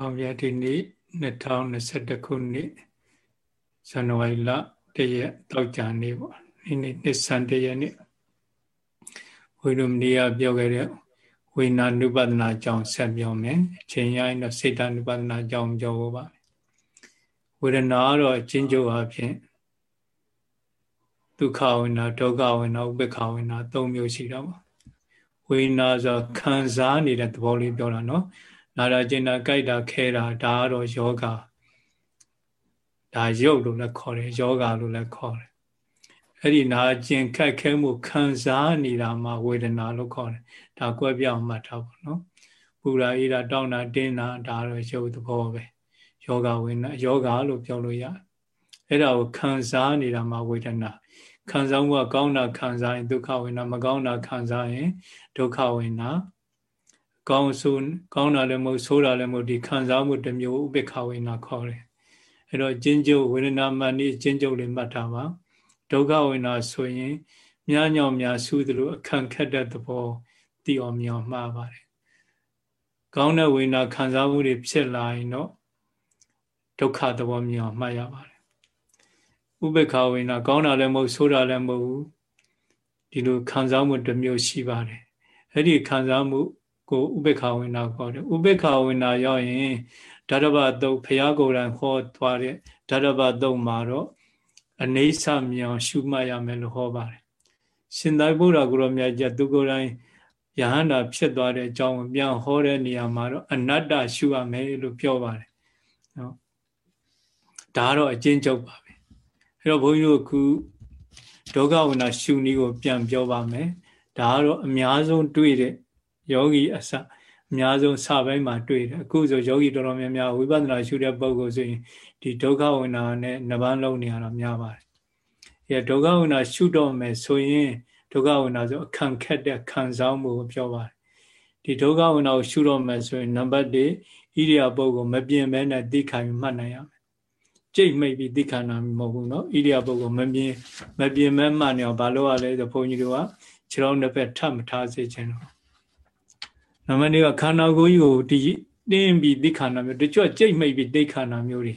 ကောင်းပြဒီနေ့2021ခုနှစ်ဇန်နဝါရီလတရက်တောက်ကြနေ့ပေါ့ဒီနေ့နှစ်ဆန်တရက်နေ့ဝိရုမနီယပြောခဲ့တဲ့ဝိညာဉ် ानु ပဒနာကြောင့်ဆက်ပြောမယ်အချိန်ရရင်တော့စေတ ानु ပဒနာကြောင့်ပြောဖို့ပါဝေဒနာတော့အချင်းကျုပ်အဖြစ်ဒုက္ခဝိနာဒုက္ခဝိနာဥပေက္ခဝိနာ၃မျိုးရှိတော့ပါဝိညာဆိုခံစားနေတဲ့သဘောလေးပြောတာနော် နာတာကျင်တာကြိုက်တာခဲတာဒါကတော့ယောဂဒါရုပ်လို့လည်းခေါ်တယ်ယောဂလို့လည်းခေါ်တယ်အဲ့ဒီနာကျင်ခက်ခဲမှုခံစားနေတာမှာဝေဒနာလို့ခေါ်တယ်ဒါကွဲပြောင်းမှတ်ထားပါနော်ပူရာအေးတာတောင်းတာတင်းတာဒါတော့ရုပ်သဘောပဲယောဂဝေဒနာယောဂလို့ပြောလို့ရတယ်အဲ့ဒါကိုခံစားနေတာမှာဝေဒနာခံစားမှုကကောင်းတာခံစားရင်ဒုက္ခဝေဒနာမကောင်းတာခံစားရင်ဒုက္ခဝေဒနာ ကောင်းဆိုးကောင်းတာလည်းမဟုတ်ဆိုးတာလည်းမဟုတ်ဒီခံစားမှုတစ်မျိုးဥပေက္ခဝေဒနာခေါ်တယ်အဲ့တော့ကျဉ်းကျုပ်ဝေဒနာမှန်นี่ကျဉ်းကျုပ်လေးမှတ်ထားပါဒုက္ခဝေဒနာဆိုရင်မြားညောင်များဆူးသလိုအခန့်ခက်တဲ့သဘောသိအောင်မြောင်မှားပါတယ်ကောင်းတဲ့ဝေဒနာခံစားမှုတွေဖြစ်လာရင်တော့ဒုက္ခသဘောမြောင်မှတ်ရပါတယ်ဥပေက္ခဝေဒနာကောင်းတာလည်းမဟုတ်ဆိုးတာလည်းမဟုတ်ဘူးဒီလိုခံစားမှုတစ်မျိုးရှိပါတယ်အဲ့ဒီခံစားမှု ကိုဥပေက္ခဝိနာခေါ်တယ်ဥပေက္ခဝိနာရောက်ရင်ဓာတဘတုတ်ဖရာကိုယ်တိုင်ဟောသွားတဲ့ဓာတဘတုတ်မှာတော့အနေဆမြောင်ရှုမှတ်ရမယ်လို့ဟောပါတယ်ရှင်သာဘုရားကိုရောမြတ်ကျသူကိုယ်တိုင်ယဟန္တာဖြစ်သွားတဲ့အကြောင်းကိုပြန်ဟောတဲ့နေရာမှာတော့အနတ္တရှုရမယ်လို့ပြောပါတယ်နော်ဒါကတော့အကျဉ်းချုပ်ပါပဲအဲ့တော့ဘုန်းကြီးတို့ခုဒုက္ခဝိနာရှုနည်းကိုပြန်ပြောပါမယ်ဒါကတော့အများဆုံးတွေ့တဲ့ ယောဂီအစအများဆုံးစာပိုင်းမှာတွေ့တယ်အခုဆိုယောဂီတော်တော်များများဝိပဿနာရှုတဲ့ပုံကိုဆိုရင်ဒီဒုက္ခဝိနာနဲ့နှပန်းလုံးနေရတာများပါတယ်။အဲဒုက္ခဝိနာရှုတော့မယ်ဆိုရင်ဒုက္ခဝိနာဆိုအခံခက်တဲ့ခံစားမှုကိုပြောပါတယ်။ဒီဒုက္ခဝိနာကိုရှုတော့မယ်ဆိုရင်နံပါတ်1ဣရိယာပုတ်ကိုမပြင်ဘဲနဲ့သိခံပြီးမှတ်နိုင်ရမယ်။ကြိတ်မိတ်ပြီးသိခံတာမဟုတ်ဘူးနော်။ဣရိယာပုတ်ကိုမပြင်မပြင်မဲမှတ်နေအောင်ဘာလို့ရလဲဆိုဘုန်းကြီးတို့ကခြေထောက်နှစ်ဖက်ထပ်မထားစေချင်တော့ နမနေကခန္ဓာကိုယ်ကြီးကိုဒီတင်းပြီးသိခန္ဓာမျိုးတကြွကြိတ်မိတ်ပြီးသိခန္ဓာမျိုးတွေ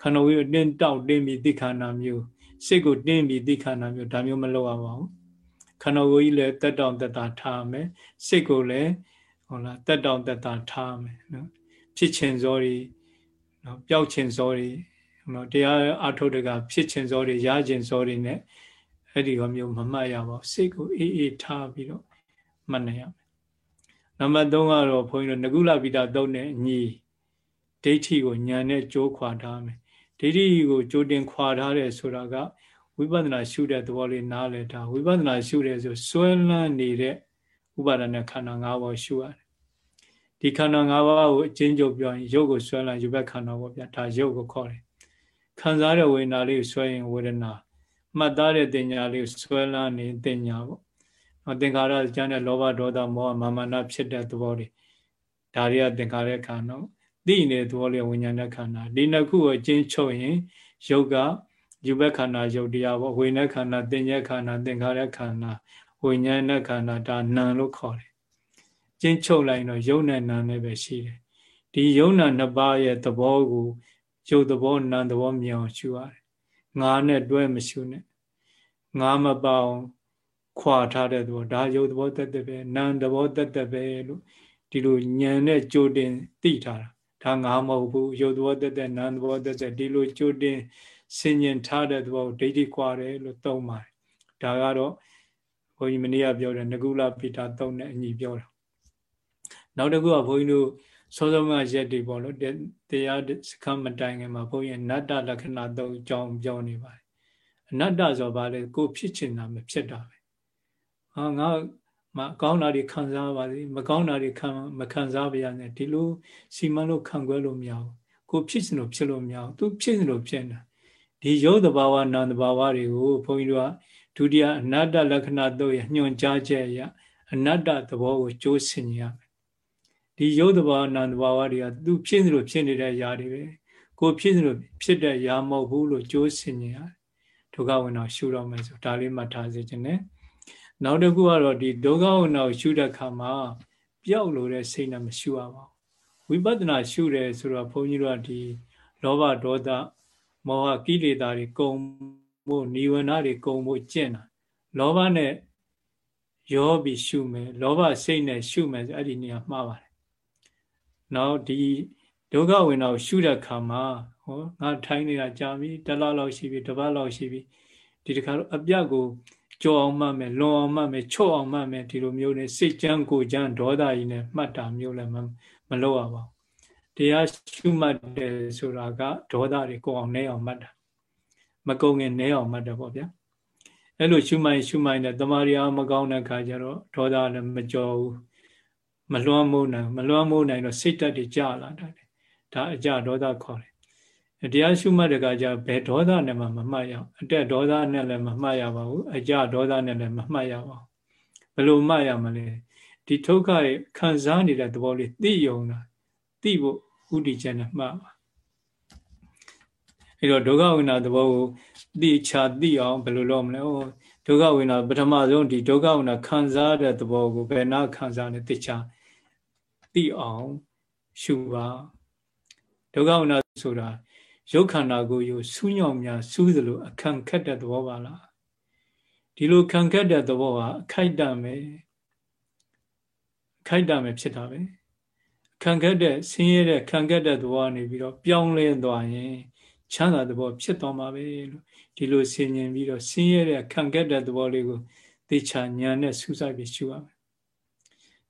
ခန္ဓာကိုယ်ကိုတင်းတောက်တင်းပြီးသိခန္ဓာမျိုးစိတ်ကိုတင်းပြီးသိခန္ဓာမျိုးဒါမျိုးမလုပ်ရပါဘူးခန္ဓာကိုယ်ကြီးလည်းတက်တောင့်တက်တာထားမယ်စိတ်ကိုလည်းဟုတ်လားတက်တောင့်တက်တာထားမယ်နော်ဖြစ်ခြင်းစောတွေနော်ပျောက်ခြင်းစောတွေနော်တရားအထုတ်တကဖြစ်ခြင်းစောတွေရခြင်းစောတွေ ਨੇ အဲ့ဒီကမျိုးမမှတ်ရပါဘူးစိတ်ကိုအေးအေးထားပြီးတော့မှတ်နိုင်ရ နံပါတ်3ကတော့ဘုန်းကြီးတို့ငကုလပိတာသုံးတဲ့အညီဒိဋ္ဌိကိုညာနဲ့ကြိုးခွာထားမယ်ဒိဋ္ဌိကိုကြိုးတင်ခွာထားတယ်ဆိုတာကဝိပဿနာရှုတဲ့သဘောလေးနားလည်တာဝိပဿနာရှုတယ်ဆိုစွဲလန်းနေတဲ့ဥပါဒณะခန္ဓာ၅ပါးရှုရတယ်ဒီခန္ဓာ၅ပါးကိုအချင်းချုပ်ပြောရင်ရုပ်ကိုဆွဲလန်းယူဘက်ခန္ဓာပေါ့ဗျာဒါရုပ်ကိုခေါ်တယ်ခံစားတဲ့ဝေဒနာလေးကိုဆွဲရင်ဝေဒနာမှတ်သားတဲ့တင်ညာလေးကိုဆွဲလန်းနေတင်ညာပေါ့ သင်္ခါရကျမ်းတဲ့လောဘဒေါသမောဟမာမနာဖြစ်တဲ့သဘောတွေဒါတွေကသင်္ခါရခန္ဓာသိနေတဲ့သဘောလေးဝိညာဉ်နဲ့ခန္ဓာဒီနှစ်ခုကိုအချင်းချုပ်ရင်ယုတ်ကယူဘက်ခန္ဓာယုတ်တရားပေါ့ဝိညာဉ်ခန္ဓာသင်္ညက်ခန္ဓာသင်္ခါရခန္ဓာဝိညာဉ်နဲ့ခန္ဓာဒါနံလို့ခေါ်တယ်ကျင်းချုပ်လိုက်တော့ယုတ်နဲ့နံနဲ့ပဲရှိတယ်ဒီယုတ်နံနှစ်ပါးရဲ့သဘောကိုယုတ်သဘောနံသဘောမြင်အောင်ရှုရတယ်ငါနဲ့တွဲမရှုနဲ့ငါမပေါအောင် ခွာထားတဲ့သဘောဒါယုတ်သဘောတက်တက်ပဲနာမ်သဘောတက်တက်ပဲလို့ဒီလိုညံနဲ့ကြိုတင်သိထားတာဒါငါမဟုတ်ဘူးယုတ်သဘောတက်တက်နာမ်သဘောတက်တက်ဒီလိုကြိုတင်ဆင်ញင်ထားတဲ့သဘောဒိဋ္ဌိခွာတယ်လို့သုံးပါတယ်ဒါကတော့ဘုန်းကြီးမနေ့ကပြောတဲ့ငကုလပိတာသုံးတဲ့အညီပြောတာနောက်တစ်ခုကဘုန်းကြီးတို့စောစောကရက်တွေပေါ့လို့တရားစခန်းမတိုင်ခင်မှာဘုန်းကြီးနတ္တလက္ခဏာသုံးအကြောင်းပြောနေပါတယ်အနတ္တဆိုပါလေကိုဖြစ်ချင်တာမဖြစ်တာပဲ ဟာငါမကောင်းတာတွေခံစားပါစေမကောင်းတာတွေခံမခံစားပါရနဲ့ဒီလိုစီမံလို့ခံခွဲလို့မရဘူးကိုဖြစ်စင်လို့ဖြစ်လို့မရဘူးသူဖြစ်စင်လို့ဖြစ်နေတာဒီယောသဘာဝနာမ်သဘာဝတွေကိုဘုန်းကြီးတို့ကဒုတိယအနတ္တလက္ခဏာတို့ရညွှန်ကြားချက်အရအနတ္တသဘောကိုကြိုးဆင်ရမယ်ဒီယောသဘာဝနာမ်သဘာဝတွေကသူဖြစ်စင်လို့ဖြစ်နေတဲ့အရာတွေပဲကိုဖြစ်စင်လို့ဖြစ်တဲ့အရာမဟုတ်ဘူးလို့ကြိုးဆင်ရတယ်ဒုက္ခဝင်တော့ရှုတော့မယ်ဆိုဒါလေးမှတ်ထားစေခြင်းနဲ့ နောက်တစ်ခုကတော့ဒီဒုက္ခဝနာကိုရှုတဲ့အခါမှာပျောက်လို့တဲ့စိတ်နဲ့မရှုရပါဘူးဝိပဿနာရှုတယ်ဆိုတော့ဘုန်းကြီးတို့ကဒီလောဘဒေါသမောဟကိလေသာတွေကုံဖို့နိဝရဏတွေကုံဖို့ကျင့်တာလောဘနဲ့ရောပြီးရှုမယ်လောဘစိတ်နဲ့ရှုမယ်ဆိုအဲ့ဒီနေရာမှားပါတယ်နောက်ဒီဒုက္ခဝေဒနာကိုရှုတဲ့အခါမှာဟောငါထိုင်းနေတာကြာပြီတလားလောက်ရှိပြီတပတ်လောက်ရှိပြီဒီတခါတော့အပြတ်ကို ကြောအောင်မှတ်မယ်လွန်အောင်မှတ်မယ်ချော့အောင်မှတ်မယ်ဒီလိုမျိုးနဲ့စိတ်ကြမ်းကိုကြမ်းဒေါသကြီးနဲ့မှတ်တာမျိုးလည်းမလုပ်ရပါဘူးတရားရှုမှတ်တယ်ဆိုတာကဒေါသတွေကိုအောင်နေအောင်မှတ်တာမကုံငင်နေအောင်မှတ်တယ်ပေါ့ဗျာအဲ့လိုရှုမှတ်ရှုမှတ်နဲ့တမာရီအားမကောင်းတဲ့ခါကျတော့ဒေါသလည်းမကြောဘူးမလွှမ်းမိုးနိုင်မလွှမ်းမိုးနိုင်တော့စိတ်ဓာတ်တွေကြလာတယ်ဒါအကြဒေါသခေါ်တယ် တရားရှုမှတ်တဲ့ကကြဘယ်ဒေါသနဲ့မှမမှတ်ရအောင်အတက်ဒေါသနဲ့လည်းမမှတ်ရပါဘူးအကြဒေါသနဲ့လည်းမမှတ်ရပါဘူးဘယ်လိုမှတ်ရမလဲဒီဒုက္ခရဲ့ခံစားနေတဲ့သဘောလေးသိယုံတာသိဖို့ဥတည်ချက်နဲ့မှတ်ပါအဲတော့ဒုက္ခဝိနာသဘောကိုသိချာသိအောင်ဘယ်လိုလုပ်မလဲဟောဒုက္ခဝိနာပထမဆုံးဒီဒုက္ခဝိနာခံစားတဲ့သဘောကိုဘယ်နာခံစားနေသိချာသိအောင်ရှုပါဒုက္ခဝနာဆိုတာ ရုပ်ခန္ဓာကိုယ်ကိုစူးညောင်များစူးသလိုအခံခက်တဲ့သဘောပါလားဒီလိုခံခက်တဲ့သဘောဟာအခိုက်တံပဲအခိုက်တံပဲဖြစ်တာပဲခံခက်တဲ့ဆင်းရဲတဲ့ခံခက်တဲ့သဘောကနေပြီးတော့ပြောင်းလဲသွားရင်ချမ်းသာသဘောဖြစ်သွားမှာပဲလို့ဒီလိုဆင်ញင်ပြီးတော့ဆင်းရဲတဲ့ခံခက်တဲ့သဘောလေးကိုသိချာဉာဏ်နဲ့စူးစိုက်ပြီးရှုရမယ်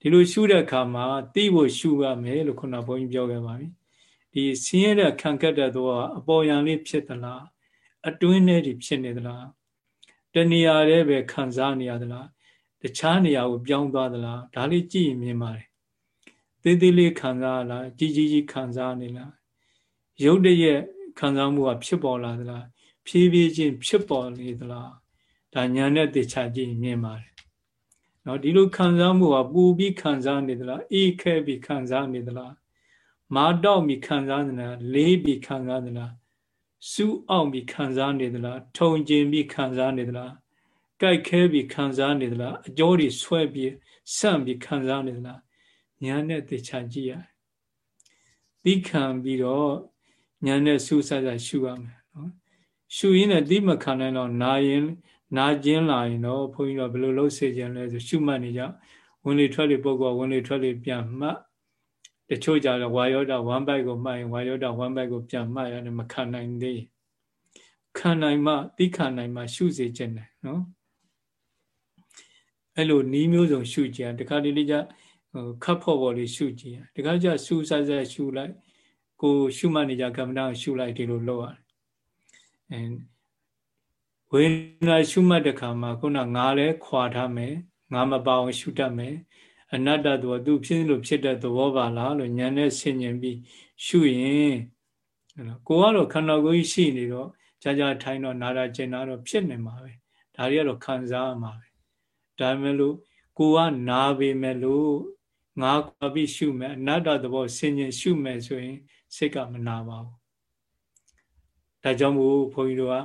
ဒီလိုရှုတဲ့အခါမှာသိဖို့ရှုရမယ်လို့ခုနဘုန်းကြီးပြောခဲ့ပါပြီ ဒီဆင်းရဲတဲ့ခံကက်တဲ့သောအပေါ်ယံလေးဖြစ်သလားအတွင်းထဲဒီဖြစ်နေသလားတဏှာရဲပဲခံစားနေရသလားတခြားနေရာကိုပြောင်းသွားသလားဒါလေးကြည့်ရင်မြင်ပါတယ်သေးသေးလေးခံစားလားကြီးကြီးကြီးခံစားနေလားရုပ်တရက်ခံစားမှုကဖြစ်ပေါ်လာသလားဖြည်းဖြည်းချင်းဖြစ်ပေါ်နေသလားဒါညာနဲ့တေချာကြည့်မြင်ပါတယ်နော်ဒီလိုခံစားမှုကပူပြီးခံစားနေသလားအေးခဲပြီးခံစားနေသလား မာတောက်ပြီးခံစားနေလားလေးပြီးခံစားနေလားစူးအောင်ပြီးခံစားနေသလားထုံကျင်ပြီးခံစားနေသလားကြိုက်ခဲပြီးခံစားနေသလားအကြောတွေဆွဲပြီးဆန့်ပြီးခံစားနေသလားညာနဲ့တေချာကြည့်ရသိခံပြီးတော့ညာနဲ့စူးဆဆရှုရမယ်နော်ရှုရင်းနဲ့တိမခံနိုင်တော့နာရင်နာကျင်လာရင်တော့ဘုန်းကြီးတို့ဘယ်လိုလုပ်စေချင်လဲဆိုရှုမှတ်နေကြဝင်လေထွက်လေပုဂ္ဂိုလ်ဝင်လေထွက်လေပြန်မှတ် တချို့ကြတော့ဝါယောဒ1 byte ကိုမှတ်ရင်ဝါယောဒ1 byte ကိုပြန်မှတ်ရတယ်မခံနိုင်သေးခံနိုင်မှသိခံနိုင်မှရှုစေခြင်းတယ်နော်အဲ့လိုနီးမျိုးစုံရှုကြည့်တခါတလေကြခတ်ဖို့ပေါ်လေးရှုကြည့်တခါကျစူးဆက်ဆက်ရှုလိုက်ကိုရှုမှတ်နေကြကမ္မဋ္ဌာန်းရှုလိုက်ဒီလိုလုပ်ရတယ်အဲဝေဒနာရှုမှတ်တဲ့ခါမှာခုနငါလည်းခွာထားမယ်ငါမပါအောင်ရှုတတ်မယ် အနတ္တသဘောသူဖြစ်လို့ဖြစ်တဲ့သဘောပါလားလို့ဉာဏ်နဲ့ဆင်ញင်ပြီးရှုရင်ကိုကတော့ခန္ဓာကိုယ်ကြီးရှိနေတော့ကြာကြာထိုင်တော့နာတာကျင်တာတော့ဖြစ်နေမှာပဲဒါတွေကတော့ခံစားရမှာပဲဒါမဲ့လို့ကိုကနာပေမဲ့လို့ငါခွာပြီးရှုမယ်အနတ္တသဘောဆင်ញင်ရှုမယ်ဆိုရင်စိတ်ကမနာပါဘူးဒါကြောင့်မို့ဘုန်းကြီးတို့က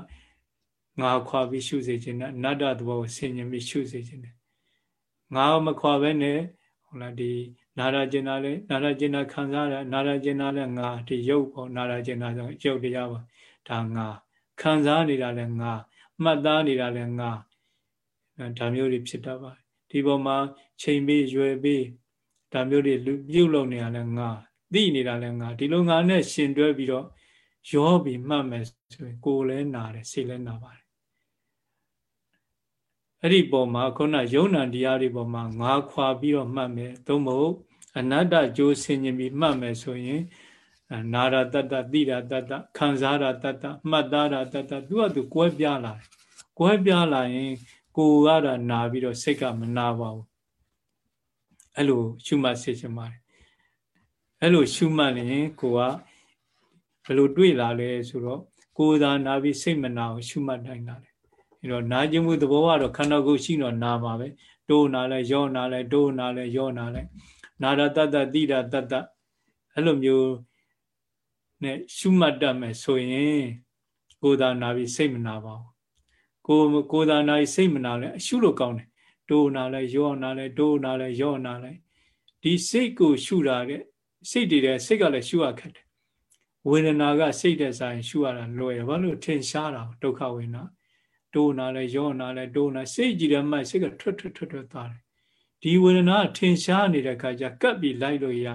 ငါခွာပြီးရှုစေခြင်းနဲ့အနတ္တသဘောကိုဆင်ញင်ပြီးရှုစေခြင်းနဲ့ငါမခွာပဲနဲ့ ဟုတ်လားဒီနာရကျင်နာလဲနာရကျင်နာခံစားရနာရကျင်နာလဲငါဒီရုပ်ပေါ့နာရကျင်နာဆိုရုပ်တရားပါဒါငါခံစားနေတာလဲငါမှတ်သားနေတာလဲငါဒါမျိုးတွေဖြစ်တတ်ပါတယ်ဒီပေါ်မှာချိန်ပေးရွယ်ပေးဒါမျိုးတွေပြုတ်လုံနေတာလဲငါသိနေတာလဲငါဒီလိုငါနဲ့ရှင်တွဲပြီးတော့ရောပြီးမှတ်မယ်ဆိုရင်ကိုယ်လည်းနာတယ်စိတ်လည်းနာပါတယ် အဲ့ဒီပုံမှာခုနယုံနာတရားတွေပုံမှာငါခွာပြီးတော့မှတ်မယ်သို့မဟုတ်အနတ္တကြိုးဆင်ញင်ပြီးမှတ်မယ်ဆိုရင်နာရတတ္တတိရတတ္တခံစားရတတ္တမှတ်သားရတတ္တသူကသူကွဲပြားလာတယ်ကွဲပြားလာရင် ကိုယ်ကတော့နာပြီးတော့စိတ်ကမနာပါဘူးအဲ့လိုရှုမှတ်စေချင်ပါတယ်အဲ့လိုရှုမှတ်ရင်ကိုကဘယ်လိုတွေ့လာလဲဆိုတော့ကိုယ်သာနာပြီးစိတ်မနာအောင်ရှုမှတ်နိုင်တာလေ အဲတော့နာကျင်မှုသဘောကတော့ခန္ဓာကိုယ်ရှိတော့နာပါပဲတိုးနာလဲယောနာလဲတိုးနာလဲယောနာလဲနာရတတ္တတိရတတ္တအဲ့လိုမျိုးနဲ့ရှုမှတ်တတ်မယ်ဆိုရင်ကိုယ်သာနာပြီးစိတ်မနာပါဘူးကိုကိုယ်သာနာပြီးစိတ်မနာလဲအရှုလို့ကောင်းတယ်တိုးနာလဲယောနာလဲတိုးနာလဲယောနာလဲဒီစိတ်ကိုရှုတာတဲ့စိတ်တည်တဲ့စိတ်ကလည်းရှုရခက်တယ်ဝေဒနာကစိတ်တဲ့ဆိုင်ရှုရတာလွယ်တယ်ဘာလို့ထင်ရှားတာဒုက္ခဝေဒနာ တိုးနာလဲယောနာလဲတိုးနာစိတ်ကြည်တဲ့မှစိတ်ကထွက်ထွက်ထွက်ထွက်သွားတယ်ဒီဝေဒနာထင်ရှားနေတဲ့အခါကျကပ်ပြီးလိုက်လို့ရ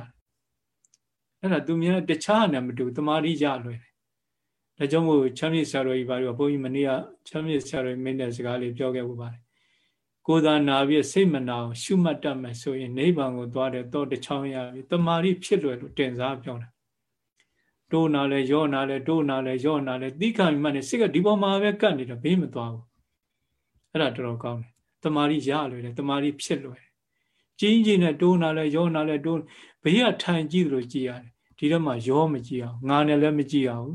အဲ့ဒါသူများတခြားနဲ့မတူတမာတိရလွယ်တယ်ဒါကြောင့်မို့ချမ်းမြေဆရာတော်ကြီးပါတော့ဘုန်းကြီးမနေ့ကချမ်းမြေဆရာတော်ကြီးမင်းတဲ့စကားလေးပြောခဲ့ဖို့ပါတယ်ကိုယ်သာနာပြီးစိတ်မနာအောင်ရှုမှတ်တတ်မယ်ဆိုရင်နိဗ္ဗာန်ကိုသွားတယ်တော့တချောင်းရပြီတမာတိဖြစ်လွယ်လို့တင်စားပြောတာ တိုးနာလဲယောနာလဲတိုးနာလဲယောနာလဲသိခံမှတ်နေစိတ်ကဒီပေါ်မှာပဲကတ်နေတော့ဘေးမသွားဘူးအဲ့ဒါတော်တော်ကောင်းတယ်တမာတိရလွယ်တယ်တမာတိဖြစ်လွယ်တယ်ကြီးကြီးနဲ့တိုးနာလဲယောနာလဲတိုးဘေးကထိုင်ကြည့်လို့ကြည်ရတယ်ဒီတော့မှယောမကြည့်အောင်ငါနဲ့လည်းမကြည့်အောင်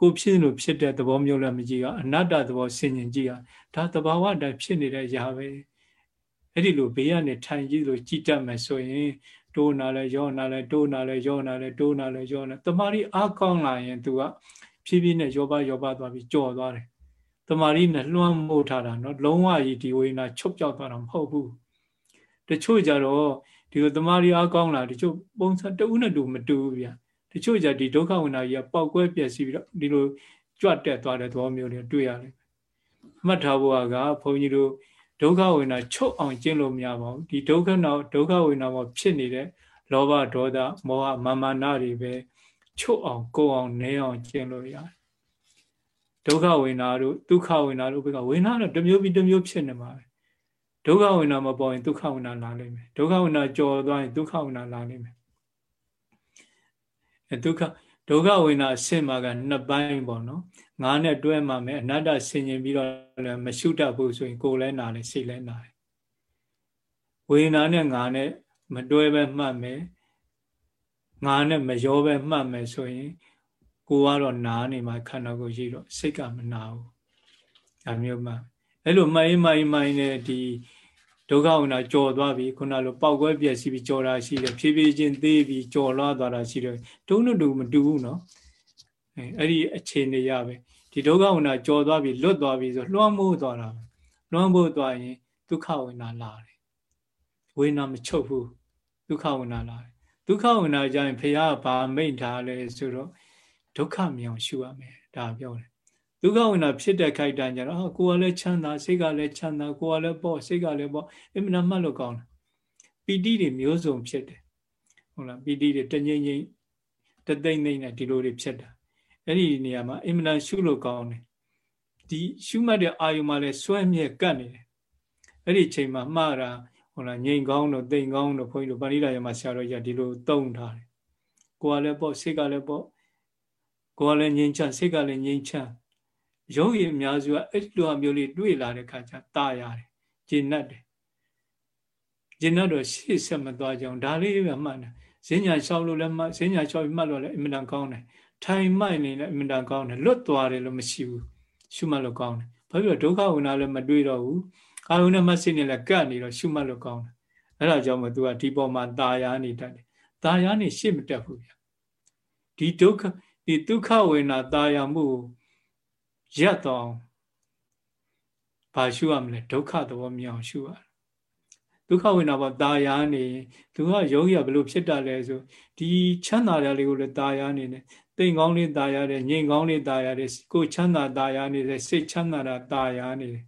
ကိုဖြစ်လို့ဖြစ်တဲ့သဘောမျိုးလည်းမကြည့်အောင်အနတ္တသဘောဆင်ញင်ကြည့်ရဒါသဘာဝတိုင်းဖြစ်နေတဲ့အရာပဲအဲ့ဒီလိုဘေးကနေထိုင်ကြည့်လို့ကြည်တတ်မယ်ဆိုရင် တိုးနာလဲယောနာလဲတိုးနာလဲယောနာလဲတိုးနာလဲယောနာတမာရီအားကောင်းလာရင် तू ကဖြည်းဖြည်းနဲ့ယောပါယောပါသွားပြီးကြော်သွားတယ်တမာရီနဲ့လွှမ်းမိုးထားတာနော်လုံးဝကြီးဒီဝိညာဉ်ချုပ်ပြောက်သွားတာမဟုတ်ဘူးတချို့ကြတော့ဒီလိုတမာရီအားကောင်းလာတချို့ပုံစံတဦးနဲ့တူမတူဘူးဗျာတချို့ကြဒီဒုက္ခဝိညာဉ်ကြီးကပေါက်ကွဲပြည့်စည်ပြီးတော့ဒီလိုကြွတ်တက်သွားတဲ့သဘောမျိုးတွေတွေ့ရတယ်မှတ်ထားဖို့ကဘုန်းကြီးတို့ ဒုက္ခဝေဒနာချုပ်အောင်ကျင့်လို့မရပါဘူးဒီဒုက္ခနာဒုက္ခဝေဒနာမှာဖြစ်နေတဲ့လောဘဒေါသမောဟမာမာနတွေပဲချုပ်အောင်ကိုအောင်နည်းအောင်ကျင့်လို့ရတယ်ဒုက္ခဝေဒနာတို့ဒုက္ခဝေဒနာတို့ဘက်ကဝေဒနာတော့တစ်မျိုးပြီးတစ်မျိုးဖြစ်နေမှာပဲဒုက္ခဝေဒနာမပေါ်ရင်ဒုက္ခဝေဒနာလာလိမ့်မယ်ဒုက္ခဝေဒနာကြော်သွားရင်ဒုက္ခဝေဒနာလာလိမ့်မယ်အဲဒုက္ခဒုက္ခဝေဒနာအဆင့်မှာကနှစ်ပိုင်းပေါ့နော် ငါးနဲ့တွဲမှမယ်အနတ္တဆင်ញင်ပြီးတော့လည်းမရှုတတ်ဘူးဆိုရင်ကိုယ်လည်းနာတယ်စိတ်လည်းနာတယ်ဝေဒနာနဲ့ငါနဲ့မတွဲပဲမှတ်မယ်ငါနဲ့မရောပဲမှတ်မယ်ဆိုရင်ကိုကတော့နားနေမှာခန္ဓာကိုယ်ရှိတော့စိတ်ကမနာဘူးဒါမျိုးမှအဲ့လိုမိုင်းမိုင်းမိုင်းနဲ့ဒီဒုက္ခဝနာကြော်သွားပြီခုနလိုပောက်ကွဲပြက်စီးပြီးကြော်တာရှိတယ်ဖြည်းဖြည်းချင်းသေးပြီးကြော်လွှားသွားတာရှိတယ်တုံးတူမတူဘူးနော် အဲအဲ့ဒီအခြေအနေရပဲဒီဒုက္ခဝနာကြော်သွားပြီလွတ်သွားပြီဆိုလွှမ်းမိုးသွားတာလွှမ်းမိုးသွားရင်ဒုက္ခဝနာလာတယ်ဝေနာမချုပ်ဘူးဒုက္ခဝနာလာတယ်ဒုက္ခဝနာကြရင်ဖះဘာမိန့်ထားလဲဆိုတော့ဒုက္ခမြောင်ရှုရမယ်ဒါပြောတယ်ဒုက္ခဝနာဖြစ်တဲ့ခိုက်တန်ကြတော့ဟာကိုယ်ကလည်းချမ်းသာစိတ်ကလည်းချမ်းသာကိုယ်ကလည်းပေါ့စိတ်ကလည်းပေါ့အမှန်မှတ်လို့ကောင်းတယ်ပီတိတွေမျိုးစုံဖြစ်တယ်ဟုတ်လားပီတိတွေတငိမ့်ငိမ့်တသိမ့်သိမ့်နဲ့ဒီလိုတွေဖြစ်တာ အဲ့ဒီနေရာမှာအင်မတန်ရှုလို့ကောင်းတယ်ဒီရှုမှတ်တဲ့အာယုမှာလည်းစွဲမြဲကတ်နေတယ်အဲ့ဒီချိန်မှာမှားတာဟုတ်လားငြိမ်ကောင်းတော့တိမ်ကောင်းတော့ခွန်ကြီးတို့ပါဠိတော်ရမှာဆရာတော်ကြီးကဒီလိုတုံးထားတယ်ကိုယ်ကလည်းပေါ့စိတ်ကလည်းပေါ့ကိုယ်ကလည်းငြိမ်ချစိတ်ကလည်းငြိမ်ချယောဂီအများစုကအဲ့လိုအမျိုးလေးတွေ့လာတဲ့ခါကျตาရတယ်ကျင့်တတ်တယ်ကျင့်တတ်တော့ရှေ့ဆက်မသွားကြအောင်ဒါလေးပဲမှတ်တယ်ဈဉ္ညာလျှောက်လို့လည်းမှတ်ဈဉ္ညာလျှောက်ပြီးမှတ်လို့လည်းအင်မတန်ကောင်းတယ် ထိုင်မှိုက်နေလည်းအင်မတန်ကောင်းတယ်လွတ်သွားတယ်လို့မရှိဘူးရှုမှတ်လို့ကောင်းတယ်ဘာဖြစ်လို့ဒုက္ခဝနာလည်းမတွေ့တော့ဘူးအာယုန်နဲ့မစိတ်နဲ့လည်းကပ်နေတော့ရှုမှတ်လို့ကောင်းတယ်အဲ့ဒါကြောင့်မို့ तू ကဒီပေါ်မှာตาယာနေတတ်တယ်ตาယာနေရှေ့မတက်ဘူးဗျဒီဒုက္ခဒီဒုက္ခဝေနာตาယာမှုရပ်တော့ဘာရှုရမလဲဒုက္ခသဘောမြောင်ရှုရဒုက္ခဝေနာပေါ်ตาယာနေသူကယောဂီကဘလို့ဖြစ်တာလဲဆိုဒီချမ်းသာတယ်လေးကိုလည်းตาယာနေတယ် တိမ်ကောင်းလေးตาရတယ်ငြိမ်ကောင်းလေးตาရတယ်ကိုချမ်းသာตาယာနေတယ်စိတ်ချမ်းသာတာตาယာနေတယ်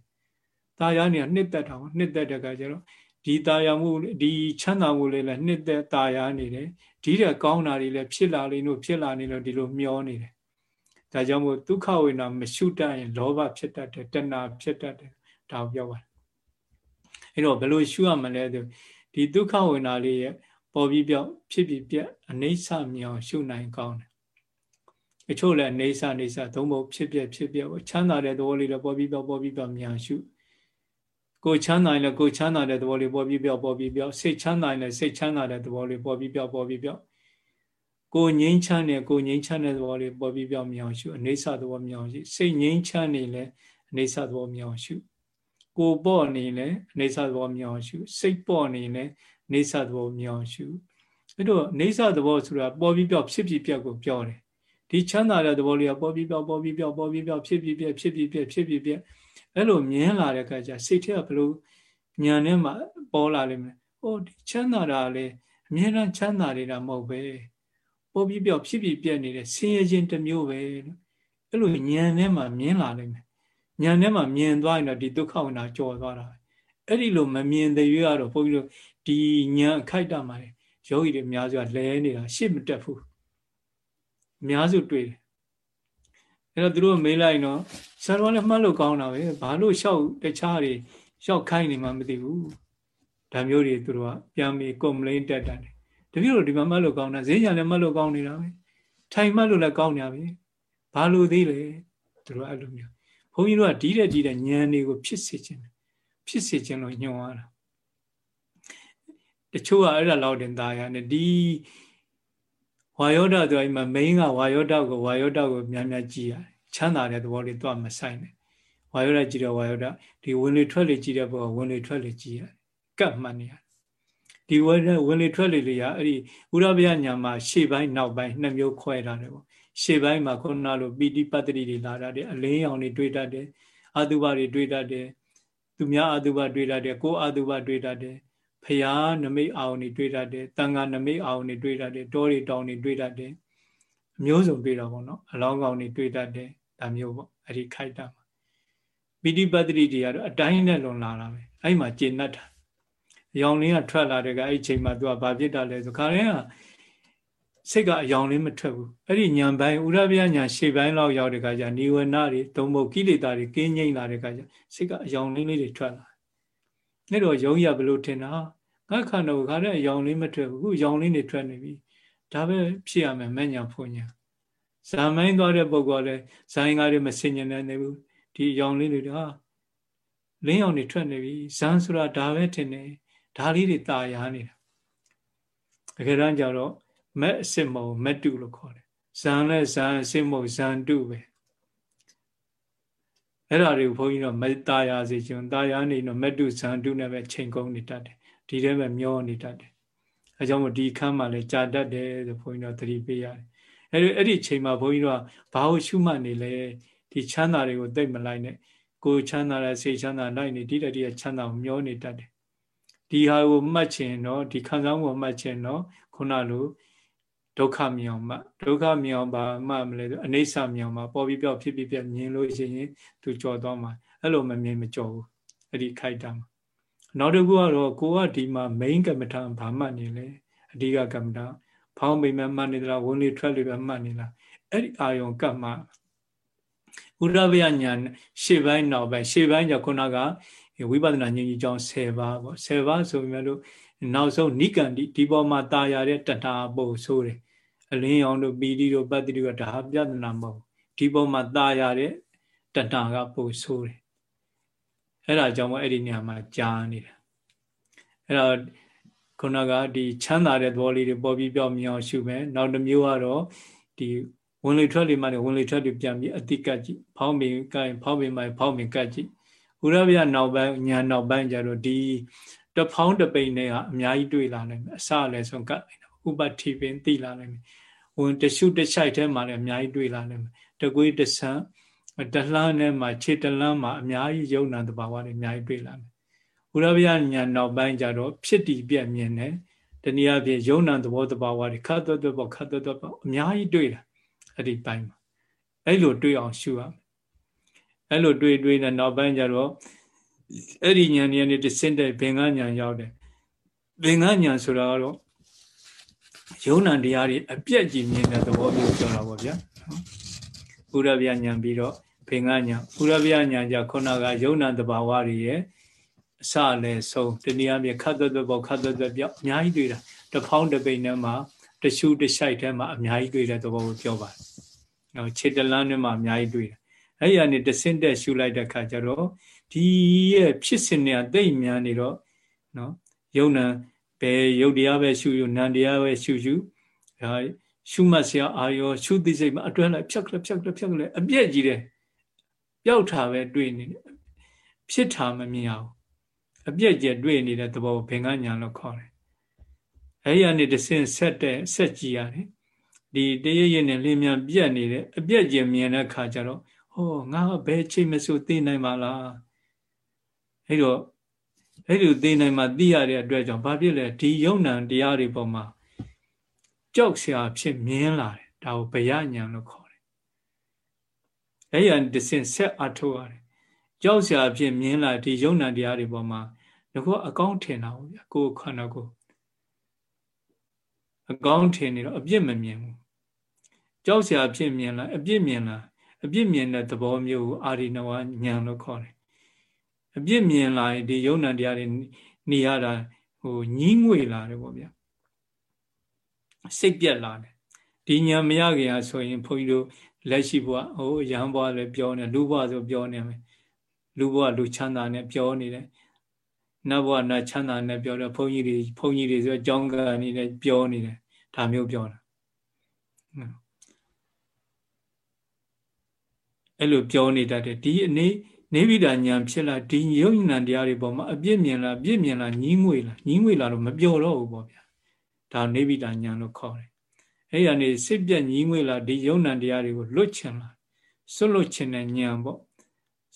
ตาယာနေနှစ်သက်တာနှစ်သက်တဲ့ကကျတော့ဒီตาယာမှုဒီချမ်းသာမှုလေးလည်းနှစ်သက်ตาယာနေတယ်ဒီတဲ့ကောင်းတာတွေလည်းဖြစ်လာလိမ့်လို့ဖြစ်လာနေလို့ဒီလိုမျောနေတယ်ဒါကြောင့်မို့ဒုက္ခဝေဒနာမရှုတတ်ရင်လောဘဖြစ်တတ်တယ်တဏှာဖြစ်တတ်တယ်ဒါကိုပြောပါတယ်အဲ့တော့ဘယ်လိုရှုရမလဲဆိုဒီဒုက္ခဝေဒနာလေးရဲ့ပေါ်ပြီးပြောက်ဖြစ်ပြီးပြက်အနေဆမြောင်ရှုနိုင်ကောင်းတယ် အချို့လည်းအနေဆအနေဆသုံးဖို့ဖြစ်ပြက်ဖြစ်ပြက်ချမ်းသာတဲ့သဘောလေးလည်းပေါ်ပြီးပြောက်ပေါ်ပြီးပြောက်မြန်ရှုကိုချမ်းသာရင်လည်းကိုချမ်းသာတဲ့သဘောလေးပေါ်ပြီးပြောက်ပေါ်ပြီးပြောက်စိတ်ချမ်းသာရင်လည်းစိတ်ချမ်းသာတဲ့သဘောလေးပေါ်ပြီးပြောက်ပေါ်ပြီးပြောက်ကိုငိမ့်ချမ်းနေကိုငိမ့်ချမ်းတဲ့သဘောလေးပေါ်ပြီးပြောင်းမြောင်ရှုအနေဆသဘောမြောင်ရှုစိတ်ငိမ့်ချမ်းနေလဲအနေဆသဘောမြောင်ရှုကိုပေါ့နေလဲအနေဆသဘောမြောင်ရှုစိတ်ပေါ့နေလဲအနေဆသဘောမြောင်ရှုအဲ့တော့အနေဆသဘောဆိုတာပေါ်ပြီးပြောင်းဖြစ်ပြီးပြက်ကိုပြောတယ် ဒီချမ်းသာတဲ့သဘောလေးကပေါ်ပြီးပြောင်းပေါ်ပြီးပြောင်းပေါ်ပြီးပြောင်းဖြစ်ပြီးပြက်ဖြစ်ပြီးပြက်ဖြစ်ပြီးပြက်အဲ့လိုမြင်လာတဲ့အခါကျစိတ်ထဲကဘလို့ညာထဲမှာပေါ်လာလိမ့်မယ်ဟိုဒီချမ်းသာတာလေအမြဲတမ်းချမ်းသာနေတာမဟုတ်ပဲပေါ်ပြီးပြောက်ဖြစ်ပြီးပြက်နေတဲ့ဆင်းရဲခြင်းတစ်မျိုးပဲလို့အဲ့လိုဉာဏ်ထဲမှာမြင်လာနိုင်မယ်ဉာဏ်ထဲမှာမြင်သွားရင်တော့ဒီဒုက္ခဝနာကြော်သွားတာအဲ့ဒီလိုမမြင်တဲ့ရွေးကတော့ဘုန်းကြီးတို့ဒီဉာဏ်အခိုက်အတန့်မှာယောဂီတွေအများစုကလဲနေတာရှေ့မတက်ဘူး အများစုတွေ့တယ်အဲ့တော့သူတို့မေးလိုက်တော့ဆရာတော်လည်းမှတ်လို့ကောင်းတာပဲဘာလို့လျှောက်တခြားတွေလျှောက်ခိုင်းနေမှမသိဘူးဒါမျိုးတွေသူတို့ကပြန်ပြီးကွန်ပလိန်းတက်တယ်တပည့်တို့ဒီမှာမှတ်လို့ကောင်းတာဈေးညာလည်းမှတ်လို့ကောင်းနေတာပဲထိုင်မှတ်လို့လည်းကောင်းနေတာပဲဘာလို့သေးလဲသူတို့အဲ့လိုမျိုးဘုန်းကြီးတို့ကဒီတဲ့ဒီတဲ့ဉာဏ်တွေကိုဖြစ်စေခြင်းဖြစ်စေခြင်းလို့ညွှန်ရတာတချို့ကအဲ့ဒါလောက်တင်သားရတယ်ဒီ ဝါယောဒဆိုရင်မမိန်းကဝါယောဒကိုဝါယောဒကိုများများကြည့်ရတယ်ချမ်းသာတဲ့သဘောလေးတော့မဆိုင်နဲ့ဝါယောဒကြည့်တော့ဝါယောဒဒီဝင်လေထွက်လေကြည့်တဲ့ဘောဝင်လေထွက်လေကြည့်ရတယ်ကတ်မှတ်နေရတယ်ဒီဝင်ဝင်လေထွက်လေလေးကအဲ့ဒီဥရဗျညာမှာရှေ့ပိုင်းနောက်ပိုင်းနှစ်မျိုးခွဲထားတယ်ပေါ့ရှေ့ပိုင်းမှာခုနလိုပီတိပတ္တိတွေလာတတ်တယ်အလင်းရောင်တွေတွေးတတ်တယ်အတုပတွေတွေးတတ်တယ်သူများအတုပတွေးတတ်တယ်ကိုယ်အတုပတွေးတတ်တယ် ဖရာနမိတ်အောင်တွေတွေ့တတ်တယ်တန်ခါနမိတ်အောင်တွေတွေ့တတ်တယ်တောတွေတောင်တွေတွေ့တတ်တယ်အမျိုးစုံတွေ့တော့ဗောနော်အလောင်းကောင်တွေတွေ့တတ်တယ်ဒါမျိုးပေါ့အဲ့ဒီခိုက်တာမှာပိဋိပတ်တိတွေကတော့အတိုင်းနဲ့လွန်လာတာပဲအဲ့မှာကျေနပ်တာရောင်လင်းကထွက်လာတဲ့ကအဲ့ဒီချိန်မှာသူကဘာဖြစ်တာလဲဆိုခါရင်ကစိတ်ကအယောင်လေးမထွက်ဘူးအဲ့ဒီညံပိုင်းဥရဗျာညာရှေ့ပိုင်းလောက်ရောက်တဲ့ကကြနိဝရဏတွေသုံးဖို့ကိလေသာတွေကင်းငြိမ့်လာတဲ့ကကြစိတ်ကအယောင်လေးလေးတွေထွက်လာ အဲ့တော့ယောဂီကဘယ်လိုထင်တာငါခန္ဓာကိုခါတဲ့အယောင်လေးမထွက်ဘူးခုယောင်လေးနေထွက်နေပြီဒါပဲဖြစ်ရမယ်မညာဖွညာဇာမိုင်းသွားတဲ့ပုဂ္ဂိုလ်ကလည်းဇိုင်းကားတွေမစင်ញနေဘူးဒီယောင်လေးတွေဟာလင်းယောင်တွေထွက်နေပြီဇန်ဆိုတာဒါပဲထင်တယ်ဒါလေးတွေตาရနေတာတကယ်တမ်းကျတော့မက်အစစ်မုံမက်တုလို့ခေါ်တယ်ဇန်နဲ့ဇန်အစစ်မုံဇန်တုပဲ အဲ့ဒါတွေကိုဘုန်းကြီးတို့မေတ္တာရစေခြင်းတာယာနေတော့မတုဇံတုနဲ့ပဲချိန်ကုန်နေတတ်တယ်ဒီထဲမှာမျောနေတတ်တယ်အဲကြောင့်မို့ဒီခန်းမှာလည်းကြာတတ်တယ်ဆိုဘုန်းကြီးတို့သတိပေးရတယ်အဲ့ဒီအဲ့ဒီချိန်မှာဘုန်းကြီးတို့ကဘာကိုရှုမှတ်နေလဲဒီချမ်းသာတွေကိုသိမလိုက်နဲ့ကိုချမ်းသာတဲ့စိတ်ချမ်းသာလိုက်နေဒီတတိယချမ်းသာမျောနေတတ်တယ်ဒီဟာကိုမှတ်ခြင်းနော်ဒီခံစားမှုကိုမှတ်ခြင်းနော်ခုနလို ဒုက္ခမြောင်မှဒုက္ခမြောင်ပါမှမလဲဆိုအိဋ္ဌမြောင်မှာပေါ်ပြီးပြောက်ဖြစ်ပြီးပြမြင်လို့ရှိရင်သူကြော်သွားမှာအဲ့လိုမမြင်မကြော်ဘူးအဲ့ဒီခိုက်တာမှာနောက်တစ်ခုကတော့ကိုကဒီမှာ main ကမ္မထာဘာမှတ်နေလဲအဓိကကမ္မထာဖောင်းမိမမှတ်နေသလားဝင်လေထွက်လေပဲမှတ်နေလားအဲ့ဒီအာယုံကပ်မှဥရဝယညာရှေ့ပိုင်းနောက်ပိုင်းရှေ့ပိုင်းကျခုနကဝိပဿနာဉာဏ်ကြီးကြောင်း10ပါးပေါ့10ပါးဆိုပေမဲ့လို့နောက်ဆုံးနိကန္တိဒီပေါ်မှာတာယာတဲ့တဏှာပို့ဆိုတယ် အလင်းရောင်တို့ပီတိတို့ပတ္တိတို့ကဒါပြဿနာမဟုတ်ဒီပေါ်မှာတာယာတဲ့တဏှာကပို့ဆိုတယ်အဲ့ဒါကြောင့်မို့အဲ့ဒီနေရာမှာကြားနေတာအဲ့တော့ခုနကဒီချမ်းသာတဲ့သဘောလေးတွေပေါ်ပြီးပြောင်းမြောင်ရှုမယ်နောက်တစ်မျိုးကတော့ဒီဝင်လေထွက်လေမှလည်းဝင်လေထွက်လေပြန်ပြီးအတိကတ်ကြည့်ဖောင်းပင်ကိုင်ဖောင်းပင်မှဖောင်းပင်ကတ်ကြည့်ဥရဗျနောက်ပိုင်းညာနောက်ပိုင်းကျတော့ဒီတဖောင်းတပိန်နဲ့ကအများကြီးတွေ့လာနိုင်မယ်အစလည်းဆုံးကတ်နိုင်တယ် ဥပတိပင်သိလာနိုင်မယ်ဝင်တရှုတချိုက်ထဲမှာလည်းအများကြီးတွေ့လာနိုင်မယ်တကွေးတဆန်းတလှမ်းနဲ့မှာခြေတလှမ်းမှာအများကြီးယုံနာတဘာဝတွေအများကြီးတွေ့လာမယ်။ဥရဗျညာနောက်ပိုင်းကျတော့ဖြစ်တည်ပြက်မြင်တယ်။တနည်းအားဖြင့်ယုံနာသဘောတဘာဝတွေခတ်သွက်သွက်ပေါ့ခတ်သွက်သွက်ပေါ့အများကြီးတွေ့တာအဲ့ဒီပိုင်းမှာအဲ့လိုတွေ့အောင်ရှုရမယ်။အဲ့လိုတွေ့တွေ့နဲ့နောက်ပိုင်းကျတော့အဲ့ဒီညာနေနေတဆင့်တဲ့ဘင်္ဂညာရောက်တယ်။ဘင်္ဂညာဆိုတာကတော့ ယုံနာတရားတွေအပြက်ကြီးမြင်တဲ့သဘောမျိုးပြောတာပေါ့ဗျာ။ဥရဗျညာပြီးတော့ဘင်္ဂညာဥရဗျညာကြခုနကယုံနာတဘာဝတွေရဲ့အစလည်းဆုံးတနည်းအားဖြင့်ခတ်သွက်သွက်ပေါ့ခတ်သွက်သွက်ပြောအများကြီးတွေ့တာတဖောင်းတပိန်ထဲမှာတရှုတရှိုက်ထဲမှာအများကြီးတွေ့တဲ့သဘောကိုပြောပါတယ်။နော်ခြေတလန်းထဲမှာအများကြီးတွေ့တယ်။အဲ့ဒီကနေတဆင့်တက်ရှုလိုက်တဲ့ခါကျတော့ဒီရဲ့ဖြစ်စဉ်တွေကတိတ်များနေတော့နော်ယုံနာ ဘယ်ယုတ်တရားပဲရှုယူနံတရားပဲရှုယူဒါရှုမှတ်စရာအာရောရှုသိစိတ်မှာအတွဲလိုက်ဖြတ်ကလေးဖြတ်ကလေးဖြတ်ကလေးအပြည့်ကြီးတယ်ပျောက်တာပဲတွေ့နေတယ်ဖြစ်တာမမြင်အောင်အပြည့်ကျတွေ့နေတဲ့သဘောဘင်္ဂညာလို့ခေါ်တယ်အဲဒီကနေတဆင့်ဆက်တဲ့ဆက်ကြည့်ရတယ်ဒီတရရနဲ့လင်းမြန်ပြက်နေတယ်အပြည့်ကျမြင်တဲ့ခါကျတော့ဟောငါဘယ်ချိန်မဆိုသိနိုင်ပါလားအဲတော့ အဲ့ဒီသိနိုင်မှသိရတဲ့အတွက်ကြောင့်ဘာဖြစ်လဲဒီယုံနံတရားတွေပေါ်မှာကြောက်စရာဖြစ်မြင်လာတယ်ဒါကိုဗယညံလို့ခေါ်တယ်အဲ့ရန်ဒစင်ဆက်အထုတ်ရတယ်ကြောက်စရာဖြစ်မြင်လာဒီယုံနံတရားတွေပေါ်မှာငါကအကောင်းထင်တာဗျာကိုယ်ခန္ဓာကိုယ်အကောင်းထင်နေတော့အပြစ်မမြင်ဘူးကြောက်စရာဖြစ်မြင်လာအပြစ်မြင်လာအပြစ်မြင်တဲ့သဘောမျိုးကိုအာရိနဝညံလို့ခေါ်တယ် အပြစ်မြင်လာရင်ဒီယုံနာတရားတွေနေရတာဟိုညင်းငွေလာတယ်ပေါ့ဗျာစိတ်ပြက်လာတယ်ဒီညာမရခင်အားဆိုရင်ဘုန်းကြီးတို့လက်ရှိဘဝဟိုရဟန်းဘဝလည်းပြောနေလူဘဝဆိုပြောနေမယ်လူဘဝလူချမ်းသာနဲ့ပြောနေတယ်နတ်ဘဝနတ်ချမ်းသာနဲ့ပြောတယ်ဘုန်းကြီးတွေဘုန်းကြီးတွေဆိုအကြောင်းကနေလည်းပြောနေတယ်ဒါမျိုးပြောတာအဲ့လိုပြောနေတတ်တယ်ဒီအနေ နေဗိဒာညာဖြစ်လာဒီယုံဉာဏ်တရားတွေပေါ်မှာအပြစ်မြင်လာပြစ်မြင်လာညီးငွေလာညီးငွေလာတော့မပြောတော့ဘူးပေါ့ဗျာဒါနေဗိဒာညာလို့ခေါ်တယ်အဲ့ရနေစိတ်ပြက်ညီးငွေလာဒီယုံဉာဏ်တရားတွေကိုလွတ်ချင်လာစွတ်လွတ်ချင်တဲ့ညာပေါ့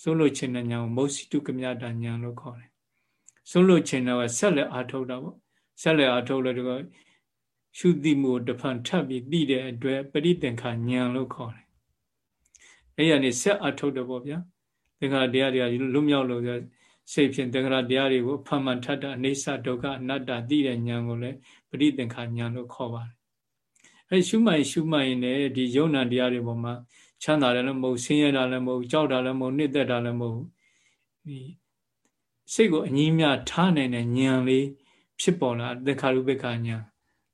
စွတ်လွတ်ချင်တဲ့ညာကိုမௌစီတုကမြတာညာလို့ခေါ်တယ်စွတ်လွတ်ချင်တော့ဆက်လက်အားထုတ်တာပေါ့ဆက်လက်အားထုတ်လို့ဒီကရှုတိမှုတဖန်ထပ်ပြီးသိတဲ့အတွက်ပရိသင်္ခာညာလို့ခေါ်တယ်အဲ့ရနေဆက်အားထုတ်တယ်ပေါ့ဗျာ သင်္ခါရတရားတွေကလွတ်မြောက်လို့စိတ်ဖြင့်သင်္ခါရတရားတွေကိုဖမှန်ထတာအိဋ္ဌဒုက္ခအနတ္တသိတဲ့ဉာဏ်ကိုလည်းပရိသင်္ခာဉာဏ်လို့ခေါ်ပါတယ်အဲရှုမှန်ရှုမှန်ရင်လည်းဒီယုံနာတရားတွေပေါ်မှာချမ်းသာတယ်လည်းမဟုတ်ဆင်းရဲတာလည်းမဟုတ်ကြောက်တာလည်းမဟုတ်နှစ်သက်တာလည်းမဟုတ်ဒီစိတ်ကိုအငြင်းများထားနိုင်တဲ့ဉာဏ်လေးဖြစ်ပေါ်လာသင်္ခါရုပ္ပခဉာဏ်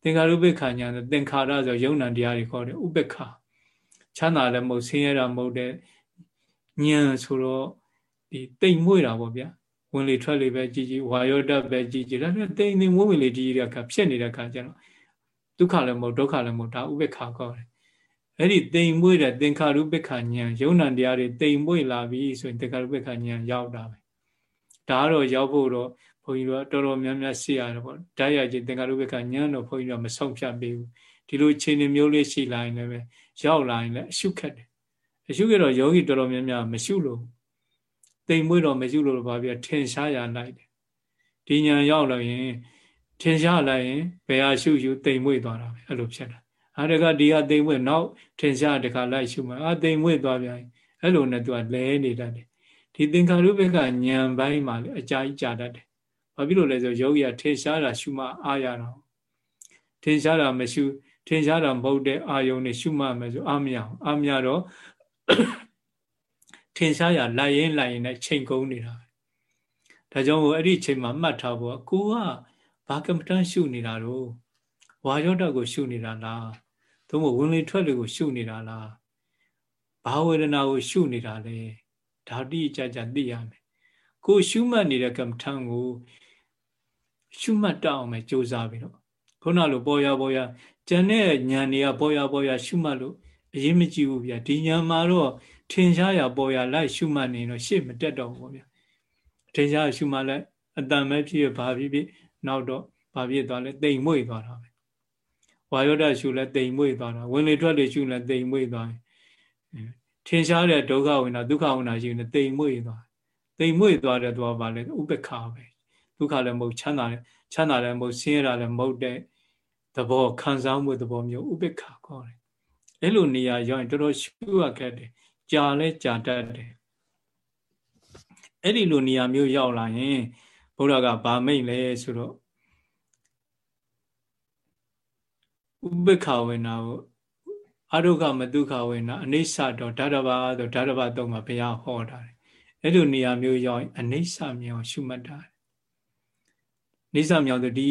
သင်္ခါရုပ္ပခဉာဏ်ဆိုသင်္ခါရဆိုယုံနာတရားတွေခေါ်တယ်ဥပ္ပခချမ်းသာလည်းမဟုတ်ဆင်းရဲတာမဟုတ်တဲ့ ညံဆိုတော့ဒီတိမ်မွေ့တာပေါ့ဗျာဝင်လေထွက်လေပဲကြည်ကြည်ဝါယောဓာတ်ပဲကြည်ကြည်ဒါနဲ့တိမ်တိမ်မွေ့ဝင်လေကြည်ကြည်တဲ့အခါဖြစ်နေတဲ့အခါကျတော့ဒုက္ခလည်းမဟုတ်ဒုက္ခလည်းမဟုတ်ဒါဥပေက္ခခေါ်တယ်အဲ့ဒီတိမ်မွေ့တဲ့သင်္ခါရုပ္ပခဉာဏ်ယုံ nant တရားတွေတိမ်မွေ့လာပြီဆိုရင်သင်္ခါရုပ္ပခဉာဏ်ရောက်တာပဲဒါကတော့ရောက်ဖို့တော့ဘုန်းကြီးတို့တော်တော်များများသိရတယ်ပေါ့ဓာတ်ရခြင်းသင်္ခါရုပ္ပခဉာဏ်တော့ဘုန်းကြီးတို့မဆုံးဖြတ်ပေးဘူးဒီလိုအခြေအနေမျိုးလေးရှိလာရင်လည်းရောက်လာရင်လည်းအရှုခက်တယ် အရှုကတော့ယောဂီတော်တော်များများမရှုလို့တိမ်မွေးတော့မရှုလို့ဘာပြထင်ရှားရလိုက်တယ်ဒီညာရောက်လာရင်ထင်ရှားလိုက်ရင်ဘယ်ဟာရှုရှုတိမ်မွေးသွားတာပဲအဲ့လိုဖြစ်တာအဲဒါကဒီကတိမ်မွေးနောက်ထင်ရှားတခါလိုက်ရှုမှာအာတိမ်မွေးသွားပြန်အဲ့လိုနဲ့သူကလဲနေတတ်တယ်ဒီသင်္ခါရုပ္ပကညံပိုင်းမှာလေအကြာကြီးကြာတတ်တယ်ဘာဖြစ်လို့လဲဆိုယောဂီကထင်ရှားတာရှုမှအားရတာထင်ရှားတာမရှုထင်ရှားတာမဟုတ်တဲ့အာယုန်နဲ့ရှုမှမယ်ဆိုအားမရအောင်အားမရတော့ ထင်ရှားရလိုက်ရင်လိုက်ရင်နဲ့ချိန်ကုန်နေတာဒါကြောင့်မို့အဲ့ဒီချိန်မှာမှတ်ထားဖို့ကိုကဘာကမ္မတန်ရှုနေတာတော့ဝါရောဓကိုရှုနေတာလားသို့မဟုတ်ဝင်လေထွက်လေကိုရှုနေတာလားဘာဝေဒနာကိုရှုနေတာလဲဒါတိကြကြသိရမယ်ကိုရှုမှတ်နေတဲ့ကမ္မထံကိုရှုမှတ်တအောင်ပဲစူးစမ်းပြီးတော့ခုနလိုပေါ်ရပေါ်ရကျန်တဲ့ဉာဏ်တွေကပေါ်ရပေါ်ရရှုမှတ်လို့ အရေးမကြီးဘူးဗျာဒီညာမှာတော့ထင်ရှားရပေါ်ရလိုက်ရှုမှတ်နေတော့ရှေ့မတက်တော့ဘူးဗျာထင်ရှားရှုမှတ်လိုက်အတန်ပဲဖြစ်ရဘာဖြစ်ဖြစ်နောက်တော့ဘာဖြစ်သွားလဲတိမ်မွေ့သွားတာပဲဝါယောဒရှုလဲတိမ်မွေ့သွားတာဝင်လေထွက်လေရှုလဲတိမ်မွေ့သွားတယ်ထင်ရှားတဲ့ဒုက္ခဝိနာဒုက္ခဝိနာရှိနေတိမ်မွေ့သွားတိမ်မွေ့သွားတဲ့သွားပါလဲဥပ္ပခါပဲဒုက္ခလည်းမဟုတ်ချမ်းသာလည်းချမ်းသာလည်းမဟုတ်ဆင်းရဲတာလည်းမဟုတ်တဲ့သဘောခံစားမှုသဘောမျိုးဥပ္ပခါခေါ်တယ် အဲ့လိုနေရာရောက်ရင်တော်တော်ရှုရခဲ့တယ်ကြာလဲကြာတတ်တယ်အဲ့ဒီလိုနေရာမျိုးရောက်လာရင်ဘုရားကဗာမိတ်လဲဆိုတော့ဥပ္ပခဝေနာကိုအရုကမတုခဝေနာအနိစ္စတော့ဓာတဘာဆိုဓာတဘာတော့မှာဘုရားဟောတာတယ်အဲ့လိုနေရာမျိုးရောက်ရင်အနိစ္စမြောင်ရှုမှတ်တာနိစ္စမြောင်ဆိုဒီ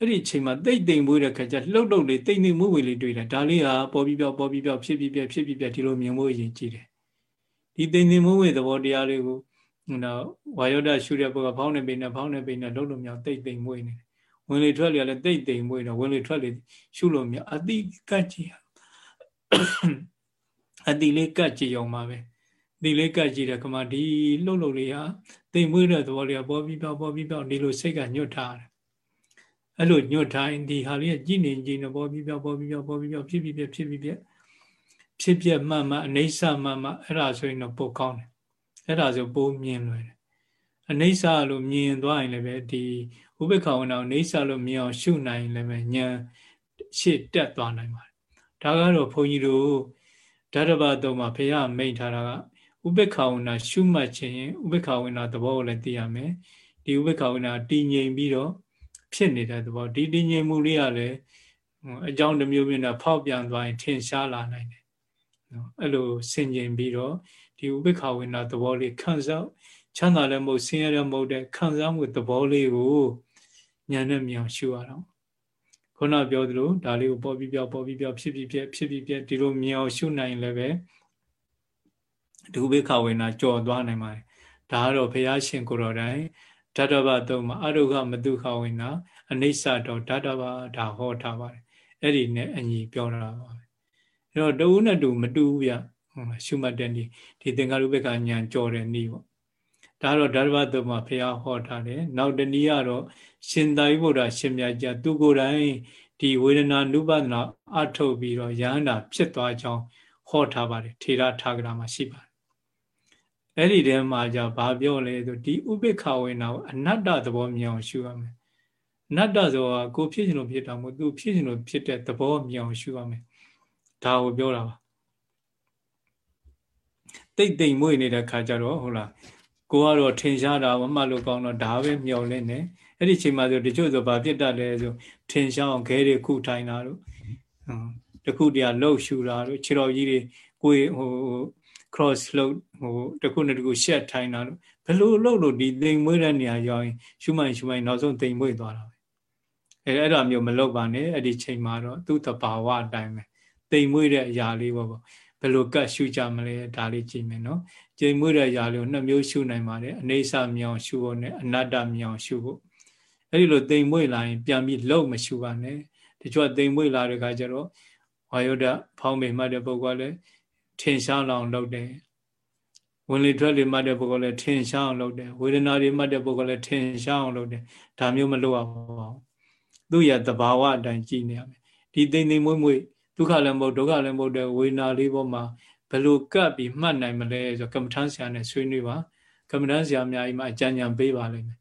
အဲ့ဒီအချိန်မှာတိတ်တိမ်မွေးတဲ့ခါကျလှုပ်လှုပ်လေးတိတ်တိမ်မွေးဝေလေးတွေ့တယ်ဒါလေးဟာပေါ်ပြီးပြောက်ပေါ်ပြီးပြောက်ဖြစ်ပြီးပြက်ဖြစ်ပြီးပြက်ဒီလိုမြင်ဖို့အရင်ကြည့်တယ်ဒီတိမ်တိမ်မွေးဝေသဘောတရားတွေကိုဟိုတော့ဝါယောဒရှုတဲ့ဘက်ကဖောင်းနေပိနေဖောင်းနေပိနေလှုပ်လို့မြောက်တိတ်တိမ်မွေးနေတယ်ဝင်လေထွက်လေလည်းတိတ်တိမ်မွေးတော့ဝင်လေထွက်လေရှုလို့မြောက်အတိကတ်ကြည့်အတိလေးကတ်ကြည့်အောင်ပါပဲဒီလေးကတ်ကြည့်တယ်ခမဒီလှုပ်လှုပ်လေးဟာတိမ်မွေးတဲ့သဘောလေးကပေါ်ပြီးပြောက်ပေါ်ပြီးပြောက်ဒီလိုစိတ်ကညွတ်ထားတယ် အဲ့လိုညွတ်ထားရင်ဒီဟာလေးကကြည်နေကြည်နေပေါ်ပြီးပြောပေါ်ပြီးပြောပေါ်ပြီးပြောဖြစ်ပြီးပြဖြစ်ပြီးပြဖြစ်ပြမှန်မှအနေဆမှန်မှအဲ့ဒါဆိုရင်တော့ပိုကောင်းတယ်အဲ့ဒါဆိုပိုမြင်လွယ်တယ်အနေဆလို့မြင်သွားရင်လည်းပဲဒီဥပ္ပခဝနာအနေဆလို့မြင်အောင်ရှုနိုင်ရင်လည်းပဲဉာဏ်ရှေ့တက်သွားနိုင်ပါတယ်ဒါကတော့ဘုန်းကြီးတို့ဓာတဘတုံးမှာဘုရားမိန့်ထားတာကဥပေက္ခဝနာရှုမှတ်ခြင်းဥပေက္ခဝနာသဘောကိုလည်းသိရမယ်ဒီဥပေက္ခဝနာတည်ငြိမ်ပြီးတော့ ဖြစ်နေတဲ့သဘောဒီတည်ငြိမ်မှုလေးကလည်းအကြောင်းတစ်မျိုးမျိုးနဲ့ဖောက်ပြန်သွားရင်ထင်ရှားလာနိုင်တယ်နော်အဲ့လိုဆင်ခြင်ပြီးတော့ဒီဥပေက္ခဝနာသဘောလေးခံစားချမ်းသာလည်းမဟုတ်ဆင်းရဲလည်းမဟုတ်တဲ့ခံစားမှုသဘောလေးကိုဉာဏ်နဲ့မြင်ရှုရအောင်ခုနပြောသလိုဒါလေးကိုပေါ်ပြီးပြောပေါ်ပြီးပြောဖြစ်ပြီးပြဖြစ်ပြီးပြဒီလိုမြင်အောင်ရှုနိုင်လည်းပဲဒုဘေခဝေနာကြော်သွားနိုင်ပါတယ်ဒါကတော့ဘုရားရှင်ကိုတော်တိုင် ဓာတဘသုံးမှာအရုခမတုခဝေနာအနိစ္စတော်ဓာတဘဒါဟောထားပါတယ်အဲ့ဒီနဲ့အညီပြောတာပါပဲအဲ့တော့တဦးနဲ့တူမတူဘူးဗျဟုတ်လားရှုမှတ်တဲ့နည်းဒီသင်္ကာရုပ္ပကညာကြော်တဲ့နည်းပေါ့ဒါတော့ဓာတဘသုံးမှာဘုရားဟောထားတယ်နောက်တနည်းကတော့ရှင်သာရိပုတ္တရာရှင်မြတ်ကြသူကိုယ်တိုင်ဒီဝေဒနာနုပဒနာအထုတ်ပြီးတော့ယဟန္တာဖြစ်သွားကြောင်းဟောထားပါတယ်ထေရထာဂရမှာရှိပါတယ် အဲ့ဒီထဲမှာじゃဘာပြောလဲဆိုဒီဥပိ္ပခဝေနာကိုအနတ္တသဘောမြင်အောင်ရှုရမယ်အနတ္တဆိုတာကိုဖြစ်ခြင်းလို့ဖြစ်တာမဟုတ်သူဖြစ်ခြင်းလို့ဖြစ်တဲ့သဘောမြင်အောင်ရှုရမယ်ဒါကိုပြောတာပါတိတ်တိမ်မွေ့နေတဲ့ခါကျတော့ဟုတ်လားကိုကတော့ထင်ရှားတာမမှတ်လို့ကောင်းတော့ဒါပဲမျောလင်းနေအဲ့ဒီချိန်မှာဆိုတချို့ဆိုဘာဖြစ်တတ်လဲဆိုထင်ရှားအောင်ခဲတွေခုထိုင်တာတို့တခုတည်းလှုပ်ရှူတာတို့ခြေတော်ကြီးတွေကိုယ်ဟို cross လှုပ်ဟိုတခုနဲ့တခုရှက်ထိုင်တာတို့ဘယ်လိုလှုပ်လို့ဒီတိမ်မွေးတဲ့နေရာရောက်ရင်ရှုမှန်ရှုမှန်နောက်ဆုံးတိမ်မွေးသွားတာပဲအဲအဲ့ဒါမျိုးမလုပ်ပါနဲ့အဲ့ဒီချိန်မှာတော့သူ့တဘာဝအတိုင်းပဲတိမ်မွေးတဲ့အရာလေးပေါ့ဘယ်လိုကတ်ရှုကြမလဲဒါလေးကြည့်မယ်နော်ကြိမ်မွေးတဲ့အရာလေးကိုနှစ်မျိုးရှုနိုင်ပါတယ်အနေဆာမြောင်ရှုဖို့နဲ့အနတ္တမြောင်ရှုဖို့အဲ့ဒီလိုတိမ်မွေ့လာရင်ပြန်ပြီးလှုပ်မရှုပါနဲ့တချို့တိမ်မွေ့လာတဲ့ခါကျတော့ဝါယုဒဖောင်းမိမှတ်တဲ့ပုဂ္ဂိုလ်ကလည်း ထင်ရှားလောင်လုပ်တယ်ဝင်လေထွက်လေမှတ်တဲ့ပုဂ္ဂိုလ်လည်းထင်ရှားအောင်လုပ်တယ်ဝေဒနာတွေမှတ်တဲ့ပုဂ္ဂိုလ်လည်းထင်ရှားအောင်လုပ်တယ်ဒါမျိုးမလုပ်ရပါဘူးသူ့ရဲ့သဘာဝအတိုင်းကြည့်နေရမယ်ဒီတိမ်တိမ်မွေ့မွေ့ဒုက္ခလည်းမဟုတ်ဒုက္ခလည်းမဟုတ်တဲ့ဝေဒနာလေးပေါ်မှာဘယ်လိုကပ်ပြီးမှတ်နိုင်မလဲဆိုကမ္မထမ်းဆရာနဲ့ဆွေးနွေးပါကမ္မထမ်းဆရာအများကြီးမှအကြံဉာဏ်ပေးပါလိမ့်မယ်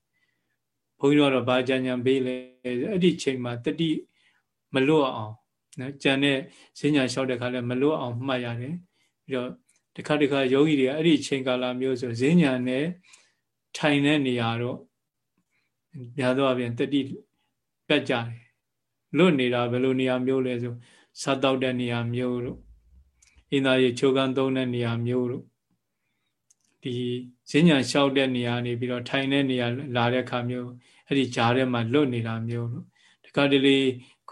ဘုန်းကြီးတို့ကတော့ဘာအကြံဉာဏ်ပေးလဲအဲ့ဒီချိန်မှာတတိမလွတ်အောင်နော်ကြံတဲ့ဈဉ္ညာလျှောက်တဲ့ခါလဲမလွတ်အောင်မှတ်ရတယ် ပြီးတော့တခါတခါယောဂီတွေကအဲ့ဒီချိန်ကာလမျိုးဆိုဈဉ္ညာနဲ့ထိုင်တဲ့နေရာတော့များသောအားဖြင့်တတိပက်ကြတယ်လွတ်နေတာဘယ်လိုနေရာမျိုးလဲဆိုစားတောက်တဲ့နေရာမျိုးတို့အင်းသားရေချိုးကန်သုံးတဲ့နေရာမျိုးတို့ဒီဈဉ္ညာလျှောက်တဲ့နေရာနေပြီးတော့ထိုင်တဲ့နေရာလာတဲ့ခါမျိုးအဲ့ဒီကြားထဲမှာလွတ်နေတာမျိုးတို့တခါတလေ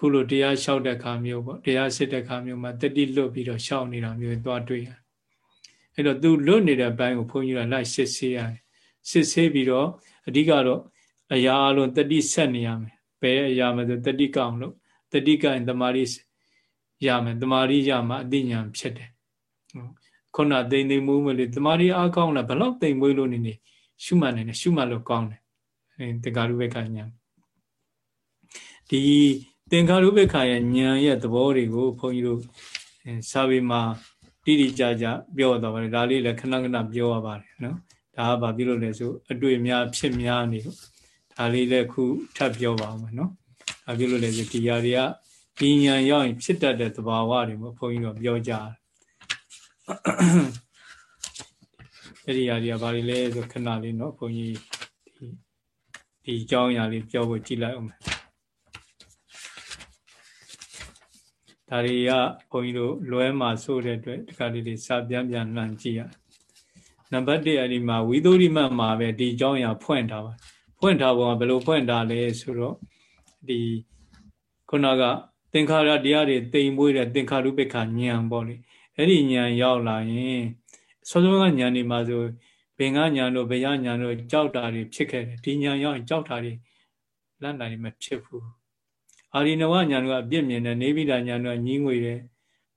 ခုလိုတရားလျှောက်တဲ့ခါမျိုးပေါ့တရားစစ်တဲ့ခါမျိုးမှာတတိလွတ်ပြီးတော့ရှောက်နေတာမျိုးသွားတွေ့ရအဲ့တော့သူလွတ်နေတဲ့ဘိုင်းကိုဘုန်းကြီးကလိုက်စစ်ဆေးရတယ်စစ်ဆေးပြီးတော့အဓိကတော့အရာအလုံးတတိဆက်နေရမယ်ဘယ်အရာမှဆိုတတိကောင်လို့တတိကရင်တမာရီရမယ်တမာရီရမှာအသိဉာဏ်ဖြစ်တယ်ခုနတိမ်တိမ်မွေးမလို့တမာရီအားကောင်းလားဘလောက်တိမ်မွေးလို့နေနေရှုမှတ်နေတယ်ရှုမှတ်လို့ကောင်းတယ်အဲတက္ကရုပ္ပခဉာဏ်ဒီ သင်္ခါရုပ္ပခရဲ့ဉာဏ်ရဲ့သဘောတွေကိုဘုန်းကြီးတို့စာပေမှာတိတိကျကျပြောတော့ပါတယ်ဒါလေးလည်းခဏခဏပြောရပါတယ်နော်ဒါကဘာဖြစ်လို့လဲဆိုအတွေ့များဖြစ်များနေလို့ဒါလေးလည်းခုထပ်ပြောပါအောင်မယ်နော်ဘာဖြစ်လို့လဲဆိုဒီຢာတွေကဒီဉာဏ်ရောက်ရင်ဖြစ်တတ်တဲ့သဘာဝတွေပေါ့ဘုန်းကြီးတို့ပြောကြတယ်အဲ့ဒီຢာတွေကဘာတွေလဲဆိုခဏလေးနော်ဘုန်းကြီးဒီဒီအကြောင်းအရာလေးပြောဖို့ကြည့်လိုက်အောင်မယ် ဒါတွေကဘုန်းကြီးတို့လွဲမှာဆိုတဲ့အတွက်ဒီကလေးတွေစာပြန်ပြန်လှန်ကြည့်ရနံပါတ်1အဲ့ဒီမှာဝိသုရိမတ်မှာပဲဒီအကြောင်းအရာဖွင့်ထားပါဖွင့်ထားပုံကဘယ်လိုဖွင့်ထားလဲဆိုတော့ဒီခုနကသင်္ခါရတရားတွေတိမ်မွေးတဲ့သင်္ခါရုပ္ပခဉာဏ်ပေါ့လေအဲ့ဒီဉာဏ်ရောက်လာရင်စောစောကဉာဏ်ဒီမှာဆိုဘင်္ဂဉာဏ်တို့ဘယဉာဏ်တို့ကြောက်တာတွေဖြစ်ခဲ့တယ်ဒီဉာဏ်ရောက်ရင်ကြောက်တာတွေလန့်တာတွေမဖြစ်ဘူး အာရိနဝညာတို့ကအပြစ်မြင်တယ်နေဗိဒညာတို့ကညင်းငွေတယ်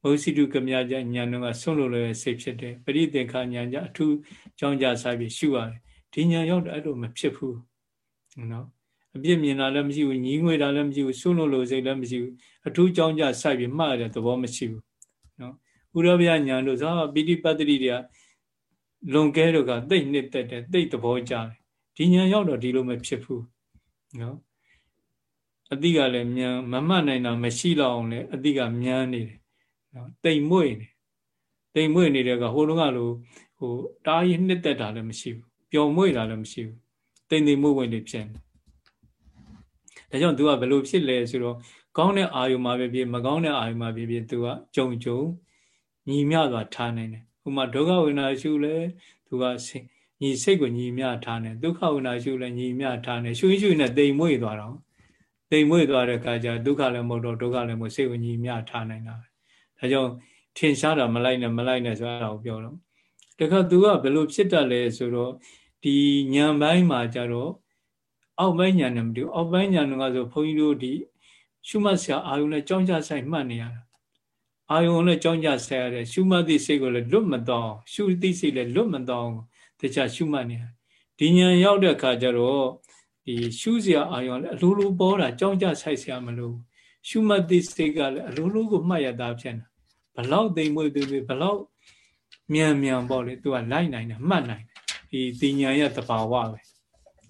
မောစိတုကမြကြညာတို့ကဆုံးလို့လည်းစိတ်ဖြစ်တယ်ပရိသင်္ခညာကြအထူးကြောင်းကြစားပြီးရှုရတယ်ဒီညာရောက်တော့အဲ့လိုမဖြစ်ဘူးနော်အပြစ်မြင်တာလည်းမရှိဘူးညင်းငွေတာလည်းမရှိဘူးဆုံးလို့လို့စိတ်လည်းမရှိဘူးအထူးကြောင်းကြဆိုင်ပြီးမှားတဲ့သဘောမရှိဘူးနော်ဥရဗျညာတို့သာပိဋိပတ္တိတွေကလွန်ကဲတို့ကတိတ်နှစ်သက်တယ်တိတ်သဘောကြတယ်ဒီညာရောက်တော့ဒီလိုမဖြစ်ဘူးနော် အတိကလည်းမြန်မမှတ်နိုင်တာမရှိတော့အောင်လေအတိကမြန်နေတယ်နော်တိမ်မွေ့နေတိမ်မွေ့နေတဲ့ကဟိုတုန်းကလိုဟိုတားရင်နှစ်သက်တာလည်းမရှိဘူးပျော်မွေ့တာလည်းမရှိဘူးတိမ်တိမ်မွေ့မွေ့လေးဖြစ်နေဒါကြောင့် तू ကဘယ်လိုဖြစ်လဲဆိုတော့ကောင်းတဲ့အာယုံမှာပဲဖြစ်မကောင်းတဲ့အာယုံမှာဖြစ်ဖြစ် तू ကကြုံကြုံညီမျှစွာထားနိုင်တယ်ဥမာဒုက္ခဝေဒနာရှုလဲ तू ကညီစိတ်ကိုညီမျှထားတယ်ဒုက္ခဝေဒနာရှုလဲညီမျှထားတယ်ရှုရှုနဲ့တိမ်မွေ့သွားတော့ တိမ်မွေ့သွားတဲ့အခါကျဒုက္ခလည်းမဟုတ်တော့ဒုက္ခလည်းမဟုတ်စိတ်ကိုညီမျှထားနိုင်တာပဲဒါကြောင့်ထင်ရှားတာမလိုက်နဲ့မလိုက်နဲ့ဆိုတာကိုပြောတော့တခါသူကဘယ်လိုဖြစ်တတ်လဲဆိုတော့ဒီညံပိုင်းမှာကျတော့အောက်ပိုင်းညံနဲ့မတူအောက်ပိုင်းညံကဆိုဘုန်းကြီးတို့ဒီရှုမှတ်ဆရာအာယုံနဲ့ကြောင်းကြဆိုင်မှတ်နေရတာအာယုံနဲ့ကြောင်းကြဆိုင်ရတယ်ရှုမှတ်သည့်စိတ်ကိုလည်းလွတ်မတော့ရှုသည့်စိတ်လည်းလွတ်မတော့တခြားရှုမှတ်နေရဒီညံရောက်တဲ့အခါကျတော့ ဒီရှုစရာအာယုံလည်းအလိုလိုပေါ်တာကြောင်းကြဆိုင်ဆရာမလို့ရှုမှတ်သည့်စိတ်ကလည်းအလိုလိုကိုမှတ်ရတာဖြစ်နေဘလောက်သိမ်မွေ့သိမ်မွေ့ဘလောက်မြန်မြန်ပေါ့လေသူကလိုက်နိုင်တယ်မှတ်နိုင်တယ်ဒီတင်ညာရဲ့တဘာဝပဲ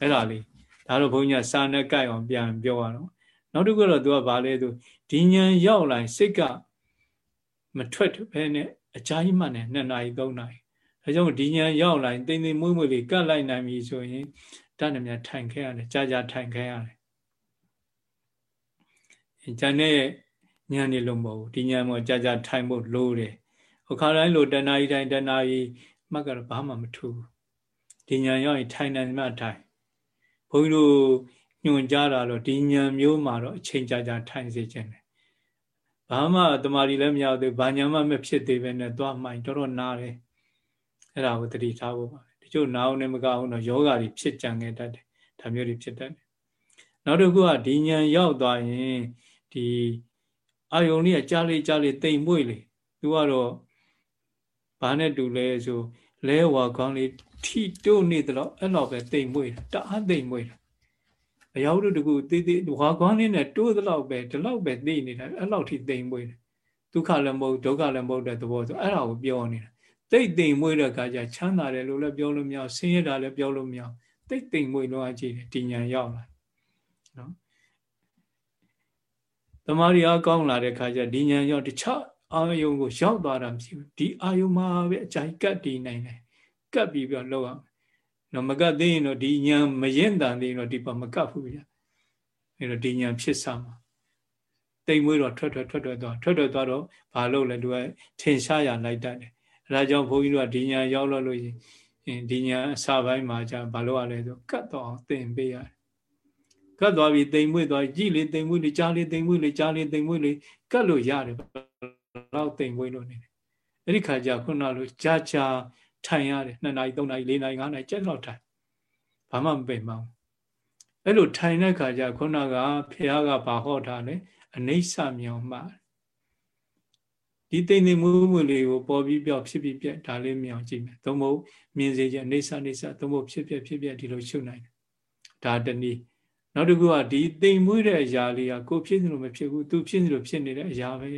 အဲ့ဒါလေးဒါတော့ဘုန်းကြီးစာနဲ့ကြိုက်အောင်ပြန်ပြောရတော့နောက်တစ်ခုတော့သူကဘာလဲသူဒီဉာဏ်ရောက်လာစိတ်ကမထွက်ဘဲနဲ့အကြာကြီးမှနဲ့2နာရီ3နာရီ ဒါကြောင့်ဒီဉာဏ်ရောက်လာတိမ်တိမ်မွေ့မွေ့လေးကတ်လိုက်နိုင်ပြီဆိုရင်တဏ္ဍမြထိုင်ခဲ့ရတယ်ကြာကြာထိုင်ခဲ့ရတယ်ဉာဏ်နဲ့ဉာဏ်နေလို့မဟုတ်ဘူးဒီဉာဏ်မှာကြာကြာထိုင်ဖို့လိုတယ်အခါတိုင်းလိုတဏှာကြီးတိုင်းတဏှာကြီးမှတ်ကတော့ဘာမှမထူးဒီဉာဏ်ရောက်ရင်ထိုင်နိုင်မှထိုင်ဘုန်းကြီးတို့ညွန်ကြတာတော့ဒီဉာဏ်မျိုးမှာတော့အချိန်ကြာကြာထိုင်စေခြင်းတယ်ဘာမှတမာရီလည်းမရသေးဘာညာမှမဖြစ်သေးပဲနဲ့သွားမှိုင်တော်တော်နားတယ် အဲ့ဒါကိုတတိထားဖို့ပါတချို့နာအောင်နဲ့မကအောင်တော့ယောဂါတွေဖြစ်ကြံခဲ့တတ်တယ်ဒါမျိုးတွေဖြစ်တတ်တယ်နောက်တစ်ခုကဒီဉာဏ်ရောက်သွားရင်ဒီအာယုံလေးကကြားလေးကြားလေးတိမ်မွေ့လေသူကတော့ဘာနဲ့တူလဲဆိုလဲဝါကောင်းလေးထိတိုးနေတော့အဲ့လောက်ပဲတိမ်မွေ့တာတအားတိမ်မွေ့တာအယောက်တို့တကူတေးသေးဝါကောင်းလေးနဲ့တိုးသလောက်ပဲဒီလောက်ပဲသိနေတာအဲ့လောက်ထိတိမ်မွေ့တယ်ဒုက္ခလည်းမဟုတ်ဒုက္ခလည်းမဟုတ်တဲ့သဘောဆိုအဲ့ဒါကိုပြောနေတာ တိတ်တိမ်မွေ့တဲ့အခါကျချမ်းသာတယ်လို့လည်းပြောလို့မရဆင်းရဲတာလည်းပြောလို့မရတိတ်တိမ်မွေ့လို့အကြည့်တယ်ဒီညာရောက်လာနော်တမာရီအားကောင်းလာတဲ့ခါကျဒီညာရောက်တခြားအာယုံကိုရောက်သွားတာမရှိဘူးဒီအာယုံမှာပဲအကြိုက်ကတ်တည်နိုင်တယ်ကတ်ပြီးပြီးလောက်အောင်နော်မကတ်သေးရင်တော့ဒီညာမရင်တန်သေးရင်တော့ဒီပါမကတ်ဘူးဗျာအဲတော့ဒီညာဖြစ်စမှာတိမ်မွေးတော့ထွက်ထွက်ထွက်ထွက်သွားထွက်ထွက်သွားတော့ဘာလို့လဲသူကထင်ရှားရလိုက်တတ်တယ် အဲဒါကြောင့်ဘုန်းကြီးတို့ကဒီညာရောက်လို့လို့ရင်ဒီညာအစပိုင်းမှာじゃဘာလို့ရလဲဆိုကတ်တော့သင်ပေးရတယ်ကတ်သွားပြီတိမ်မွေ့သွားကြည့်လေတိမ်မွေ့လေကြားလေတိမ်မွေ့လေကြားလေတိမ်မွေ့လေကတ်လို့ရတယ်တော့တိမ်မွေ့လို့နေတယ်အဲ့ဒီခါကျခုနလိုကြာကြာထိုင်ရတယ်2နာရီ3နာရီ4နာရီ5နာရီကျက်တော့ထိုင်ဘာမှမပင်မအောင်အဲ့လိုထိုင်တဲ့ခါကျခုနကဖះကဘာဟောတာလဲအနိစ္စမြောင်မှ ဒီတိမ်တိမ်မွေးမွေးလေးကိုပေါ်ပြီးပြောက်ဖြစ်ပြီးပြက်ဒါလေးမြောင်ကြည့်မယ်သို့မဟုတ်မြင်စေခြင်းအနိစ္စအနိစ္စသို့မဟုတ်ဖြစ်ပြက်ဖြစ်ပြက်ဒီလိုရှုနိုင်တယ်ဒါတနည်းနောက်တစ်ခုကဒီတိမ်မွေးတဲ့အရာလေးကကိုဖြစ်နေလို့မဖြစ်ဘူးသူဖြစ်နေလို့ဖြစ်နေတဲ့အရာပဲ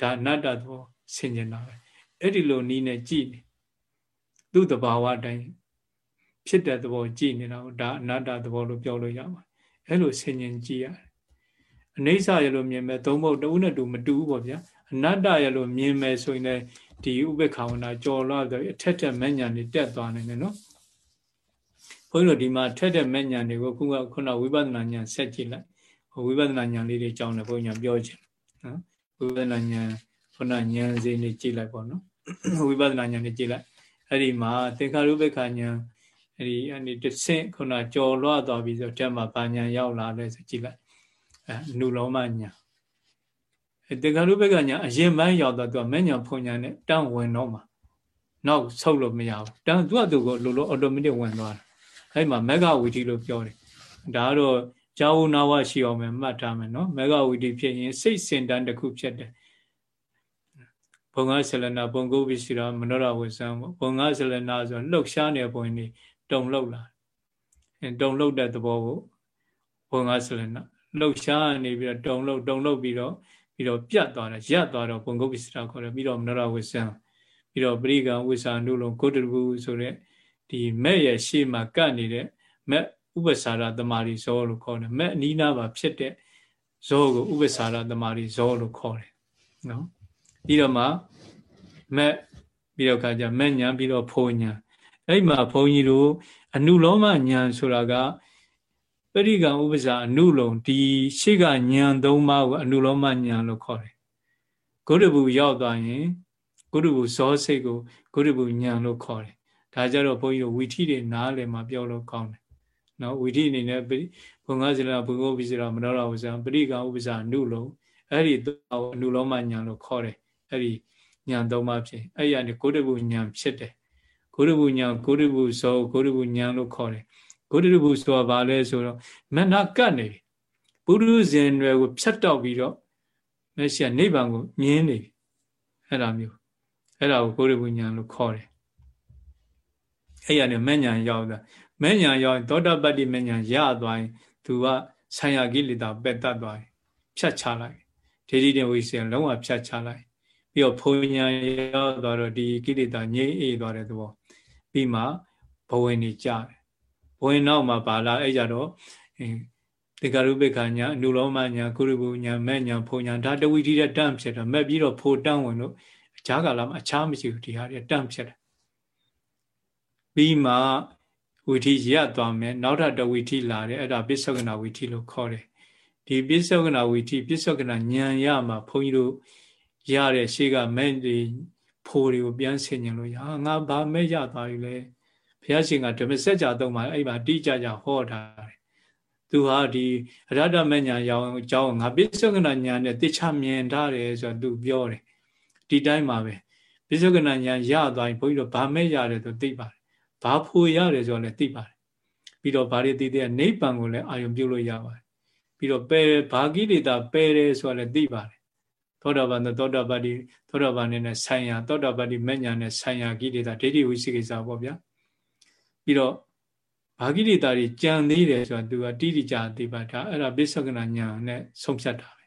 ဒါအနတ္တသဘောဆင်ញင်တာပဲအဲ့ဒီလိုနီးနဲ့ကြည်နေသူ့တဘာဝတိုင်းဖြစ်တဲ့သဘောကြည်နေတာကိုဒါအနတ္တသဘောလို့ပြောလို့ရပါတယ်အဲ့လိုဆင်ញင်ကြည်ရတယ် အနိစ္စရလို့မြင်မဲ့သုံးဖို့တဦးနဲ့တူမတူဘူးပေါ့ဗျာအနတ္တရလို့မြင်မဲ့ဆိုရင်လည်းဒီဥပ္ပခာဝနာကြော်လာတော့အထက်ထက်မဉဏ်တွေတက်သွားနိုင်တယ်နော်ဘုန်းကြီးတို့ဒီမှာထက်တဲ့မဉဏ်တွေကိုခုကခုနဝိပဿနာဉာဏ်ဆက်ကြည့်လိုက်ဝိပဿနာဉာဏ်လေးတွေကြောင်းတယ်ဘုန်းကြီးပြောချင်နော်ဝိပဿနာဉာဏ်ခုနဉာဏ်စင်းလေးကြည့်လိုက်ပေါ့နော်ဝိပဿနာဉာဏ်နဲ့ကြည့်လိုက်အဲ့ဒီမှာသင်္ခါရုပ္ပခာဉာဏ်အဲ့ဒီအဲ့ဒီတစ်ဆင့်ခုနကြော်လွှတ်သွားပြီဆိုတက်မှာဘာဉာဏ်ရောက်လာလဲဆိုကြည့်လိုက် အဲနုလောမဉာဏ်အဲသင်္ခါရုပ္ပခာဉာဏ်အရင်ပိုင်းရောက်တော့သူကမဲ့ဉာဏ်ဖွဉာဏ်နဲ့တန်းဝင်တော့မှာနောက်ဆုပ်လို့မရဘူးတန်းသူကသူကလိုလိုအော်တိုမက်တစ်ဝင်သွားတာအဲ့မှာမဂ္ဂဝီတီလို့ပြောတယ်ဒါကတော့ဇာဝနာဝရှိအောင်ပဲမှတ်ထားမယ်နော်မဂ္ဂဝီတီဖြစ်ရင်စိတ်စင်တန်းတစ်ခုဖြစ်တယ်ဘုံငါဆလနာဘုံကုပိစီရာမနောရဝဇံဘုံငါဆလနာဆိုလှုပ်ရှားနေတဲ့ပုံနေတုံလှုပ်လာတုံလှုပ်တဲ့သဘောကိုဘုံငါဆလနာ လှုပ်ရှားနေပြီးတော့တုံလှုပ်တုံလှုပ်ပြီးတော့ပြီးတော့ပြတ်သွားတယ်ရပ်သွားတော့ဘုံကုပိစီရာခေါ်တယ်ပြီးတော့မနောရဝဇံပြီးတော့ပရိကံဝိစာနုလုံးကိုတရဘူးဆိုတဲ့ဒီမဲ့ရဲ့ရှေ့မှာကတ်နေတဲ့မဲ့ဥပ္ပစာရတမာရီဇောလို့ခေါ်တယ်မဲ့အနီးနားမှာဖြစ်တဲ့ဇောကိုဥပ္ပစာရတမာရီဇောလို့ခေါ်တယ်နော်ပြီးတော့မှမဲ့ပြီးတော့ခါကျမဲ့ညာပြီးတော့ဖိုးညာအဲ့မှာဘုန်းကြီးတို့အနုလောမညာဆိုတာက ပရိကံဥပ္ပစာအနုလုံဒီရှေ့ကညာသုံးပါးကိုအနုလောမညာလို့ခေါ်တယ်ဂုရဘူးရောက်သွားရင်ဂုရဘူးဇောစိတ်ကိုဂုရဘူးညာလို့ခေါ်တယ်ဒါကြတော့ဘုန်းကြီးတို့ဝီထိတွေနားလည်မှာပြောလို့ကောင်းတယ်နော်ဝီထိအနေနဲ့ဘုံငါးစလာဘုံဂုပိစရာမနောရဝဇံပရိကံဥပ္ပစာအနုလုံအဲ့ဒီတော့အနုလောမညာလို့ခေါ်တယ်အဲ့ဒီညာသုံးပါးဖြစ်အဲ့ရနေဂုရဘူးညာဖြစ်တယ်ဂုရဘူးညာဂုရဘူးဇောဂုရဘူးညာလို့ခေါ်တယ် ဂုရဘူးဆိုတာဘာလဲဆိုတော့မနာကတ်နေပုရုဇဉ်တွေကိုဖြတ်တောက်ပြီးတော့မက်ဆီကနိဗ္ဗာန်ကိုမြင်နေအဲ့လိုမျိုးအဲ့ဒါကိုဂုရဘူးညာလို့ခေါ်တယ်အဲ့ရနေမဲ့ညာရောက်တာမဲ့ညာရောက်သောတာပတ္တိမဲ့ညာရသွားရင်သူကဆံရကိလေသာပယ်တတ်သွားရင်ဖြတ်ချလိုက်ဒေဒီတင်ဝိစေလုံးဝဖြတ်ချလိုက်ပြီးတော့ဖုန်ညာရောက်သွားတော့ဒီကိလေသာငြိမ့်အေးသွားတဲ့သဘောပြီးမှဘဝင်နေကြတယ်ဘ ဝင်နောက်မှာပါလာအဲ့ကြတော့တေကရုပိခာညာအနုလောမညာကုရုပုညာမဲ့ညာဖုန်ညာဒါတဝိတိတဲ့တန့်ဖြစ်တော့မဲ့ပြီးတော့ဖိုတန့်ဝင်လို့အခြားကာလမှာအခြားမရှိဘူးဒီဟာတွေတန့်ဖြစ်တယ်ပြီးမှဝိထိရသွားမယ်နောက်ထပ်တဝိထိလာတယ်အဲ့ဒါပစ္စုကနာဝိထိလို့ခေါ်တယ်ဒီပစ္စုကနာဝိထိပစ္စုကနာဉာဏ်ရမှာဘုန်းကြီးတို့ရတဲ့ရှေ့ကမဲ့တွေဖိုးတွေကိုပြန်ဆင်ញင်လို့ရငါဘာမဲ့ရသွားပြီလဲ ဘုရားရှင်ကဓမ္မစကြာသုံးပါအဲ့မှာတိကြကြဟောတာသူဟာဒီအရဟတမညာရောင်းအကြောင်းငါပစ္စုကနာညာနဲ့တိချမြင်ထားတယ်ဆိုတော့သူပြောတယ်ဒီတိုင်းမှာပဲပစ္စုကနာညာရသွားရင်ဘုန်းကြီးတို့ဗာမဲ့ရတယ်ဆိုသိပါတယ်ဘာဖို့ရတယ်ဆိုတော့လည်းသိပါတယ်ပြီးတော့ဗာရီသိတဲ့နိဗ္ဗာန်ကိုလည်းအာရုံပြုလို့ရပါတယ်ပြီးတော့ပယ်ဘာကိလေသာပယ်တယ်ဆိုတော့လည်းသိပါတယ်သောတာပန်သောတာပတ္တိသောတာပန်နဲ့ဆိုင်ရာသောတာပတ္တိမဉ္ဇဏ်နဲ့ဆိုင်ရာကိလေသာဒိဋ္ဌိဝိသိကိစ္စပေါ့ဗျာ ပြီးတော့ဘာကိလေသာတွေကြံသေးတယ်ဆိုတာသူကတိတိကျသိပါဒါအဲ့ဒါပစ္ဆကနာညာနဲ့ဆုံးဖြတ်တာပဲ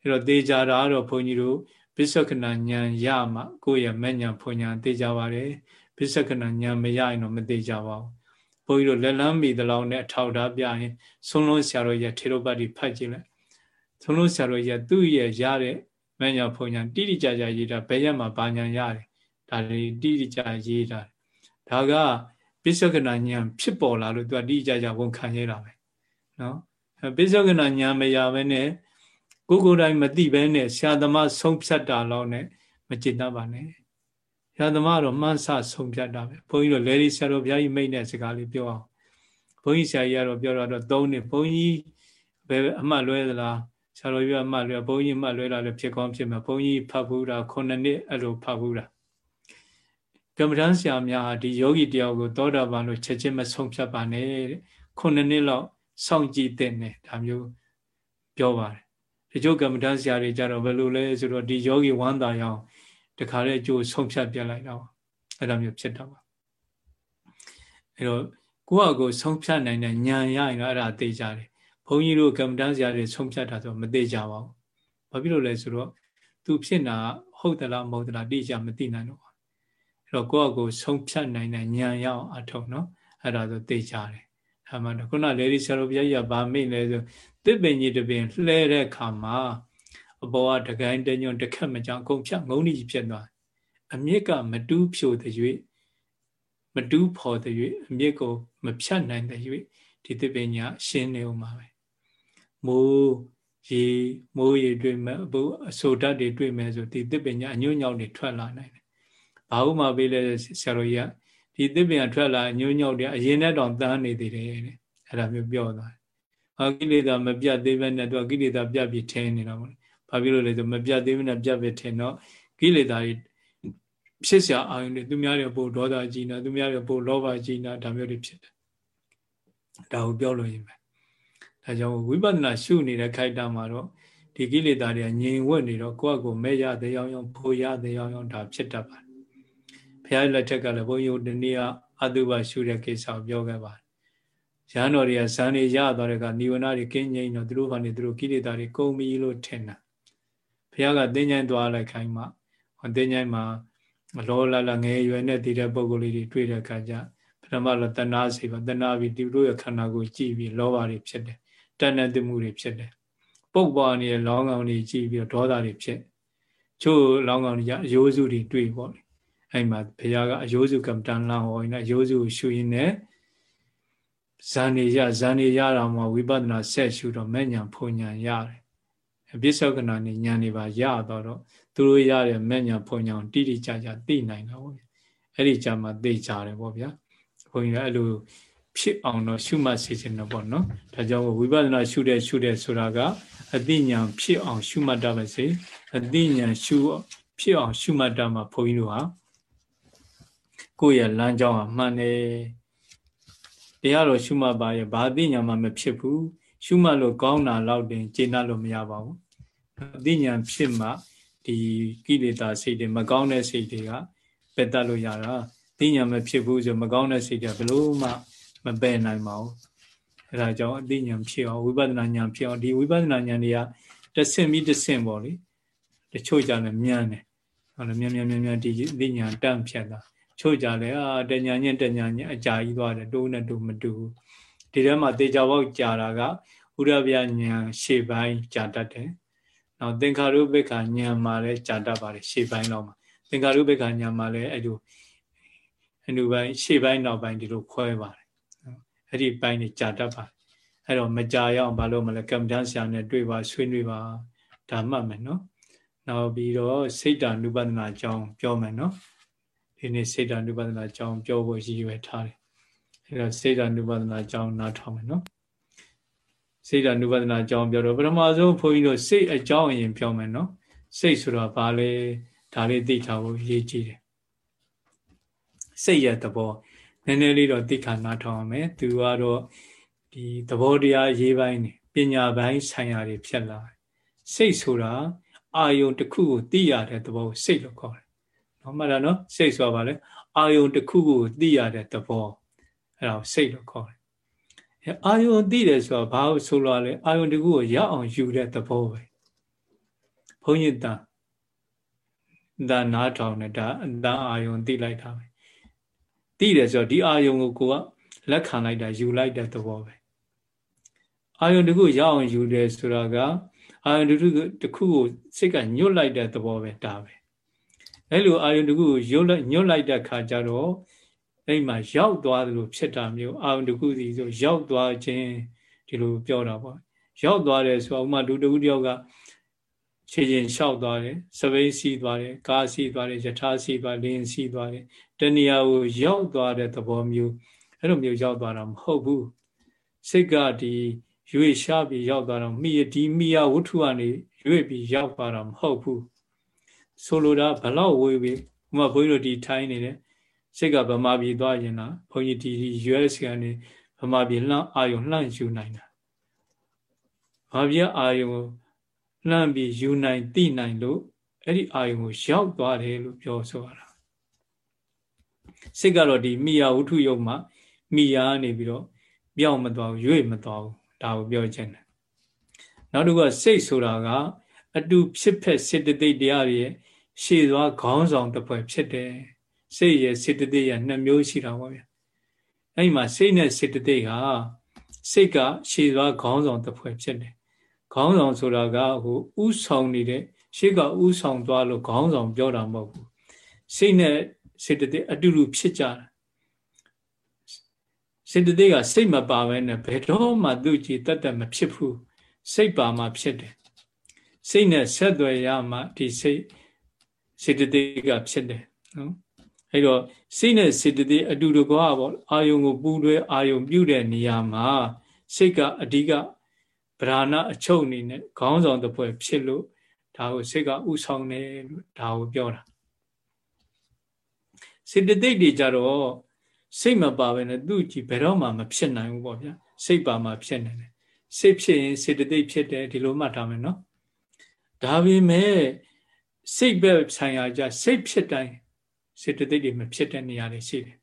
အဲ့တော့သေချာတာကတော့ဘုန်းကြီးတို့ပစ္ဆကနာညာရမှကိုယ့်ရဲ့မဉ္ဇဏ်ဖွညာသိကြပါတယ်ပစ္ဆကနာညာမရရင်တော့မသိကြပါဘူးဘုန်းကြီးတို့လက်လန်းမိသလောက်နဲ့အထောက်ထားပြရင်ဆုံးလုံးဆရာတော်ရဲ့ထေရပတ်တိဖတ်ကြည့်လိုက်ဆုံးလုံးဆရာတော်ရဲ့သူ့ရဲ့ရတဲ့မဉ္ဇဏ်ဖွညာတိတိကျကျရေးတာဘယ်ရက်မှာဘာညာရတယ်ဒါတွေတိတိကျရေးတာဒါက ပိဿကနာဉာဏ်ဖြစ်ပေါ်လာလို့သူကတိကျကျဝန်ခံရတာပဲနော်ပိဿကနာဉာဏ်မရဘဲနဲ့ကိုကိုယ်တိုင်မသိဘဲနဲ့ဆရာသမားဆုံးဖြတ်တာတော့နဲ့မจิตတတ်ပါနဲ့ဆရာသမားတော့မှန်းဆဆုံးဖြတ်တာပဲဘုန်းကြီးတို့လေဒီဆရာတော်ဘုရားကြီးမိတ်တဲ့စကားလေးပြောအောင်ဘုန်းကြီးဆရာကြီးကတော့ပြောတော့သုံးနှစ်ဘုန်းကြီးဘယ်အမှတ်လွဲသလားဆရာတော်ကြီးအမှတ်လွဲဘုန်းကြီးအမှတ်လွဲတာလည်းဖြစ်ကောင်းဖြစ်မှာဘုန်းကြီးဖတ်ဘူးတာ9နှစ်အဲ့လိုဖတ်ဘူးတာ ကမ္မဋ္ဌာန်းဆရာများဟာဒီယောဂီတယောက်ကိုသောတာပန်လို့ချက်ချင်းမဆုံးဖြတ်ပါနဲ့တဲ့ခုနှစ်နှစ်လောက်စောင့်ကြည့်တဲ့နဲ့ဒါမျိုးပြောပါတယ်ဒီကျုပ်ကမ္မဋ္ဌာန်းဆရာတွေကြတော့ဘယ်လိုလဲဆိုတော့ဒီယောဂီဝမ်းသာရအောင်တခါလေကြိုးဆုံးဖြတ်ပြလိုက်တော့အဲ့လိုမျိုးဖြစ်တော့ပါအဲ့တော့ကိုယ့်အကိုဆုံးဖြတ်နိုင်တဲ့ဉာဏ်ရရင်တော့အဲ့ဒါသိကြတယ်ဘုန်းကြီးတို့ကမ္မဋ္ဌာန်းဆရာတွေဆုံးဖြတ်တာဆိုမသိကြပါဘူးဘာဖြစ်လို့လဲဆိုတော့သူဖြစ်တာဟုတ်သလားမဟုတ်သလားတိကျမသိနိုင်တော့ တော့ကိုယ့်အကိုဆုံးဖြတ်နိုင်တဲ့ဉာဏ်ရအောင်အထုံနော်အဲ့ဒါဆိုသိကြတယ်အဲမှာခုနလေဒီဆရာတော်ဘုရားကြီးကဗာမိတ်လဲဆိုတစ်ပင်ကြီးတစ်ပင်လှဲတဲ့အခါမှာအပေါ်ကတကိုင်းတညွန့်တစ်ခက်မကြောင်အကုန်ဖြတ်ငုံကြီးဖြစ်သွားအမြစ်ကမတူးဖြိုတဲ့၍မတူးဖော်တဲ့၍အမြစ်ကိုမဖြတ်နိုင်တဲ့၍ဒီတစ်ပင်ညာရှင်းနေဦးမှာပဲမိုးရေမိုးရေတွေ့မဲ့အအဆိုဓာတ်တွေတွေ့မဲ့ဆိုဒီတစ်ပင်ညာအညွန့်ညောင်းတွေထွက်လာနိုင်တယ် ဘာဟုမှပေးလဲဆရာတော်ကြီးကဒီသစ်ပင်ထွက်လာညှိုးညောက်တယ်အရင်နဲ့တောင်တန်းနေသေးတယ်တဲ့အဲ့ဒါမျိုးပြောသွားတယ်။ဟာကိလေသာမပြတ်သေးပဲနဲ့သူကကိလေသာပြတ်ပြီးထင်းနေတာပေါ့။ဘာဖြစ်လို့လဲဆိုမပြတ်သေးပဲနဲ့ပြတ်ပြီးထင်းတော့ကိလေသာတွေဖြစ်စရာအာရုံတွေသူများတွေပို့ဒေါသကြီးနေတာသူများတွေပို့လောဘကြီးနေတာဒါမျိုးတွေဖြစ်တယ်။ဒါကိုပြောလို့ရင်ပဲ။ဒါကြောင့်ဝိပဿနာရှုနေတဲ့ခိုက်တာမှာတော့ဒီကိလေသာတွေကငြိမ်ဝတ်နေတော့ကိုယ့်အကိုမဲ့ရတဲ့ရောင်ရောင်ဖိုရတဲ့ရောင်ရောင်ဒါဖြစ်တတ်ပါတယ် ဘုရားလက်ထက်ကလည်းဘုန်းကြီးတို့ဒီနေ့ကအတုပရှုတဲ့ကိစ္စကိုပြောခဲ့ပါတယ်။ရဟန်းတော်တွေကဇန်နေရသွားတဲ့ကနိဝရဏတွေကင်းငြိမ်းတော့သူတို့ဘာနေသူတို့ကိလေသာတွေကုန်ပြီလို့ထင်တာ။ဘုရားကသင်္ချိုင်းသွားလိုက်ခိုင်းမှသင်္ချိုင်းမှာလောလလငယ်ရွယ်နဲ့တည်တဲ့ပုံကိုယ်လေးတွေတွေ့တဲ့အခါကျပထဓမ္မလောတဏှာစိတ်ပါတဏှာပြီးဒီလိုရဲ့ခန္ဓာကိုကြည့်ပြီးလောဘတွေဖြစ်တယ်တဏှာတမှုတွေဖြစ်တယ်ပုတ်ပွားနေတဲ့လောင်းကောင်တွေကြည့်ပြီးဒေါသတွေဖြစ်ချို့လောင်းကောင်တွေကအယိုးစုတွေတွေ့ပေါ့လေ အဲ့မှာဘုရားကအယိုးစုကမ္မတန်လောင်းဟောရင်အယိုးစုရှုရင်းနဲ့ဇန်နေရဇန်နေရတာမှဝိပဿနာဆက်ရှုတော့မဲ့ညာဖုန်ညာရတယ်အပိစ္ဆောကနာနေညာနေပါရတော့တော့သူတို့ရတဲ့မဲ့ညာဖုန်ညာတိတိကျကျသိနိုင်တာပေါ့အဲ့ဒီကြမှာသိကြတယ်ပေါ့ဗျာဘုန်းကြီးကအဲ့လိုဖြစ်အောင်တော့ရှုမှတ်စေချင်တော့ပေါ့နော်ဒါကြောင့်ဝိပဿနာရှုတဲ့ရှုတဲ့ဆိုတာကအသိဉာဏ်ဖြစ်အောင်ရှုမှတ်တတ်ပါစေအသိဉာဏ်ရှုဖြစ်အောင်ရှုမှတ်တတ်မှာဘုန်းကြီးတို့ဟာ ကိုယ့်ရဲ့လမ်းကြောင်းဟာမှန်တယ်တရားတော်ရှုမှတ်ပါရဲ့ဘာသိဉာဏ်မှမဖြစ်ဘူးရှုမှတ်လို့ကောင်းတာတော့တင်ကျေနပ်လို့မရပါဘူးအသိဉာဏ်ဖြစ်မှဒီကိလေသာစိတ်တွေမကောင်းတဲ့စိတ်တွေကပယ်တတ်လို့ရတာသိဉာဏ်မဖြစ်ဘူးဆိုမကောင်းတဲ့စိတ်တွေဘလို့မှမပယ်နိုင်ပါဘူးအဲဒါကြောင့်အသိဉာဏ်ဖြစ်အောင်ဝိပဿနာဉာဏ်ဖြစ်အောင်ဒီဝိပဿနာဉာဏ်တွေကတဆင့်ပြီးတဆင့်ပေါ့လေတချို့ကြလည်းမြန်းတယ်ဟုတ်လားမြန်းမြန်းမြန်းမြန်းဒီအသိဉာဏ်တန့်ဖြတ်တာ ချို့ကြလည်းအာတညာညင်တညာညင်အကြာကြီးသွားတယ်တိုးနဲ့တိုးမတူဘူးဒီထဲမှာတေချာပေါက်ကြာတာကဥရဗျဉာဏ်ရှေ့ပိုင်းကြာတတ်တယ်နောက်သင်္ခါရုပ္ပခဉာဏ်မှာလည်းကြာတတ်ပါတယ်ရှေ့ပိုင်းတော့မှာသင်္ခါရုပ္ပခဉာဏ်မှာလည်းအဲ့လိုအနုပိုင်းရှေ့ပိုင်းနောက်ပိုင်းဒီလိုခွဲပါတယ်အဲ့ဒီပိုင်းတွေကြာတတ်ပါတယ်အဲ့တော့မကြာရအောင်ဘာလို့မလဲကမ္မဋ္ဌာန်းဆရာနဲ့တွေ့ပါဆွေးနွေးပါဒါမှတ်မယ်နော်နောက်ပြီးတော့စိတ်တ ानु ပဒနာအကြောင်းပြောမယ်နော် ဒီနေ့စေတနုပဒနာအကြောင်းပြောဖို့ရည်ရွယ်ထားတယ်အဲတော့စေတနုပဒနာအကြောင်းနားထောင်မယ်နော်စေတနုပဒနာအကြောင်းပြောတော့ပထမဆုံးဘုန်းကြီးတို့စိတ်အကြောင်းအရင်ပြောမယ်နော်စိတ်ဆိုတာဘာလဲဒါလေးသိထားဖို့ရည်ကြည်တယ်စိတ်ရဲ့သဘောနည်းနည်းလေးတော့သိခါနားထောင်အောင်မယ်သူကတော့ဒီသဘောတရားရေးပိုင်းနေပညာပိုင်းဆိုင်ရာတွေဖြစ်လာစိတ်ဆိုတာအာယုံတစ်ခုကိုသိရတဲ့သဘောကိုစိတ်လို့ခေါ်တယ် နော်မှတ်တာနော်စိတ်ဆိုတာဗာလဲအာယုံတစ်ခုကိုသိရတဲ့သဘောအဲ့ဒါကိုစိတ်လို့ခေါ်တယ်။အဲအာယုံသိတယ်ဆိုတာဘာလို့ဆိုလိုလဲအာယုံတစ်ခုကိုရအောင်ယူတဲ့သဘောပဲ။ဘုန်းကြီးတန်ဒါနားထောင်နေတာအတန်အာယုံသိလိုက်တာပဲ။သိတယ်ဆိုတော့ဒီအာယုံကိုကိုကလက်ခံလိုက်တာယူလိုက်တဲ့သဘောပဲအာယုန်တစ်ခုရအောင်ယူတယ်ဆိုတာကအာယုန်တစ်ခုတစ်ခုကိုစိတ်ကညွတ်လိုက်တဲ့သဘောပဲဒါပဲ အဲ့လိုအာယုန်တစ်ခုကိုညွတ်လိုက်ညွတ်လိုက်တဲ့ခါကျတော့အဲ့မှာရောက်သွားတယ်လို့ဖြစ်တာမျိုးအာယုန်တစ်ခုစီဆိုရောက်သွားခြင်းဒီလိုပြောတာပေါ့ရောက်သွားတယ်ဆိုတော့ဥမာလူတစ်ခုတယောက်ကခြေချင်းလျှောက်သွားတယ်စပိန်စီးသွားတယ်ကားစီးသွားတယ်ယထာစီးသွားလင်းစီးသွားတယ်တဏှာကိုရောက်သွားတဲ့သဘောမျိုးအဲ့လိုမျိုးရောက်သွားတာမဟုတ်ဘူးစိတ်ကဒီရွေရှားပြီးရောက်သွားတော့မိဒီမိယဝတ္ထုကနေရွေပြီးရောက်သွားတာမဟုတ်ဘူး ဆိုလိုတာဘလောက်ဝေးပြီးဥမာဘုန်းကြီးတို့ဒီထိုင်းနေတယ်စိတ်ကဗမာပြည်သွားရင်လားဘုန်းကြီးဒီ US ကနေဗမာပြည်လှမ်းအာယုံလှမ်းယူနိုင်တာဘာပြအာယုံလှမ်းပြီးယူနိုင်သိနိုင်လို့အဲ့ဒီအာယုံကိုရောက်သွားတယ်လို့ပြောဆိုရတာစိတ်ကတော့ဒီမိယဝတ္ထုယုံမှာမိယာနေပြီးတော့ပြောင်းမသွားဘူးရွေ့မသွားဘူးဒါကိုပြောချင်တယ်နောက်တစ်ခုကစိတ်ဆိုတာကအတူဖြစ်ဖက်စေတသိက်တရားတွေရှေ့ သွားခေါင်းဆောင်တစ်ဖွဲ့ဖြစ်တယ်စိတ်ရဲ့စေတသိက်ရနှစ်မျိုးရှိတာပေါ့ဗျာအဲ့ဒီမှာစိတ်နဲ့စေတသိက်ဟာစိတ်ကရှေ့သွားခေါင်းဆောင်တစ်ဖွဲ့ဖြစ်တယ်ခေါင်းဆောင်ဆိုတာကဟိုဥဆောင်နေတဲ့ရှေ့ကဥဆောင်သွားလို့ခေါင်းဆောင်ပြောတာမဟုတ်ဘူးစိတ်နဲ့စေတသိက်အတူတူဖြစ်ကြတာစေတသိက်ကစိတ်မပါဘဲနဲ့ဘယ်တော့မှသူ့ကြည်တတ်တတ်မဖြစ်ဘူးစိတ်ပါမှဖြစ်တယ်စိတ်နဲ့ဆက်သွယ်ရမှဒီစိတ် စေတသိက်ကဖြစ်တယ်နော်အဲ့တော့စိတ်နဲ့စေတသိက်အတူတကွာပေါ့အာယုံကိုပူတွဲအာယုံပြုတဲ့နေရာမှာစိတ်ကအဓိကဗราဏအချုပ်အနေနဲ့ခေါင်းဆောင်တစ်ဖွဲ့ဖြစ်လို့ဒါကိုစိတ်ကဥဆောင်တယ်လို့ဒါကိုပြောတာစေတသိက်တွေကြတော့စိတ်မပါဘဲနဲ့သူ့ကြည့်ဘယ်တော့မှမဖြစ်နိုင်ဘူးပေါ့ဗျာစိတ်ပါမှဖြစ်နေတယ်စိတ်ဖြစ်ရင်စေတသိက်ဖြစ်တယ်ဒီလိုမှတ်ထားမယ်နော်ဒါပေမဲ့ စိတ်ပဲဆိုင်ရာကြစိတ်ဖြစ်တိုင်းစေတသိက်တွေမဖြစ်တဲ့နေရာတွေရှိတယ်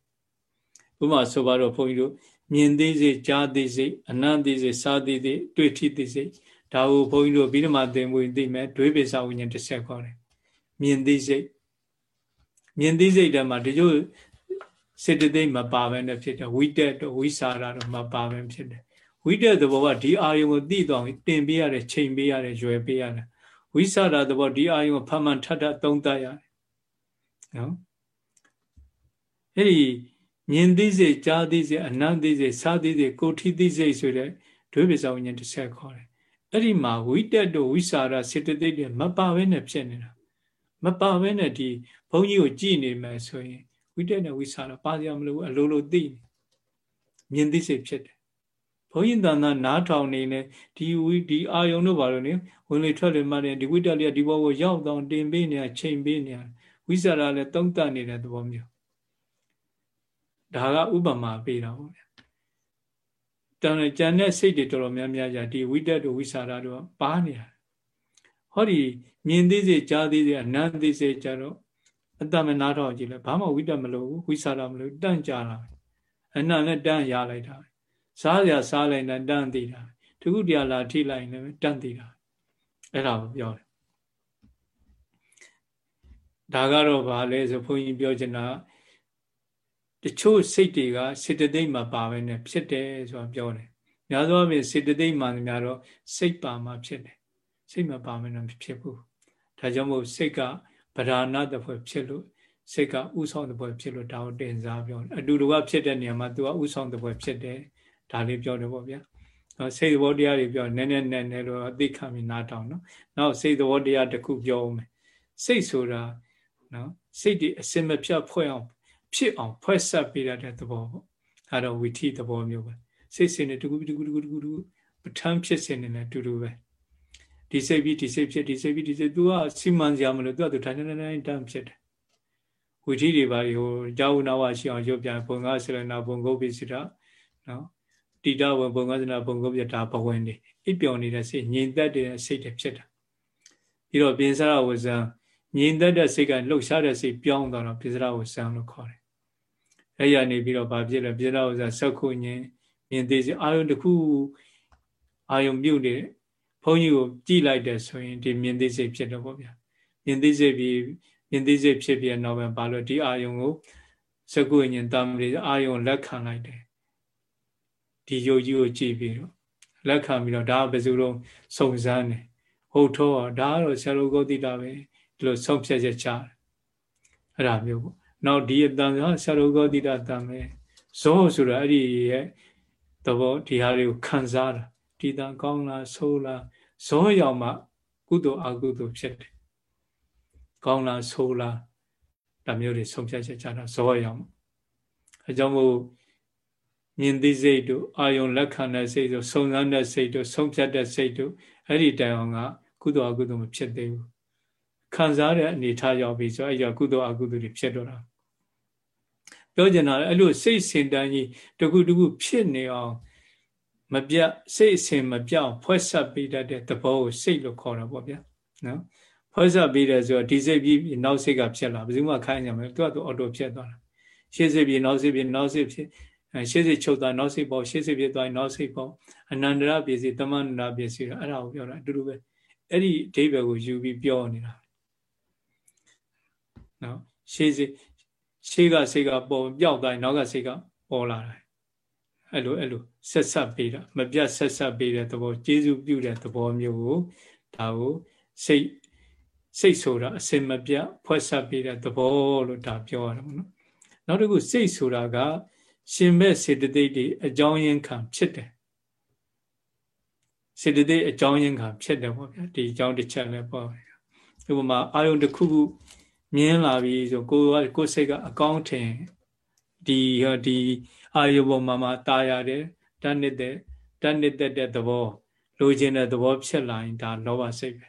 ဥပမာဆိုပါတော့ဘုန်းကြီးတို့မြင်သိစိတ်ကြားသိစိတ်အနံ့သိစိတ်စားသိစိတ်တွေ့ထိသိစိတ်ဒါကိုဘုန်းကြီးတို့ပြီးတော့မှသင်ဖို့သိမယ်ဒွေးပိစာဝိညာဉ်တစ်ဆက်ခေါ်တယ်မြင်သိစိတ်မြင်သိစိတ်တည်းမှာဒီလိုစေတသိက်မပါဘဲနဲ့ဖြစ်တယ်ဝိတက်တော့ဝိစာရတော့မပါဘဲဖြစ်တယ်ဝိတက်သဘောကဒီအာယုံကိုသိတော့တင်ပေးရတယ်ချိန်ပေးရတယ်ရွယ်ပေးရတယ် ဝိစာရသဘောဒီအာယုံကိုဖမှန်ထထသုံးသပ်ရတယ်နော်အဲ့ဒီမြင်သိစေကြားသိစေအနံ့သိစေစားသိစေကိုထိသိစေဆိုတဲ့ဒွေပစ္စာဝိညာဉ်တစ်ဆက်ခေါ်တယ်အဲ့ဒီမှာဝိတက်တို့ဝိစာရစေတသိက်တွေမပါဘဲနဲ့ဖြစ်နေတာမပါဘဲနဲ့ဒီဘုန်းကြီးကိုကြည်နေမယ်ဆိုရင်ဝိတက်နဲ့ဝိစာရပါစရာမလိုဘူးအလိုလိုသိမြင်သိစေဖြစ်တယ် ဘုန်းကြီးတန်တာနားထောင်နေနေဒီဝိဒီအာယုံတို့ဘာလို့နေဝင်လေထွက်လေမှနေဒီဝိတက်လေးကဒီဘောကိုရောက်တော့တင်ပေးနေချိန်ပေးနေဝိစာရလည်းတုံးတနေတဲ့သဘောမျိုးဒါကဥပမာပေးတာပေါ့ဗျာတန်ကြံတဲ့စိတ်တွေတော်တော်များများじゃဒီဝိတက်တို့ဝိစာရတို့ပါနေတာဟောဒီမြင်သိစေကြားသိစေအနန္သိစေကြတော့အတ္တမနာတော့ကြည့်လဲဘာမှဝိတက်မလို့ဝိစာရမလို့တန့်ကြလာအနန္လည်းတန့်ရလိုက်တာ စားရစားလိုက်တာတန့်သိတာတခုတရားလာထိလိုက်လည်းတန့်သိတာအဲ့ဒါကိုပြောတယ်ဒါကတော့ဗာလဲဆိုဘုန်းကြီးပြောချင်တာတချို့စိတ်တွေကစေတသိက်မှာပါပဲနဲ့ဖြစ်တယ်ဆိုတာပြောတယ်။များသောအားဖြင့်စေတသိက်မှန်များတော့စိတ်ပါမှဖြစ်တယ်။စိတ်မပါမနဲ့ဖြစ်ဘူး။ဒါကြောင့်မို့စိတ်ကဗราဏတဖွဲ့ဖြစ်လို့စိတ်ကဥဆောင်တဖွဲ့ဖြစ်လို့ဒါကိုတင်စားပြောတယ်။အတူတူကဖြစ်တဲ့နေရာမှာသူကဥဆောင်တဖွဲ့ဖြစ်တယ်။ ဒါလေးပြောတယ်ပေါ့ဗျာ။နော်စိတ်သဘောတရားတွေပြောနည်းနည်းနဲ့နဲ့တော့အသိခံပြီးနားထောင်နော်။နောက်စိတ်သဘောတရားတစ်ခုပြောအောင်မယ်။စိတ်ဆိုတာနော်စိတ်ဒီအစင်မပြတ်ဖွဲ့အောင်ဖြစ်အောင်ဖွဲ့ဆက်ပေးရတဲ့သဘောပေါ့အဲတော့ဝီထိသဘောမျိုးပဲစိတ်စင်နဲ့တကူတကူတကူတကူတကူပဋ္ဌာန်းဖြစ်စင်နေနဲ့တူတူပဲဒီစိတ်ပြီးဒီစိတ်ဖြစ်ဒီစိတ်ပြီးဒီစိတ် तू ကစီမံစရာမလို तू ကသူထိုင်နေနေတန်းဖြစ်တယ်ဝီထိတွေပါဟိုကြောင်းနာဝရှိအောင်ရုပ်ပြန်ဘုံကဆလနာဘုံကုတ်ပိစိတာနော် တိတဝဘုံကဆလနာဘုံကုတ်ပြတာဘဝင်နေအိပ်ပျော်နေတဲ့စိတ်ငြိမ်သက်တဲ့စိတ်တွေဖြစ်တာပြီးတော့ပြင်စရဝဇံငြိမ်သက်တဲ့စိတ်ကလှုပ်ရှားတဲ့စိတ်ပြောင်းသွားတော့ပြင်စရဝဇံလို့ခေါ်တယ်အဲ့ရနေပြီးတော့ဗာပြည့်လဲပြည့်တော့ဥစားဆက်ခုညင်မြင်သေးစီအာယုံတစ်ခုအာယုံပြုတ်နေဘုန်းကြီးကိုကြည်လိုက်တယ်ဆိုရင်ဒီမြင်သေးစိတ်ဖြစ်တော့ဗောဗျာမြင်သေးစိတ်ပြီးမြင်သေးစိတ်ဖြစ်ပြီးတော့ပဲဘာလို့ဒီအာယုံကိုစကုညင်တာမလေးအာယုံလက်ခံလိုက်တယ် ဒီယုတ်ကြီးကိုကြည်ပြီးတော့လက်ခံပြီးတော့ဒါဘယ်သူတော့စုံစမ်းတယ်ဟုတ်တော့ဒါကတော့ဆရာတော်ကိုသိတာပဲဒီလိုဆုံးဖြတ်ချက်ချတယ်အဲ့ဒါမျိုးပေါ့နောက်ဒီအတန်ကဆရာတော်ကောတိတတန်ပဲဇောဆိုတာအဲ့ဒီရဲ့သဘောဒီဟာတွေကိုခံစားတာဒီတန်ကောင်းလားဆိုးလားဇောရောက်မှကုသိုလ်အကုသိုလ်ဖြစ်တယ်ကောင်းလားဆိုးလားဒါမျိုးတွေဆုံးဖြတ်ချက်ချတာဇောရောက်မှအကြောင်းမို့ မြင်သိစိတ်တို့အာယုံလက်ခံတဲ့စိတ်တို့စုံစမ်းတဲ့စိတ်တို့ဆုံးဖြတ်တဲ့စိတ်တို့အဲ့ဒီတိုင်အောင်ကကုသိုလ်အကုသိုလ်မဖြစ်သေးဘူးခံစားတဲ့အနေထားရောက်ပြီဆိုအဲ့ဒီကုသိုလ်အကုသိုလ်တွေဖြစ်တော့တာပြောချင်တာအဲ့လိုစိတ်စင်တန်းကြီးတခုတခုဖြစ်နေအောင်မပြတ်စိတ်အစဉ်မပြောင်းဖွဲ့ဆက်ပေးတတ်တဲ့သဘောကိုစိတ်လို့ခေါ်တာပေါ့ဗျာနော်ဖွဲ့ဆက်ပေးတယ်ဆိုတော့ဒီစိတ်ပြီးနောက်စိတ်ကဖြစ်လာဘယ်သူမှခိုင်းကြမယ်သူကသူအော်တိုဖြစ်သွားတာရှေ့စိတ်ပြီးနောက်စိတ်ပြီးနောက်စိတ်ဖြစ် ရှေ့စိတ်ချုပ်သွားနောက်စိတ်ပေါ့ရှေ့စိတ်ဖြစ်သွားနောက်စိတ်ပေါ့အနန္တရပစ္စည်းတမန္တရပစ္စည်းအဲ့ဒါကိုပြောတာအတူတူပဲအဲ့ဒီအဓိပ္ပာယ်ကိုယူပြီးပြောနေတာနော်ရှေ့စိတ်ရှေ့ကစိတ်ကပေါ်ပျောက်သွားရင်နောက်ကစိတ်ကပေါ်လာတယ်အဲ့လိုအဲ့လိုဆက်ဆက်ပေးတာမပြတ်ဆက်ဆက်ပေးတဲ့သဘောကျေစုပြုတဲ့သဘောမျိုးကိုဒါကိုစိတ်စိတ်ဆိုတာအစင်မပြတ်ဖွဲ့ဆက်ပေးတဲ့သဘောလို့ဒါပြောရတာပေါ့နော်နောက်တစ်ခုစိတ်ဆိုတာက ရှင်မဲ့စေတသိက်တွေအကြောင်းရင်းခံဖြစ်တယ်စေတသိက်အကြောင်းရင်းခံဖြစ်တယ်ပေါ့ဗျာဒီအကြောင်းတစ်ချက်လည်းပေါ့ဥပမာအာယုန်တစ်ခုခုမြင်းလာပြီဆိုကိုယ်ကကိုယ်စိတ်ကအကောင်းထင်ဒီဒီအာယုဘမှာမှာตายရတယ်တတ်နေတဲ့တတ်နေတဲ့တဲ့သဘောလိုချင်တဲ့သဘောဖြစ်လာရင်ဒါလောဘစိတ်ပဲ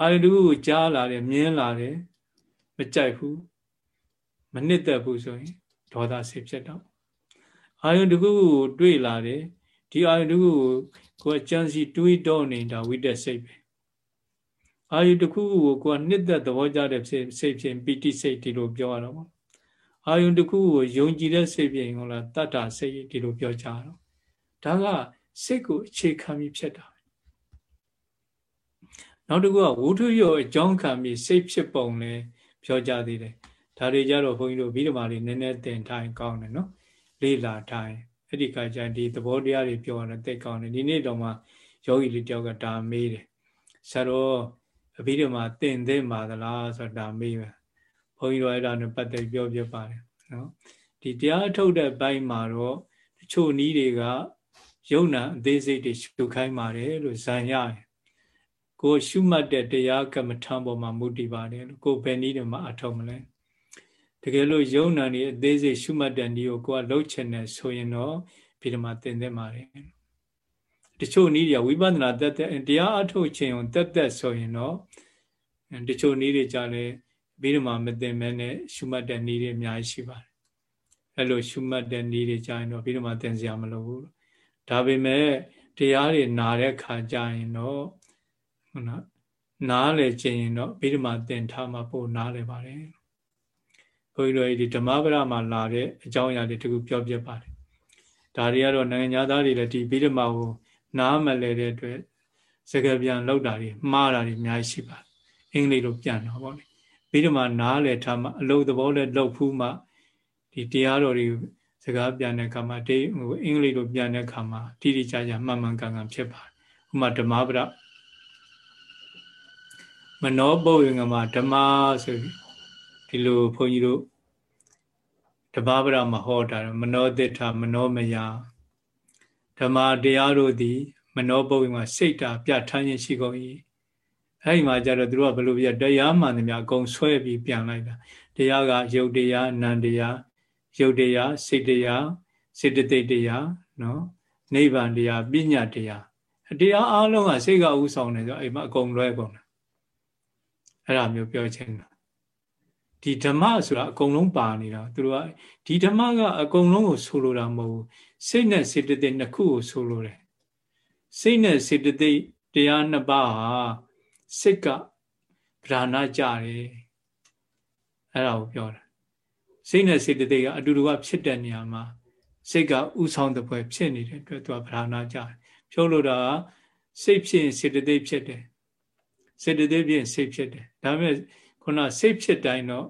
အာယုတခုကိုကြားလာတယ်မြင်းလာတယ်မကြိုက်ဘူးမနှစ်သက်ဘူးဆိုရင် ဒေါသစိတ်ဖြစ်တော့အာယုတခုကိုတွေ့လာတယ်ဒီအာယုတခုကိုကိုယ်ကြံစီတွေးတော့နေတာဝိတက်စိတ်ပဲအာယုတစ်ခုခုကိုကိုယ်ကနှစ်သက်သဘောကျတဲ့စိတ်ဖြင့်ပီတိစိတ်ဒီလိုပြောရတော့ပေါ့အာယုတစ်ခုကိုယုံကြည်တဲ့စိတ်ဖြင့်ဟုတ်လားတတ္တာစိတ်ဒီလိုပြောကြတော့ဒါကစိတ်ကိုအခြေခံပြီးဖြစ်တာနောက်တစ်ခုကဝုထုရောအကြောင်းခံပြီးစိတ်ဖြစ်ပုံလဲပြောကြသေးတယ် ဒါတွေကြတော့ဘုန်းကြီးတို့ဗိဓမာတွေနည်းနည်းသင်ထိုင်ကောင်းတယ်နော်လေးလာထိုင်အဲ့ဒီကကြဒီသဘောတရားတွေပြောရတဲ့သိကောင်းတယ်ဒီနေ့တော့မှယောဂီလေးတယောက်ကဒါမေးတယ်ဆရာတော်အဘိဓမ္မာသင်သင့်ပါသလားဆိုတာမေးပဲဘုန်းကြီးတို့အဲ့ဒါနဲ့ပတ်သက်ပြောပြပါတယ်နော်ဒီတရားအထုတ်တဲ့ဘိုင်းမှာတော့တချို့နည်းတွေကယုံနာအသေးစိတ်တွေရှုခိုင်းပါတယ်လို့ဇံရတယ်ကိုရှုမှတ်တဲ့တရားကမ္မထံပေါ်မှာမူတည်ပါတယ်လို့ကိုဘယ်နည်းတွေမှာအထောက်မလဲ တကယ်လို့ယုံနာနေအသေးစိတ်ရှုမှတ်တဲ့နည်းကိုကိုကလှုပ်ချင်တယ်ဆိုရင်တော့ဒီမှာသင်သင့်ပါတယ်တချို့နည်းတွေဝိပဿနာတက်တဲ့တရားအထုတ်ခြင်းုံတက်တက်ဆိုရင်တော့တချို့နည်းတွေကြလဲပြီးတော့မှမသိမဲနဲ့ရှုမှတ်တဲ့နည်းတွေအများကြီးရှိပါတယ်အဲ့လိုရှုမှတ်တဲ့နည်းတွေကြာရင်တော့ပြီးတော့မှသင်စရာမလိုဘူးဒါပေမဲ့တရားတွေနာတဲ့ခါကြာရင်တော့ဟုတ်နော်နားလေခြင်းရင်တော့ပြီးတော့မှသင်ထားမှပို့နားလေပါတယ် ဘုန်းကြီးတို့ဒီဓမ္မပဒမှာလာတဲ့အကြောင်းအရာတွေတခုပြောပြပါတယ်ဒါတွေကတော့နိုင်ငံသားတွေလည်းဒီပြီးတော့မှကိုနားမလဲတဲ့အတွက်စကားပြန်လောက်တာတွေမှားတာတွေအများကြီးရှိပါတယ်အင်္ဂလိပ်လိုပြန်တော့ဗောလေပြီးတော့မှနားလေထားမှအလုပ်သဘောလည်းလောက်ဖူးမှဒီတရားတော်တွေစကားပြန်တဲ့အခါမှာဒီဟိုအင်္ဂလိပ်လိုပြန်တဲ့အခါမှာတိတိကျကျမှန်မှန်ကန်ကန်ဖြစ်ပါတယ်ဥမာဓမ္မပဒမနောပုတ်ရင်ကမှာဓမ္မဆိုပြီး ဒီလိုဘုန်းကြီးတို့တဘာပဒမဟောတာမနောတိဋ္ဌမနောမယဓမ္မတရားတို့သည် မနောပုတ်ရင်ကစိတ်တာပြဋ္ဌာန်းခြင်းရှိကုန်၏အဲ့ဒီမှာကျတော့သူတို့ကဘယ်လိုပြတရားမှန်တယ်များအကုန်ဆွဲပြီးပြန်လိုက်တာတရားကယုတ်တရားနံတရားယုတ်တရားစိတ်တရားစေတသိက်တရားနော်နိဗ္ဗာန်တရားပညာတရားတရားအလုံးကစိတ်ကဥဆောင်နေဆိုအဲ့မှာအကုန်လွဲကုန်တာအဲ့ဒါမျိုးပြောချင်တာ ဒီဓမ္မဆိုတာအကုန်လုံးပါနေတာသူတို့ကဒီဓမ္မကအကုန်လုံးကိုဆိုလိုတာမဟုတ်ဘူးစိတ်နဲ့စေတသိက်နှစ်ခုကိုဆိုလိုတယ်စိတ်နဲ့စေတသိက်တရားနှစ်ပါးဟာစိတ်ကဗราဏကြတယ်အဲ့ဒါကိုပြောတာစိတ်နဲ့စေတသိက်ကအတူတူကဖြစ်တဲ့နေရာမှာစိတ်ကဥဆောင်တဲ့ဘွယ်ဖြစ်နေတဲ့အတွက်သူကဗราဏကြတယ်ဖြုတ်လို့တာစိတ်ဖြစ်ရင်စေတသိက်ဖြစ်တယ်စေတသိက်ဖြစ်ရင်စိတ်ဖြစ်တယ်ဒါပေမဲ့ ခုနစိတ်ဖြစ်တိုင်းတော့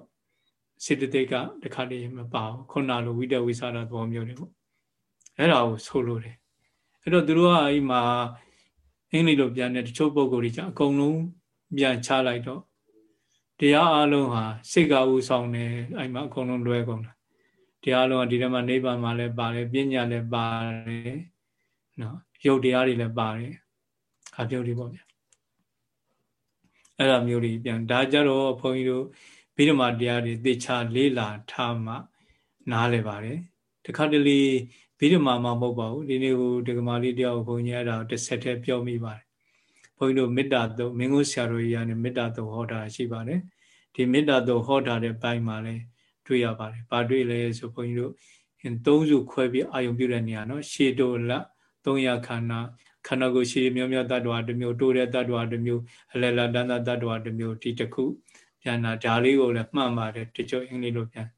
စေတသိက်ကတခါတည်းမပါဘူးခုနလိုဝိတဝိသရာသဘောမျိုးတွေပေါ့အဲ့ဒါကိုဆိုလို့တယ်အဲ့တော့သူတို့ကအိမ်မှာအင်္ဂလိပ်လိုပြန်တဲ့တချို့ပုံကိုယ်ကြီးအကုန်လုံးပြန်ချလိုက်တော့တရားအလုံးဟာစိတ်ကဥဆောင်တယ်အဲ့မှာအကုန်လုံးလွဲကုန်တာတရားအလုံးကဒီထဲမှာနိဗ္ဗာန်မှာလည်းပါတယ်ပညာလည်းပါတယ်နော်ရုပ်တရားတွေလည်းပါတယ်အပြုတ်တွေပေါ့ဗျာ အဲ့ဒါမျိုးတွေပြန်ဒါကြတော့ဘုန်းကြီးတို့ဗိဓမာတရားတွေသေချာလေးလာထားမှနားလဲပါတယ်တခါတလေဗိဓမာမှာမဟုတ်ပါဘူးဒီနေ့ဟိုဒကမာလေးတယောက်ဘုန်းကြီးအဲ့ဒါတစ်ဆက်တည်းပြောမိပါတယ်ဘုန်းကြီးတို့မေတ္တာတုံမင်းကိုဆရာတော်ကြီးကနေမေတ္တာတုံဟောတာရှိပါတယ်ဒီမေတ္တာတုံဟောတာတဲ့ဘိုင်းမှာလည်းတွေ့ရပါတယ်။ဘာတွေ့လဲဆိုဘုန်းကြီးတို့သုံးစုခွဲပြီးအာယုံပြုတဲ့နေရာနော်ရှေတိုလ300ခန္ဓာ ခန္ဓာကိုယ်ရှေမြောမြောတ attva တစ်မျိုးတိုးတဲ့တ attva တစ်မျိုးအလလတန်တ attva တစ်မျိုးဒီတစ်ခုပြန်တာဒါလေးကိုလည်းမှတ်ပါတယ်တချို့အင်္ဂလိပ်လိုပြန်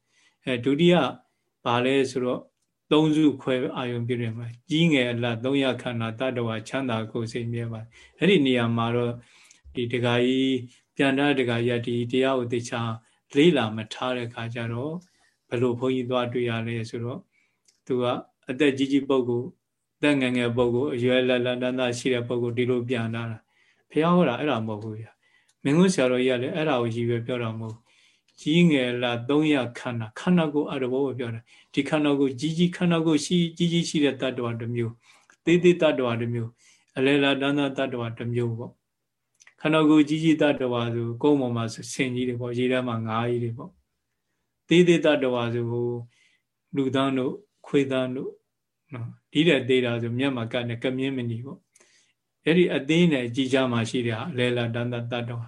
အဲဒုတိယဘာလဲဆိုတော့သုံးစုခွဲအာယုံပြုတယ်မှာကြီးငယ်အလတ်300ခန္ဓာတ attva ချမ်းသာကိုယ်စိတ်မြဲပါအဲ့ဒီနေရာမှာတော့ဒီဒကာကြီးပြန်တာဒကာကြီးကဒီတရားကိုသိချာလေးလာမထားတဲ့ခါကျတော့ဘယ်လိုဘုန်းကြီးသွားတွေ့ရလဲဆိုတော့သူကအသက်ကြီးကြီးပုဂ္ဂိုလ် တက်ငယ်ငယ်ပုဂ္ဂိုလ်အရွယ်လက်လက်တန်းတန်းရှိတဲ့ပုဂ္ဂိုလ်ဒီလိုပြန်လာတာဘုရားဟောတာအဲ့ဒါမဟုတ်ဘူးဗျာမင်းတို့ဆရာတော်ကြီးကလည်းအဲ့ဒါကိုရည်ပဲပြောတာမဟုတ်ကြီးငယ်လာ300ခန္ဓာခန္ဓာကိုယ်အရဘောကိုပြောတာဒီခန္ဓာကိုယ်ကြီးကြီးခန္ဓာကိုယ်ရှိကြီးကြီးရှိတဲ့တ attva တစ်မျိုးသေးသေးတ attva တစ်မျိုးအလေလာတန်းတန်းတ attva တစ်မျိုးပေါ့ခန္ဓာကိုယ်ကြီးကြီးတ attva ဆိုကုန်းပေါ်မှာဆင်ကြီးတွေပေါ့ရေထဲမှာငါးကြီးတွေပေါ့သေးသေးတ attva ဆိုလူသားတို့ခွေသားတို့နော် ဒီတဲ့သေးတာဆိုမျက်မှကနဲ့ကမြင်းမနီပေါ့အဲ့ဒီအသေးနဲ့ကြည်ကြမှာရှိတဲ့အလဲလာတန်တတတော်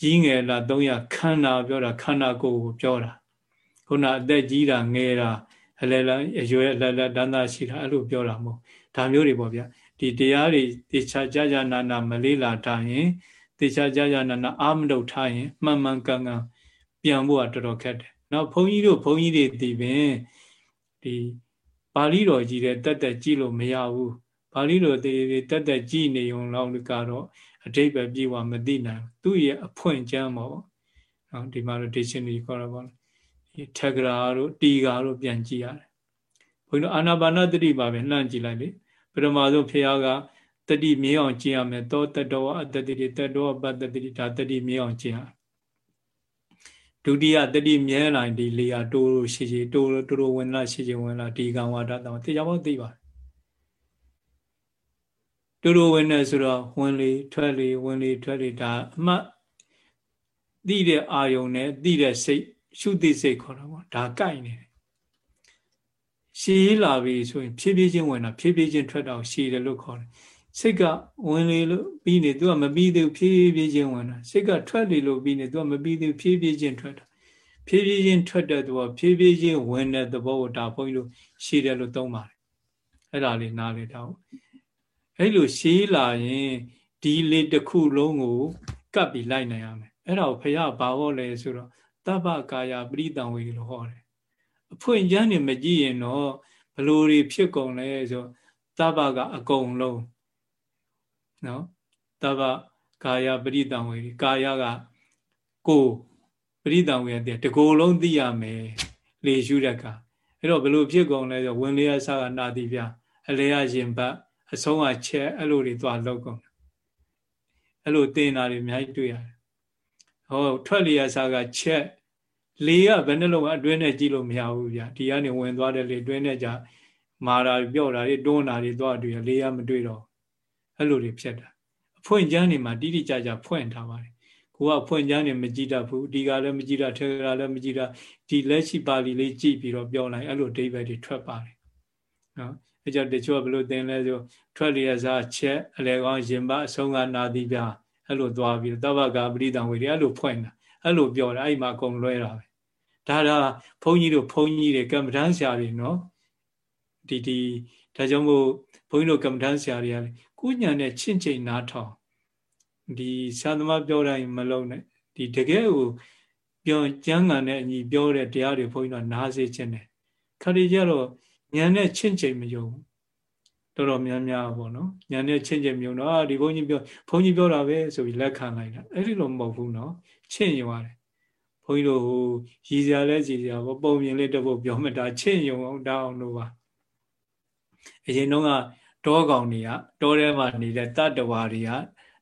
ကြီးငယ်လာ300ခန္ဓာပြောတာခန္ဓာကိုယ်ကိုပြောတာခုနအသက်ကြီးတာငယ်တာအလဲလာအရွယ်အလဲလာတန်တရှိတာအဲ့လိုပြောတာမဟုတ်ဒါမျိုးတွေပေါ့ဗျာဒီတရားတွေတေချာကြာကြာနာနာမလေးလာထားရင်တေချာကြာကြာနာနာအာမလုပ်ထားရင်မှန်မှန်ကန်ကန်ပြန်ဖို့ကတော်တော်ခက်တယ်။နောက်ဘုန်းကြီးတို့ဘုန်းကြီးတွေဒီပင်ဒီ ပါဠိတော်ကြီးတဲ့တက်တက်ကြည့်လို့မရဘူးပါဠိတော်တွေတက်တက်ကြည့်နေုံလောက်ကတော့အတိတ်ပဲပြေဝမသိနိုင်သူ့ရဲ့အဖွင့်ကျမ်းပေါ့နော်ဒီမှာတော့ dictionary ခေါ်တာပေါ့ဒီထက်ကရာတို့တီကာတို့ပြန်ကြည့်ရတယ်ဘုန်းကြီးတို့အာနာပါနတတိပါပဲလှမ်းကြည့်လိုက်လေပထမဆုံးဖះကတတိမြင်အောင်ကြည့်ရမယ်သောတတောအတတိတတောပတ္တိဒါတတိမြင်အောင်ကြည့်ရ ဒုတိယတတိမြဲလိုက်ဒီလေယာတိုးလို့ရှိရှိတိုးတိုးဝင်လာရှိရှိဝင်လာဒီကံဝါဒတော့တေချာပေါသိပါတိုးတိုးဝင်နေဆိုတော့ဝင်လေထွက်လေဝင်လေထွက်လေဒါအမှတ်သိတဲ့အာယုံနဲ့သိတဲ့စိတ်ရှုသိစိတ်ခေါ်တာပေါ့ဒါကိုက်နေတယ်ရှည်လာပြီဆိုရင်ဖြည်းဖြည်းချင်းဝင်တာဖြည်းဖြည်းချင်းထွက်တော့ရှည်တယ်လို့ခေါ်တယ် စိတ်ကဝင်လေလို့ပြီးနေသူကမပြီးသေးဘူးဖြည်းဖြည်းချင်းဝင်တာစိတ်ကထွက်လေလို့ပြီးနေသူကမပြီးသေးဘူးဖြည်းဖြည်းချင်းထွက်တာဖြည်းဖြည်းချင်းထွက်တဲ့သဘောဖြည်းဖြည်းချင်းဝင်တဲ့သဘောကိုဒါဘုန်းကြီးတို့ရှည်တယ်လို့သုံးပါတယ်အဲ့ဒါလေးနားလေတော့အဲ့လိုရှည်လာရင်ဒီလေးတစ်ခုလုံးကိုကပ်ပြီးလိုက်နိုင်ရမယ်အဲ့ဒါကိုဖះဘာဟောလဲဆိုတော့တပ္ပကာယပရိတံဝေလို့ဟောတယ်အဖွင့်ကျမ်းနေမကြည့်ရင်တော့ဘလို့တွေဖြစ်ကုန်လဲဆိုတပ္ပကအကုန်လုံး နော်တပ္ပကာယပရိတံဝေကာယကကိုပရိတံဝေတဲ့တကိုယ်လုံးသိရမယ်လေရှုတဲ့ကအဲ့တော့ဘလို့ဖြစ်ကုန်လဲဆိုဝင်လေရဆကနာတိပြအလေရရင်ဘတ်အဆုံးအချက်အဲ့လိုတွေသွားလောက်ကုန်အဲ့လိုသင်တာတွေအများကြီးတွေ့ရတယ်ဟောထွက်လျက်စားကချက်လေကဘယ်နှလုံးအတွင်းနဲ့ကြည့်လို့မရဘူးဗျဒီကနေဝင်သွားတဲ့လေအတွင်းနဲ့じゃမာတာပြော့တာတွေတွန်းတာတွေသွားတွေ့လေကမတွေ့တော့ အဲ့လိုတွေဖြစ်တာအဖွင့်ကျမ်းနေမှာတိတိကျကျဖွင့်ထားပါတယ်ကိုကဖွင့်ကျမ်းနေမကြည့်တတ်ဘူးဒီကလည်းမကြည့်တတ်ထေကလည်းမကြည့်တတ်ဒီလက်ရှိပါဠိလေးကြည့်ပြီးတော့ပြောလိုက်အဲ့လိုအဓိပ္ပာယ်တွေထွက်ပါတယ်နော်အဲကြောင့်တချို့ကဘယ်လိုသင်လဲဆိုထွက်လျက်စားချက်အလေကောင်းရင်ပအဆုံးကနာတိပြအဲ့လိုသွားပြီးသဗ္ဗကပရိသံဝေတွေအဲ့လိုဖွင့်တာအဲ့လိုပြောတာအဲ့မှာအကုန်လွဲတာပဲဒါဒါဘုန်းကြီးတို့ဘုန်းကြီးတွေကမ္မဋ္ဌာန်းဆရာတွေနော်ဒီဒီဒါကြောင့်မို့ဘုန်းကြီးတို့ကမ္မဋ္ဌာန်းဆရာတွေကလည်း ကိုညာနဲ့ချင့်ချိန်နားထောင်ဒီဆရာသမားပြောတိုင်းမလုံးနဲ့ဒီတကယ်ကိုပြောကျမ်းဂန်နဲ့အညီပြောတဲ့တရားတွေဘုန်းကြီးတို့နားစေခြင်းတယ်ခါဒီကျတော့ညာနဲ့ချင့်ချိန်မယုံဘူးတော်တော်များများပေါ့နော်ညာနဲ့ချင်းချင်းမြုံတော့ဒီဘုန်းကြီးပြောဘုန်းကြီးပြောတာပဲဆိုပြီးလက်ခံလိုက်တာအဲ့ဒီလိုမဟုတ်ဘူးနော်ချင်းယုံရတယ်ဘုန်းကြီးတို့ဟိုရည်စရာလဲရည်စရာပေါ့ပုံမြင်လေးတစ်ပုတ်ပြောမှဒါချင်းယုံအောင်တောင်းလို့ပါအရင်တော့က တောကောင်တွေကတောထဲမှာနေတဲ့တတ္တဝါတွေက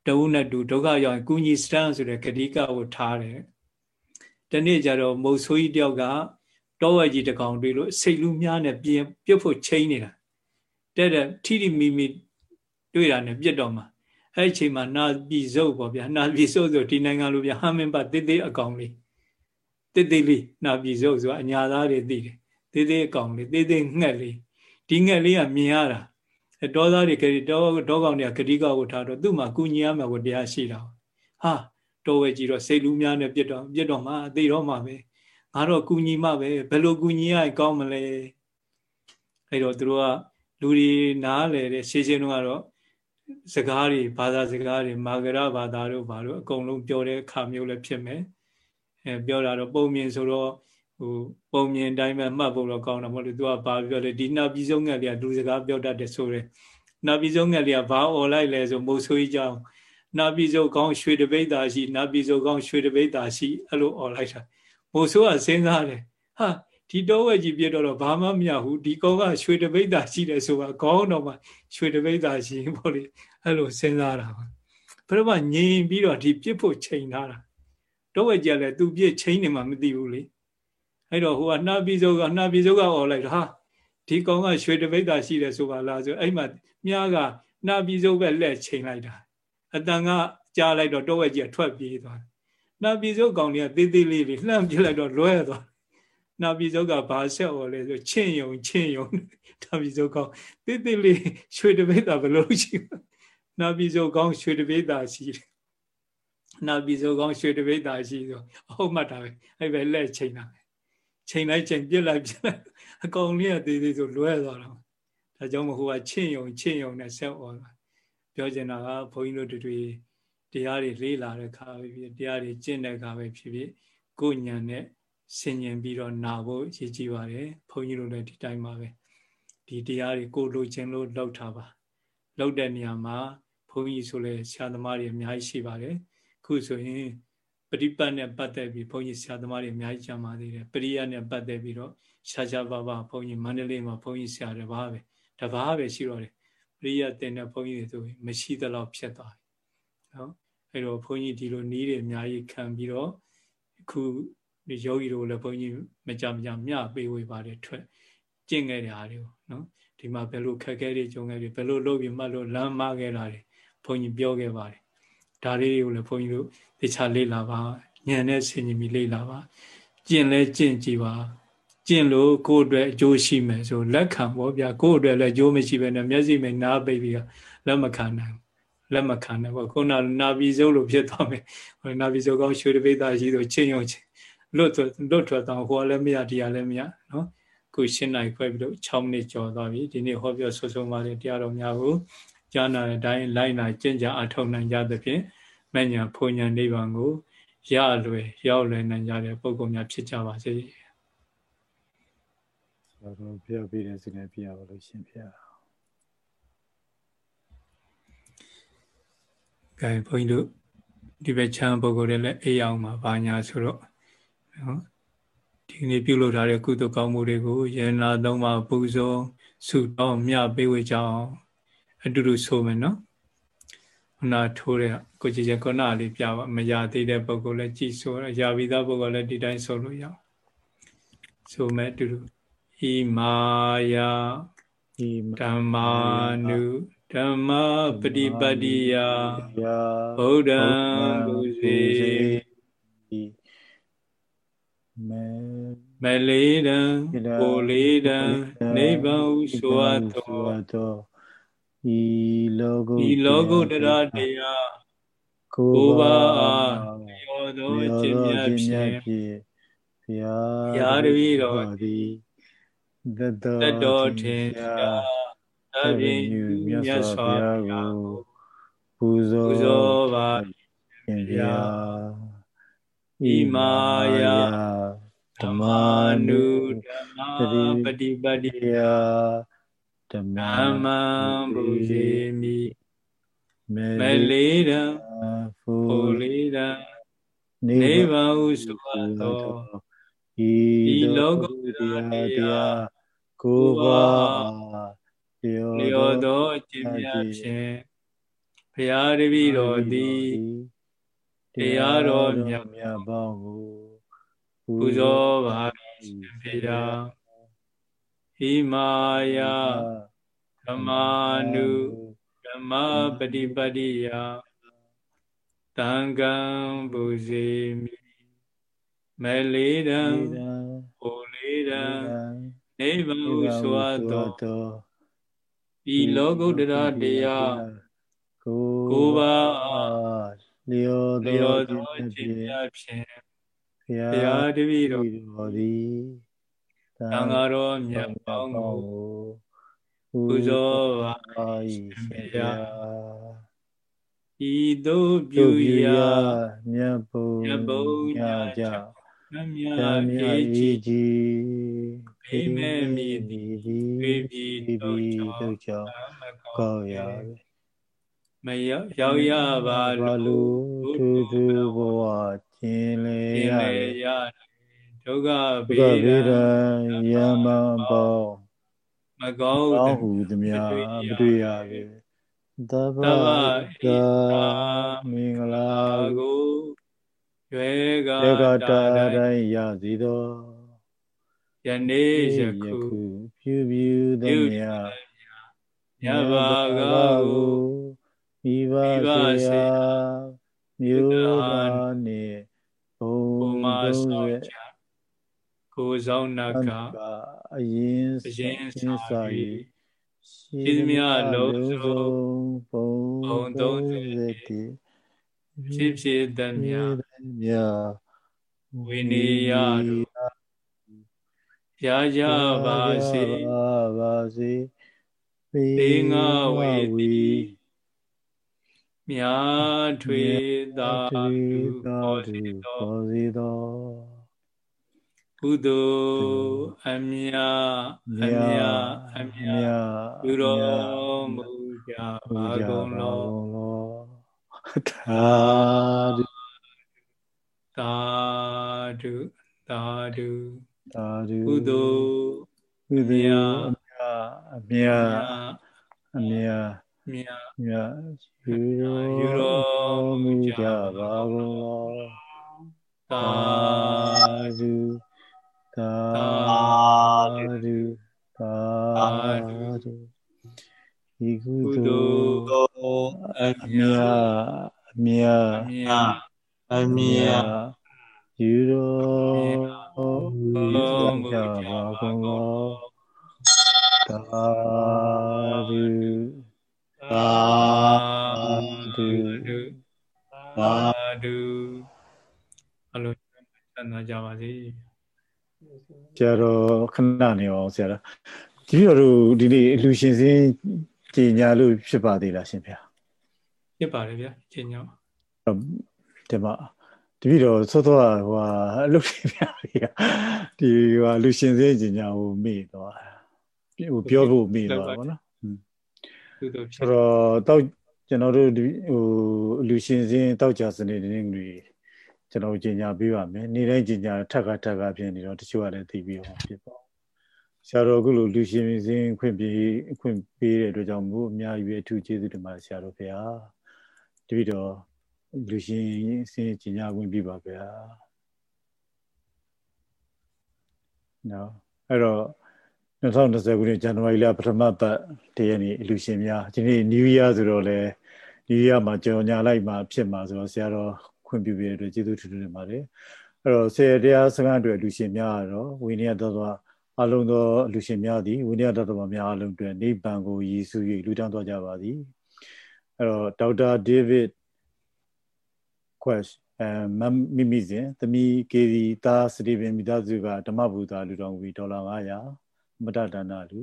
တဝုနဲ့တူဒုက္ခရောက်ရင်ကုညီစတန်ဆိုတဲ့ဂတိကကိုထားတယ်တနေ့ကျတော့မုတ်ဆိုးကြီးတယောက်ကတောဝဲကြီးတကောင်တွေ့လို့စိတ်လူများနဲ့ပြင်းပြုတ်ဖို့ချိန်နေတာတဲ့တဲ့ထိထိမိမိတွေ့တာနဲ့ပြစ်တော့မှာအဲ့ဒီချိန်မှာနာပြည်စုပ်ပေါ့ဗျာနာပြည်စုပ်ဆိုဒီနိုင်ငံလိုဗျာဟမ်းမင်းပါတိတိအကောင်လေးတိတိလေးနာပြည်စုပ်ဆိုတာအညာသားတွေသိတယ်တိတိအကောင်လေးတိတိငှက်လေးဒီငှက်လေးကမြင်ရတာအဲ တောသားတွေခရီတောတောကောင်တွေကခရီးကောက်ကိုထားတော့သူ့မှာကုညီရမှာကိုတရားရှိတာဟာတော်ဝဲကြီးတော့စိတ်လူများနဲ့ပြစ်တော့ပြစ်တော့မှသိတော့မှပဲငါတော့ကုညီမှပဲဘယ်လိုကုညီရရင်ကောင်းမလဲအဲ့တော့သူတို့ကလူတွေနားလေတဲ့ရှေးရှင်းတော့ကတော့စကားတွေဘာသာစကားတွေမာဂရဘာသာတို့ဘာလို့အကုန်လုံးပြောတဲ့အခါမျိုးလည်းဖြစ်မယ်အဲပြောတာတော့ပုံမြင်ဆိုတော့ ဟိုပုံမြင်တိုင်းပဲမှတ်ဖို့တော့ကောင်းတာမဟုတ်လို့သူကဘာပြောလဲဒီနာပြည်စုံငက်လေးကလူစကားပြောတတ်တယ်ဆိုရဲနာပြည်စုံငက်လေးကဘာអော်လိုက်လဲဆိုမိုးဆွေးကြောင်းနာပြည်စုံကောင်းရွှေတပိတ်တာရှိနာပြည်စုံကောင်းရွှေတပိတ်တာရှိအဲ့လိုអော်လိုက်တာမိုးဆိုးကစဉ်းစားတယ်ဟာဒီတောဝက်ကြီးပြတော့တော့ဘာမှမရဘူးဒီကောင်ကရွှေတပိတ်တာရှိတယ်ဆိုတာခေါင်းတော့မှရွှေတပိတ်တာရှိပေါ့လေအဲ့လိုစဉ်းစားတာပါဘယ်တော့မှငြိမ်ပြီးတော့ဒီပြစ်ဖို့ချိန်ထားတာတောဝက်ကြီးကလည်းသူပြစ်ချိန်နေမှမသိဘူးလေ အဲ့တော့ဟိုကနှာပြီးစိုးကနှာပြီးစိုးကអော်လိုက်တာဟာဒီကောင်ကရွှေတပိတ်တာရှိတယ်ဆိုပါလားဆိုအဲ့မှာမြားကနှာပြီးစိုးပဲလက်ချိန်လိုက်တာအတန်ကကြားလိုက်တော့တောဝက်ကြီးကထွက်ပြေးသွားတယ်နှာပြီးစိုးကောင်တွေကသေးသေးလေးလေးလှမ်းပြလိုက်တော့လွဲသွားနာပြည်စုကဘာဆက်ဟောလဲဆိုချင်းယုံချင်းယုံနာပြည်စုကောင်းတိတိလေးရွှေတပိတ်တာဘယ်လိုရှိနာပြည်စုကောင်းရွှေတပိတ်တာရှိတယ်နာပြည်စုကောင်းရွှေတပိတ်တာရှိဆိုအဟုတ်မှတ်တာပဲအဲ့ပဲလက်ချိန်တာပဲ ချိန်လိုက်ချိန်ပြစ်လိုက်ပြစ်လိုက်အကောင်လေးကသေးသေးဆိုလွဲသွားတာဒါကြောင့်မဟုတ်ကချင်းယုံချင်းယုံနဲ့ဆက်ဟောတာပြောချင်တာကဘုန်းကြီးတို့တွေတရားတွေလေးလာတဲ့ခါပဲဖြစ်တရားတွေကျင့်တဲ့ခါပဲဖြစ်ဖြစ်ကိုညံနဲ့ဆင်ញင်ပြီးတော့နာဖို့ရည်ကြည်ပါတယ်ဘုန်းကြီးတို့လည်းဒီတိုင်းပါပဲဒီတရားတွေကိုလိုချင်လို့လောက်ထားပါလောက်တဲ့နေရာမှာဘုန်းကြီးဆိုလဲဆရာသမားတွေအများကြီးရှိပါတယ်ခုဆိုရင် ပฏิပတ်နဲ့ပတ်သက်ပြီးဘုန်းကြီးဆရာသမားတွေအများကြီးကြားပါသေးတယ်ပရိယနဲ့ပတ်သက်ပြီးတော့ရှားရှားပါပါဘုန်းကြီးမန္တလေးမှာဘုန်းကြီးဆရာတစ်ပါးပဲတစ်ပါးပဲရှိတော့တယ်ပရိယတင်တဲ့ဘုန်းကြီးတွေဆိုမရှိသလောက်ဖြစ်သွားပြီနော်အဲ့တော့ဘုန်းကြီးဒီလိုနီးတွေအများကြီးခံပြီးတော့အခုဒီယောဂီတို့လည်းဘုန်းကြီးမကြမကြမျှပေးဝေပါတယ်ထွက်ကျင့်ခဲ့တဲ့အားတွေကိုနော်ဒီမှာဘယ်လိုခက်ခဲတွေကြုံခဲ့တွေဘယ်လိုလုပ်ပြီးမှတ်လို့လမ်းမခဲ့တာတွေဘုန်းကြီးပြောခဲ့ပါတယ် ဒါလေးတွေကိုလည်းဘုန်းကြီးတို့တခြားလေ့လာပါဉာဏ်နဲ့ဆင်ခြင်ပြီးလေ့လာပါကျင့်လဲကျင့်ကြည့်ပါကျင့်လို့ကိုယ့်အတွက်အကျိုးရှိမယ်ဆိုလက်ခံပေါ့ဗျာကိုယ့်အတွက်လည်းအကျိုးမရှိဘဲနဲ့မျက်စိမိတ်နားပိတ်ပြီးလက်မခံနိုင်လက်မခံနိုင်ပေါ့ခုနနာပြီးစုံလို့ဖြစ်သွားမယ်နာပြီးစုံကောင်းရွှေတပိတ်သားရှိတော့ချင်းယုံချင်းလွတ်လွတ်ထွက်တော့ဟိုလည်းမရတရားလည်းမရနော်ခုရှင်းနိုင်ခွဲပြီးတော့6မိနစ်ကျော်သွားပြီဒီနေ့ဟောပြောဆွဆုံးပါတဲ့တရားတော်များကို ကြားနာတဲ့အတိုင်းလိုက်နာကျင့်ကြအထောက်နိုင်ကြသဖြင့်မညာဖုန်ညာနိဗ္ဗာန်ကိုရလွယ်ရောက်လွယ်နိုင်ကြတဲ့ပုဂ္ဂိုလ်များဖြစ်ကြပါစေ။ဆရာတော်ပြပြတဲ့စိနဲ့ပြရပါလို့ရှင်ပြ။ကဲဘုန်းကြီးတို့ဒီဘက်ချမ်းပုဂ္ဂိုလ်တွေလည်းအေးအောင်ပါဘာညာဆိုတော့နော်ဒီနေ့ပြုလုပ်ထားတဲ့ကုသိုလ်ကောင်းမှုတွေကိုယန္နာသုံးပါပူဇော်ဆုတောင်းမြပေးဝေကြအောင် အတူတူဆိုမယ်နော်ခုနထိုးတဲ့ကိုကြည်ချက်ခုနလေးပြပါမရသေးတဲ့ပုဂ္ဂိုလ်လည်းကြည်ဆိုရရပြီးသားပုဂ္ဂိုလ်လည်းဒီတိုင်းဆိုလို့ရအောင်ဆိုမယ်အတူတူဣမာယဓမ္မာနုဓမ္မပฏิပတ္တိယဗုဒ္ဓံဘုဇေမလေးတံကိုလေးတံနိဗ္ဗာန်ဟုဆိုအပ်သော ဤလောကုဤလောကုတ္တရာတရားကိုပါအားရောသောခြင်းများဖြင့်ဘုရားတပည့်တော်သည်သတ္တောထင်ရှားအပြင်မြတ်စွာဘုရားကိုပူဇော်ပါရှင်ဗျာဣမာယဓမ္မာနုဓမ္မပฏิပတ္တိယ ဓမ္မံဘုဇေမိမလေးတံဖိုလေးတံနေဗံဟုဆိုသောဤလောကုတ္တရာတရားကိုပါလျောသောအခြင်းများဖြင့်ဘုရားတပည့်တော်သည်တရားတော်မြတ်မြတ်ပေါင်းကိုပူဇော်ပါရှင်ဘုရား ဟိမာယဓမ္မာနုဓမ္မပฏิပတ္တိယတံကံဘုဇေမိမေလေးတံဟိုလေးတံနိဗ္ဗာန်ဟုဆိုအပ်သောဤလောကုတ္တရာတရားကိုပါလျောသောခြင်းများဖြင့်ဘုရားတပည့်တော်သည် သံဃာတော်မြတ်ပေါင်းကိုပူဇော်ပါ၏ဘုရားဤသို့ပြုရာမြတ်ဘုံမြတ်ဘုံညကြမြတ်မြတ်ကြီးဖိမေမိတိပြေပြီတို့ကြောင့်ကောင်းရမရောက်ရောက်ရပါလို့သူသူဘဝကျင်လေရ ဒုက္ခဘေးရန်ယမပေါမကောင်းဟုသမျှမတွေ့ရပေသဗ္ဗကမင်္ဂလာကိုရွယ်ကတာတိုင်းရစီသောယနေ့ယခုဖြူဖြူသည်မြမြတ်ဘာကကိုမိဘဆေယမြို့သားနှင့်ဘုံမဆောင်ချ ကိုဆောင်နာကအရင်အရင်ဆောင်၍ရှိသမျှလုံးစုံဘုံဘုံ30ဖြစ်ဖြစ်သမျှဝိနည်းရတို့ရကြပါစေပါစေသေငါဝေတိမြာထွေသာတုပေါ်စီတော်စီတော် ကုသိုလ်အမြအမြအမြပြုတော်မူကြပါကုန်လောသာသာဓုသာဓုသာဓုကုသိုလ်ကုသိုလ်အမြတ်အမြတ်မြတ်မြတ်ယူရောယူရောမူကြပါကုန်လောသာဓု သာဓုသာဓုဤကုသိုလ်အမြတ်အမြတ်အမြတ်အမြတ်ယူရောမူကြပါကုန်လောသာဓုသာဓုသာဓုအလိုချမ်းသာကြပါစေ ဆရာတော်ခဏနေအောင်ဆရာတော်ဒီလိုတို့ဒီနေ့လူရှင်စင်းကြည်ညာလို့ဖြစ်ပါသေးလားရှင်ဗျာဖြစ်ပါတယ်ဗျာကြည်ညာဒီမှာတပည့်တော်သောသောဟိုအလုပ်တွေပြဒီဟိုလူရှင်စင်းကြည်ညာကိုမေ့သွားဟိုပြောဖို့မေ့သွားပါတော့ဆိုတော့တောက်ကျွန်တော်တို့ဟိုလူရှင်စင်းတောက်ကြစနေတင်းတွေ ကျွန်တော်ကြီးညာပေးပါမယ်နေ့တိုင်းကြီးညာထက်ကထက်ကဖြစ်နေတော့တချို့ကလည်းသိပြီးအောင်ဖြစ်ပါဆရာတော်ကလို့လူရှင်စင်းခွင့်ပေးခွင့်ပေးတဲ့အတွက်ကြောင့်မို့အများကြီးပဲအထူးကျေးဇူးတင်ပါတယ်ဆရာတော်ဖေဟာတပည့်တော်လူရှင်စင်းကြီးညာခွင့်ပြပါဗျာနော်အဲ့တော့2020ခုနှစ်ဇန်နဝါရီလပထမပတ်တရက်နေ့လူရှင်များဒီနေ့ New Year ဆိုတော့လေ New Year မှာကြော်ညာလိုက်မှာဖြစ်မှာဆိုတော့ဆရာတော် ခွင့်ပြုပေးတဲ့အတွက်ကျေးဇူးထူးထူးတင်ပါတယ်အဲ့တော့ဆယ်တရားစကားတွေလူရှင်များကတော့ဝိနည်းတော်သောအလုံးသောလူရှင်များသည်ဝိနည်းတော်တော်များအလုံးတွေနိဗ္ဗာန်ကိုရည်စူး၍လူတန်းသွားကြပါသည်အဲ့တော့ဒေါက်တာဒေးဗစ် quest အဲမိမိစဉ်သမီးကေဒီတာစတီဗင်မိသားစုကဓမ္မဘူတာလူတော်ဝီဒေါ်လာ900မတဒါနလူ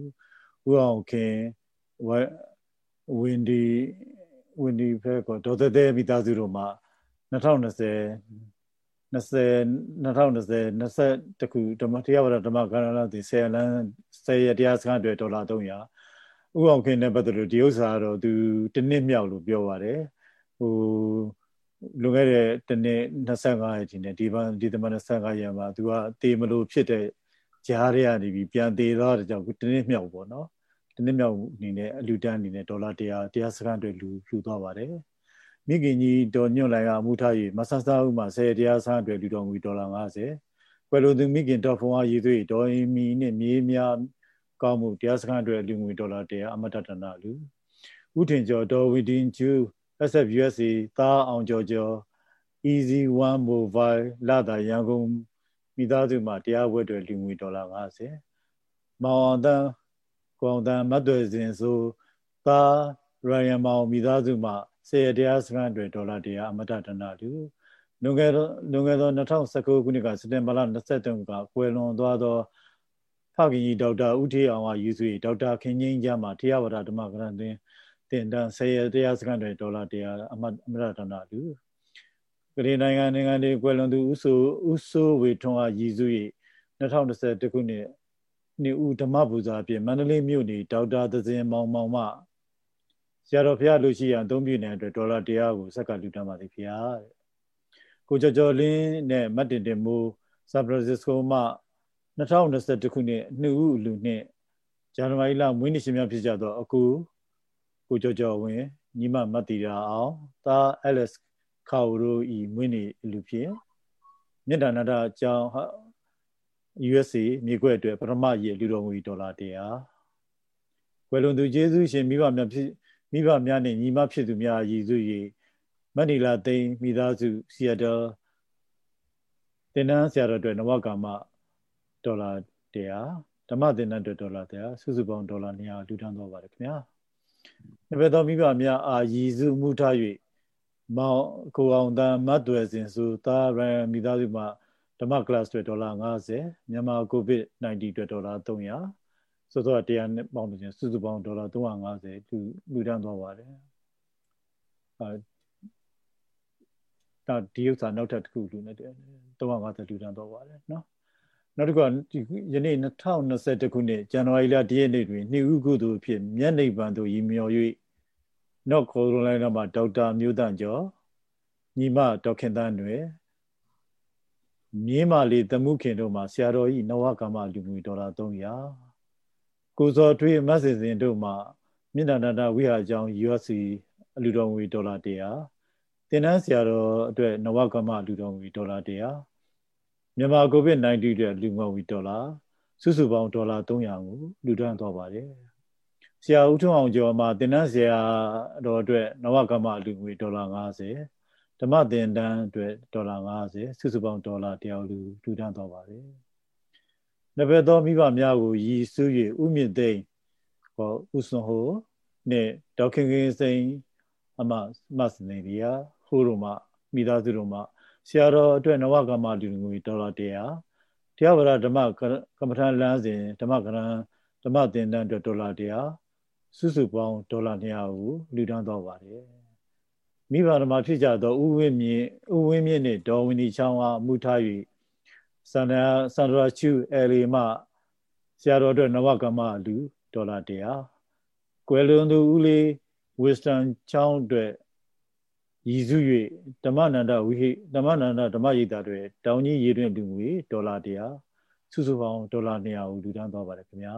ဦးအောင်ခင်ဝဝင်ဒီဝင်ဒီဖက်ကဒေါ်သက်သက်မိသားစုတို့မှာ 2020 20 2020 20တခုဓမ္မတရားဝရဓမ္မကရဏတိ10လန်း10ရတရားစခန်းတွေဒေါ်လာ300ဥအောင်ခင်နဲ့ပတ်သက်လို့ဒီဥစ္စာတော့သူတနစ်မြောက်လို့ပြောပါတယ်ဟိုလွန်ခဲ့တဲ့တနေ့25ရက်ဒီနေ့ဒီဘဒီသမ25ရက်မှာသူကတေမလို့ဖြစ်တဲ့ကြားရကနေပြီးပြန်သေးသွားတဲ့ကြောင့်တနစ်မြောက်ပေါ့နော်တနစ်မြောက်အနေနဲ့အလူတန်းအနေနဲ့ဒေါ်လာ100တရားစခန်းတွေလူလူသွားပါတယ် မိခင်ကြီးတော်ညွန့်လိုင်ကအမှုထား၍မဆဆာဥမှာ10တရားစခန်းတွေလူတော်ငွေဒေါ်လာ50ကွယ်လိုသူမိခင်တော်ဖုံအားရည်သွေးဒေါ်အီမီနဲ့မြေးများကောင်းမှုတရားစခန်းတွေလူငွေဒေါ်လာ100အမတတနာလူဥထင်ကျော်ဒေါ်ဝီဒင်ကျူ SFUSA သားအောင်ကျော်ကျော် Easy One Mobile လာတာရန်ကုန်မိသားစုမှာတရားဝတ်တွေလူငွေဒေါ်လာ50မောင်အောင်တန်းကိုအောင်တန်းမတ်တွေစဉ်ဆိုသားရယံမောင်မိသားစုမှာ ဆေရတရားစခန်းတွေဒေါ်လာတရားအမတတနာလူလွန်ခဲ့သောလွန်ခဲ့သော2019ခုနှစ်ကစက်တင်ဘာလ23ကကွယ်လွန်သွားသောဖခင်ကြီးဒေါက်တာဦးထေးအောင်ကယူဆွေဒေါက်တာခင်ငိမ့်ကြမှာတရားဝါဒဓမ္မကရဏသင်တင်တန်းဆေရတရားစခန်းတွေဒေါ်လာတရားအမအမတတနာလူကလေးနိုင်ငံနိုင်ငံတွေကွယ်လွန်သူဥဆိုဥဆိုဝေထွန်းအားရည်စု၍2021ခုနှစ်နှစ်ဦးဓမ္မပူဇာအပြင်မန္တလေးမြို့နေဒေါက်တာသဇင်မောင်မောင်မှ ဆရာတော်ဖျားလူရှိရန်အသုံးပြုနေတဲ့အတွက်ဒေါ်လာတရားကိုစက်ကလူတန်းပါသည်ဖျားတဲ့ကိုကျော်ကျော်လင်းနဲ့မတ်တင်တင်မိုးဆန်ဖရန်စစ္စကိုမှ2021ခုနှစ်နှစ်ဦးလူနှစ်ဇန်နဝါရီလမွေးနေ့ရှင်များဖြစ်ကြသောအကူကိုကျော်ကျော်ဝင်းညီမမတ်တီရာအောင်သား Alice ခါဝရိုဤမွေးနေ့လူဖြစ်မြတ်တာနာတာအကြောင်း USA မြေခွက်အတွက်ပထမရေလူတော်ငွေဒေါ်လာ100ဝယ်လွန်သူကျေးဇူးရှင်မိဘများဖြစ် မိဘများနဲ့ညီမဖြစ်သူများရည်စု၍မနီလာသိန်းမိသားစုဆီယတလ်တင်နန်းဆရာတော်အတွက်နဝကာမဒေါ်လာ100ဓမ္မသင်တန်းအတွက်ဒေါ်လာ100စုစုပေါင်းဒေါ်လာ200လူထမ်းသွားပါတယ်ခင်ဗျာ။ဒီဘက်သောမိဘများအာရည်စုမှုထား၍မောင်ကိုအောင်တန်မတ်တွယ်စင်စုသာရန်မိသားစုမှဓမ္မကလပ်အတွက်ဒေါ်လာ50မြန်မာကိုဗစ် -19 အတွက်ဒေါ်လာ300 ဆိုတော့တရားနဲ့ပေါင်းလို့ချင်းစုစုပေါင်းဒေါ်လာ350လူလူတန်းသွားပါတယ်အဲဒါဒီဥစ္စာနောက်ထပ်တစ်ခုလူနဲ့350လူတန်းသွားပါတယ်နော်နောက်တစ်ခုကယနေ့2021ခုနှစ်ဇန်နဝါရီလ10ရက်နေ့တွင်နှစ်ဦးကုသိုလ်ဖြစ်မျက်နှိပ်ပံသို့ရည်မြော်၍နော့ကိုရိုလိုင်းနာမှာဒေါက်တာမျိုးတန့်ကျော်ညီမဒေါက်ခင်တန်းတွေမြင်းမာလီသမှုခင်တို့မှာဆရာတော်ဤနဝကမ္မလူငွေဒေါ်လာ300 ကိုစောထွေးမတ်စင်စင်တို့မှာမြင့်တန္တဝိဟာအကြောင်း USC အလူတော်ငွေဒေါ်လာ100တင်နန်းဆရာတော်အတွက်နဝကမ္မလူတော်ငွေဒေါ်လာ100မြန်မာကိုဗစ် -19 အတွက်လူငွေဒေါ်လာစုစုပေါင်းဒေါ်လာ300ကိုလူတွန်းသွားပါတယ်ဆရာဦးထွန်းအောင်ကျော်မှာတင်နန်းဆရာတော်အတွက်နဝကမ္မလူငွေဒေါ်လာ90ဓမ္မသင်တန်းအတွက်ဒေါ်လာ90စုစုပေါင်းဒေါ်လာ100လူလူတွန်းသွားပါတယ် နှစ်ဘက်သောမိဘများကိုရည်စူး၍ဥမြင့်သိမ့်ဟောဥစွန်ဟိုနဲ့ဒေါခင်ခင်စိန်အမမတ်နေရီယာဟိုတို့မှမိသားစုတို့မှဆရာတော်အတွက်နဝကမ္မလူငွေဒေါ်လာ100တရားဝရဓမ္မကမ္မထာလမ်းစဉ်ဓမ္မကရံဓမ္မသင်တန်းအတွက်ဒေါ်လာ100စုစုပေါင်းဒေါ်လာ200ကိုလူတန်းတော့ပါတယ်မိဘဓမ္မဖြစ်ကြသောဥဝင်းမြင့်ဥဝင်းမြင့်နှင့်ဒေါ်ဝင်းဒီချောင်းအားမူထား၍ စန္ဒာစန္ဒရာချူအဲလီမဆရာတော်အတွက်နဝကမ္မလူဒေါ်လာ100ကွယ်လွန်သူဦးလေးဝစ်စတန်ချောင်းအတွက်ရည်စု၍ဓမ္မနန္ဒဝိဟိဓမ္မနန္ဒဓမ္မရိပ်တာတွေတောင်ကြီးရေတွင်လူငွေဒေါ်လာ100စုစုပေါင်းဒေါ်လာ200ကိုလူတန်းသွားပါတယ်ခင်ဗျာ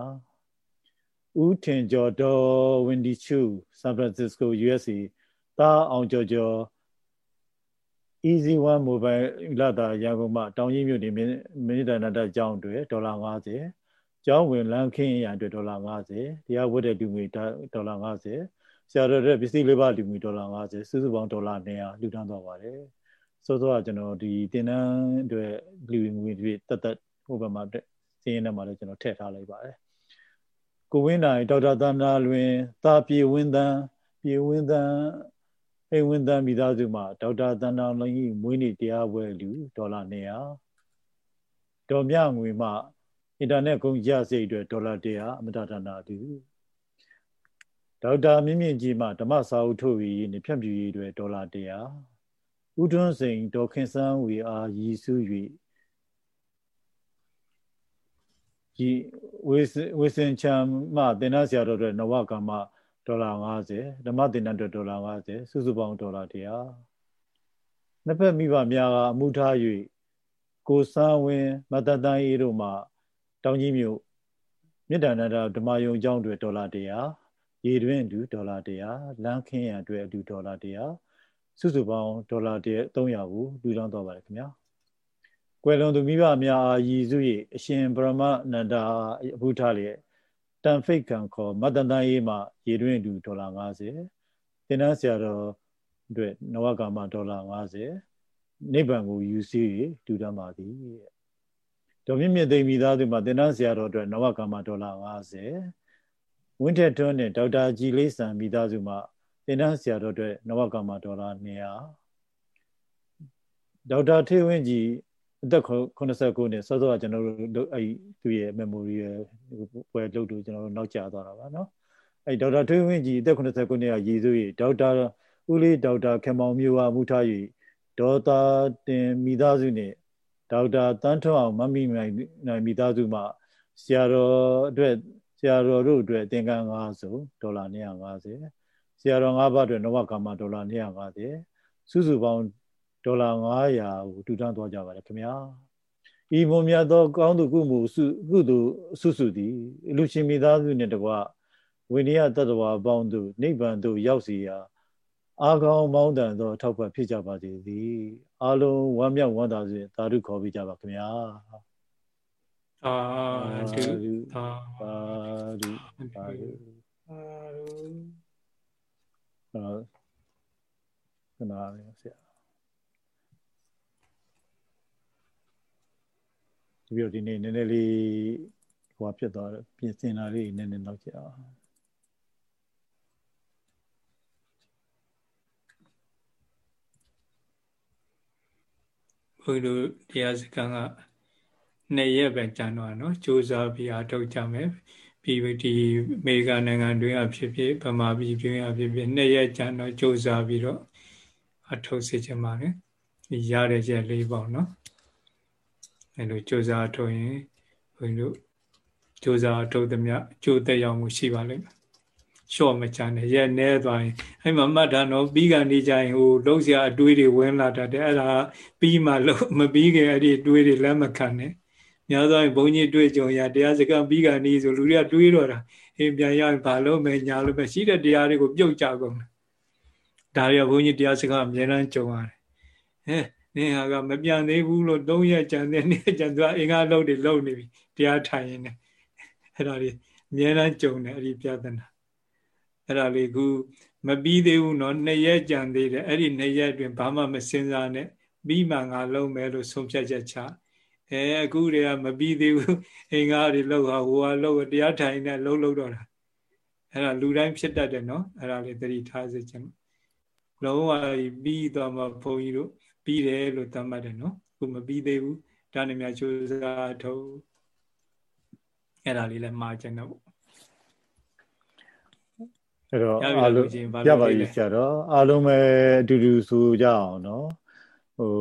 ဦးထင်ကျော်ဒေါ်ဝင်းဒီချူဆန်ဖရန်စစ္စကို USA တာအောင်ကျော်ကျော် easy one mobile လာတာရန်ကုန်မှာတောင်ကြီးမြို့နေမိနစ်တန်တအကြောင်းတွေဒေါ်လာ50ကျောင်းဝင်လမ်းခင်းရန်အတွက်ဒေါ်လာ50တရားဝတ်တဲ့လူငွေဒေါ်လာ50ဆရာတော်တဲ့ပစ္စည်းလေးပါလူငွေဒေါ်လာ50စုစုပေါင်းဒေါ်လာ200လူတန်းသွားပါတယ်စောစောကကျွန်တော်ဒီတင်နန်းအတွက်လူငွေတွေတက်တက်ဟိုဘက်မှာစင်းရင်းထဲမှာလည်းကျွန်တော်ထည့်ထားလိုက်ပါတယ်ကိုဝင်းနိုင်ဒေါက်တာသန္တာလွင်တာပြေဝင်းသန်းပြေဝင်းသန်း အိမ်ဝင်းသန်းမိသားစုမှာဒေါက်တာသန္တာလွင်ကြီးမွေးနေ့တရားပွဲလူဒေါ်လာ200ဒေါ်မြငွေမှာအင်တာနက်ကုန်ကြစိတ်အတွက်ဒေါ်လာ100အမတဒါနာတူဒေါက်တာမြင့်မြင့်ကြီးမှဓမ္မစာအုပ်ထုတ်ရေးနဲ့ဖြန့်ဖြူရေးအတွက်ဒေါ်လာ100ဦးထွန်းစိန်ဒေါ်ခင်စန်းဝေအားရည်စူး၍ဒီဝေဝေစင်ချမ်မှတင်နဆရာတော်အတွက်နဝကမ္မ ဒေါ်လာ50ဓမ္မတင်နအတွက်ဒေါ်လာ50စုစုပေါင်းဒေါ်လာ100နှစ်ဖက်မိဘများကအမှုထား၍ကိုစန်းဝင်းမတတန်အေးတို့မှတောင်ကြီးမြို့မြစ်တန်နတာဓမ္မယုံကျောင်းတွေဒေါ်လာ100ရေတွင်းအတူဒေါ်လာ100လမ်းခင်းရန်အတွက်အတူဒေါ်လာ100စုစုပေါင်းဒေါ်လာ300ကိုလူတောင်းတော့ပါတယ်ခင်ဗျာကွယ်လွန်သူမိဘများအားရည်စု၍အရှင်ဗရမနန္ဒာအဘုထားလျက် တန်ဖိတ်ကံခေါ်မတန်တန်ရေးမှရေတွင်းအတူဒေါ်လာ50တင်နန်းဆရာတော်အတွက်နဝကာမဒေါ်လာ50နိဗ္ဗာန်ကိုယူစီတူတတ်ပါသည်ဒေါ်မြင့်မြင့်သိမိသားစုမှာတင်နန်းဆရာတော်အတွက်နဝကာမဒေါ်လာ50ဝင်းထက်ထွန်းနဲ့ဒေါက်တာကြည်လေးစံမိသားစုမှာတင်နန်းဆရာတော်အတွက်နဝကာမဒေါ်လာ200ဒေါက်တာထေဝင်းကြီး အသက်89နှစ်စောစောကကျွန်တော်တို့အဲ့သူ့ရဲ့ memory ရဲ့ပွဲလုပ်လို့ကျွန်တော်တို့နောက်ကျသွားတာပါနော်အဲ့ဒေါက်တာထွေးဝင်းကြီးအသက်89နှစ်ကရည်စူးရေဒေါက်တာဦးလေးဒေါက်တာခင်မောင်မျိုးဝမူထား၍ဒေါက်တာတင်မိသားစုနဲ့ဒေါက်တာတန်းထွန်းအောင်မမိနိုင်နိုင်မိသားစုမှဆရာတော်အတွက်ဆရာတော်တို့အတွက်သင်္ကန်း900ဒေါ်လာ150ဆရာတော်5ပါးအတွက်နဝကမ္မဒေါ်လာ150စုစုပေါင်း ဒေါ်လာ900ကိုတူတန်းသွားကြပါတယ်ခင်ဗျာဤမွန်မြတ်သောကောင်းသူကုမှုစုကုသူစုစုသည်လူရှင်မိသားစုနှင့်တကွဝိနည်းတတ္တဝါအပေါင်းတို့နိဗ္ဗာန်သို့ရောက်စီရာအာကောင်းမောင်းတန်သောထောက်ပံ့ဖြစ်ကြပါစေသည်အလုံးဝမ်းမြောက်ဝမ်းသာစွာသာဓုခေါ်ပေးကြပါခင်ဗျာအာဓုသာဓုသာဓုအာဓုအာခဏလေးဆရာ ပြီးတော့ဒီနေ့နည်းနည်းလေးဟိုဖြစ်သွားတော့ပြင်ဆင်တာလေးနည်းနည်းနောက်ကြအောင်ဘုရားတို့တရားစခန်းကနှစ်ရက်ပဲကြာတော့နော်စူးစမ်းပြီးအထောက်ကြမယ်ပြီးဒီအမေရိကန်နိုင်ငံတွင်းအဖြစ်ဖြစ်ဗမာပြည်တွင်းအဖြစ်ဖြစ်နှစ်ရက်ကြာတော့စူးစမ်းပြီးတော့အထောက်စေချင်ပါတယ်ရတဲ့ရက်လေးပေါ့နော် အဲလိုကြိုးစားထုတ်ရင်ဘုန်းကြီးတို့ကြိုးစားထုတ်သမျှကြိုးသက်ရောက်မှုရှိပါလိမ့်မယ်လျှော့မချမ်းနဲ့ရက်နေသွားရင်အဲ့မှာမှတ်ထားတော့ပြီးကနေကြရင်ဟိုလုံးစရာအတွေးတွေဝင်လာတတ်တယ်အဲ့ဒါပြီးမှလို့မပြီးခင်အဲ့ဒီအတွေးတွေလက်မခံနဲ့များသောရင်ဘုန်းကြီးတွေးကြုံရတရားစကားပြီးကနေဆိုလူတွေကတွေးတော့တာအေးပြန်ရရင်ဘာလို့မယ်ညာလို့ပဲရှိတဲ့တရားတွေကိုပြုတ်ကြကုန်တယ်ဒါတွေကဘုန်းကြီးတရားစကားအများအားကြုံရတယ်ဟဲ့ နင်ဟာကမပြန်သေးဘူးလို့၃ရက်ကြံတဲ့နေ့ကြံသူကအင်္ဂါလုံးတွေလုံးနေပြီတရားထိုင်ရင်လည်းအဲ့ဒါလေးအများအားကြုံတယ်အဲ့ဒီပြဿနာအဲ့ဒါလေးခုမပြီးသေးဘူးနော်နှစ်ရက်ကြံသေးတယ်အဲ့ဒီနှစ်ရက်တွင်ဘာမှမစင်စားနဲ့ပြီးမှငါလုံးမယ်လို့ဆုံးဖြတ်ချက်ချအဲအခုတည်းကမပြီးသေးဘူးအင်္ဂါတွေလောက်ဟာဟိုဟာလောက်တရားထိုင်နေလုံးလုံးတော့တာအဲ့ဒါလူတိုင်းဖြစ်တတ်တယ်နော်အဲ့ဒါလေးသတိထားစေချင်လုံးဝပြီးသွားမှဘုန်းကြီးတို့ ပြီးတယ်လို့သတ်မှတ်တယ်နော်ခုမပြီးသေးဘူးဒါနဲ့များကြိုးစားထုတ်အဲ့ဒါလေးလည်းမှားခြင်းတော့အဲ့တော့အားလုံးရပါပြီဆရာတော်အားလုံးပဲအတူတူဆိုကြအောင်နော်ဟို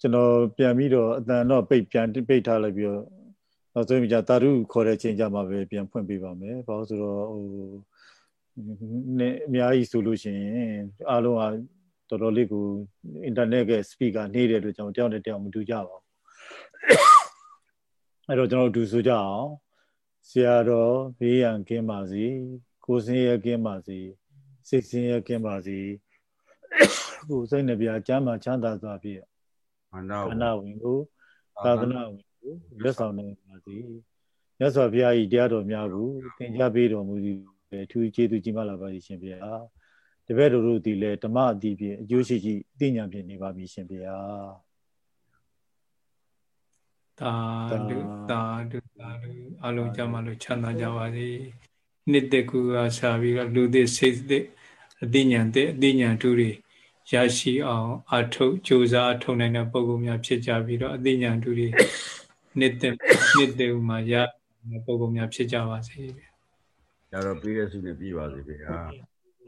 ကျွန်တော်ပြန်ပြီးတော့အတန်တော့ပိတ်ပြန်ပိတ်ထားလိုက်ပြီးတော့နောက်ဆုံးကြတာရုခေါ်တဲ့ချိန်ကြမှာပဲပြန်ဖွင့်ပေးပါမယ်ဘာလို့ဆိုတော့ဟိုနည်းအများကြီးဆိုလို့ရှိရင်အားလုံးက တော်တော်လေးကိုအင်တာနက်ကစပီကာနေတဲ့အတွက်ကြောင့်တယောက်နဲ့တယောက်မတူကြပါဘူးအဲ့တော့ကျွန်တော်တို့ဆိုကြအောင်ဆရာတော်ဘေးရန်ကင်းပါစေကိုစင်းရကင်းပါစေစိတ်စင်းရကင်းပါစေကိုစိတ်နှပြကျမ်းမာချမ်းသာစွာဖြင့်အန္တအနာဝင်ကိုသာသနာဝင်ကိုလက်ဆောင်နိုင်ပါစေမြတ်စွာဘုရား၏တရားတော်များကိုသင်ကြားပေးတော်မူသည်ပဲထူးကျေးဇူးကြီးမားလာပါရှင်ဗျာ တပည့်တော်တို့ဒီလေဓမ္မအတိဖြင့်အကျိုးရှိရှိသိဉာဏ်ဖြင့်နေပါပြီရှင်ဗျာသာဓုသာဓုသာဓုအလုံးကြမှာလို့ချမ်းသာကြပါစေနှစ်သက်ကူကဆာပြီးတော့လူသစ်စိတ်သစ်အသိဉာဏ်သစ်အသိဉာဏ်ထူးတွေရရှိအောင်အထုတ်ကြိုးစားထုတ်နိုင်တဲ့ပုံကောင်များဖြစ်ကြပြီးတော့အသိဉာဏ်ထူးတွေနှစ်သက်နှစ်သက်မှာရပုံကောင်များဖြစ်ကြပါစေ။ဒါတော့ပြီးတဲ့စုနဲ့ပြီးပါစေဗျာ။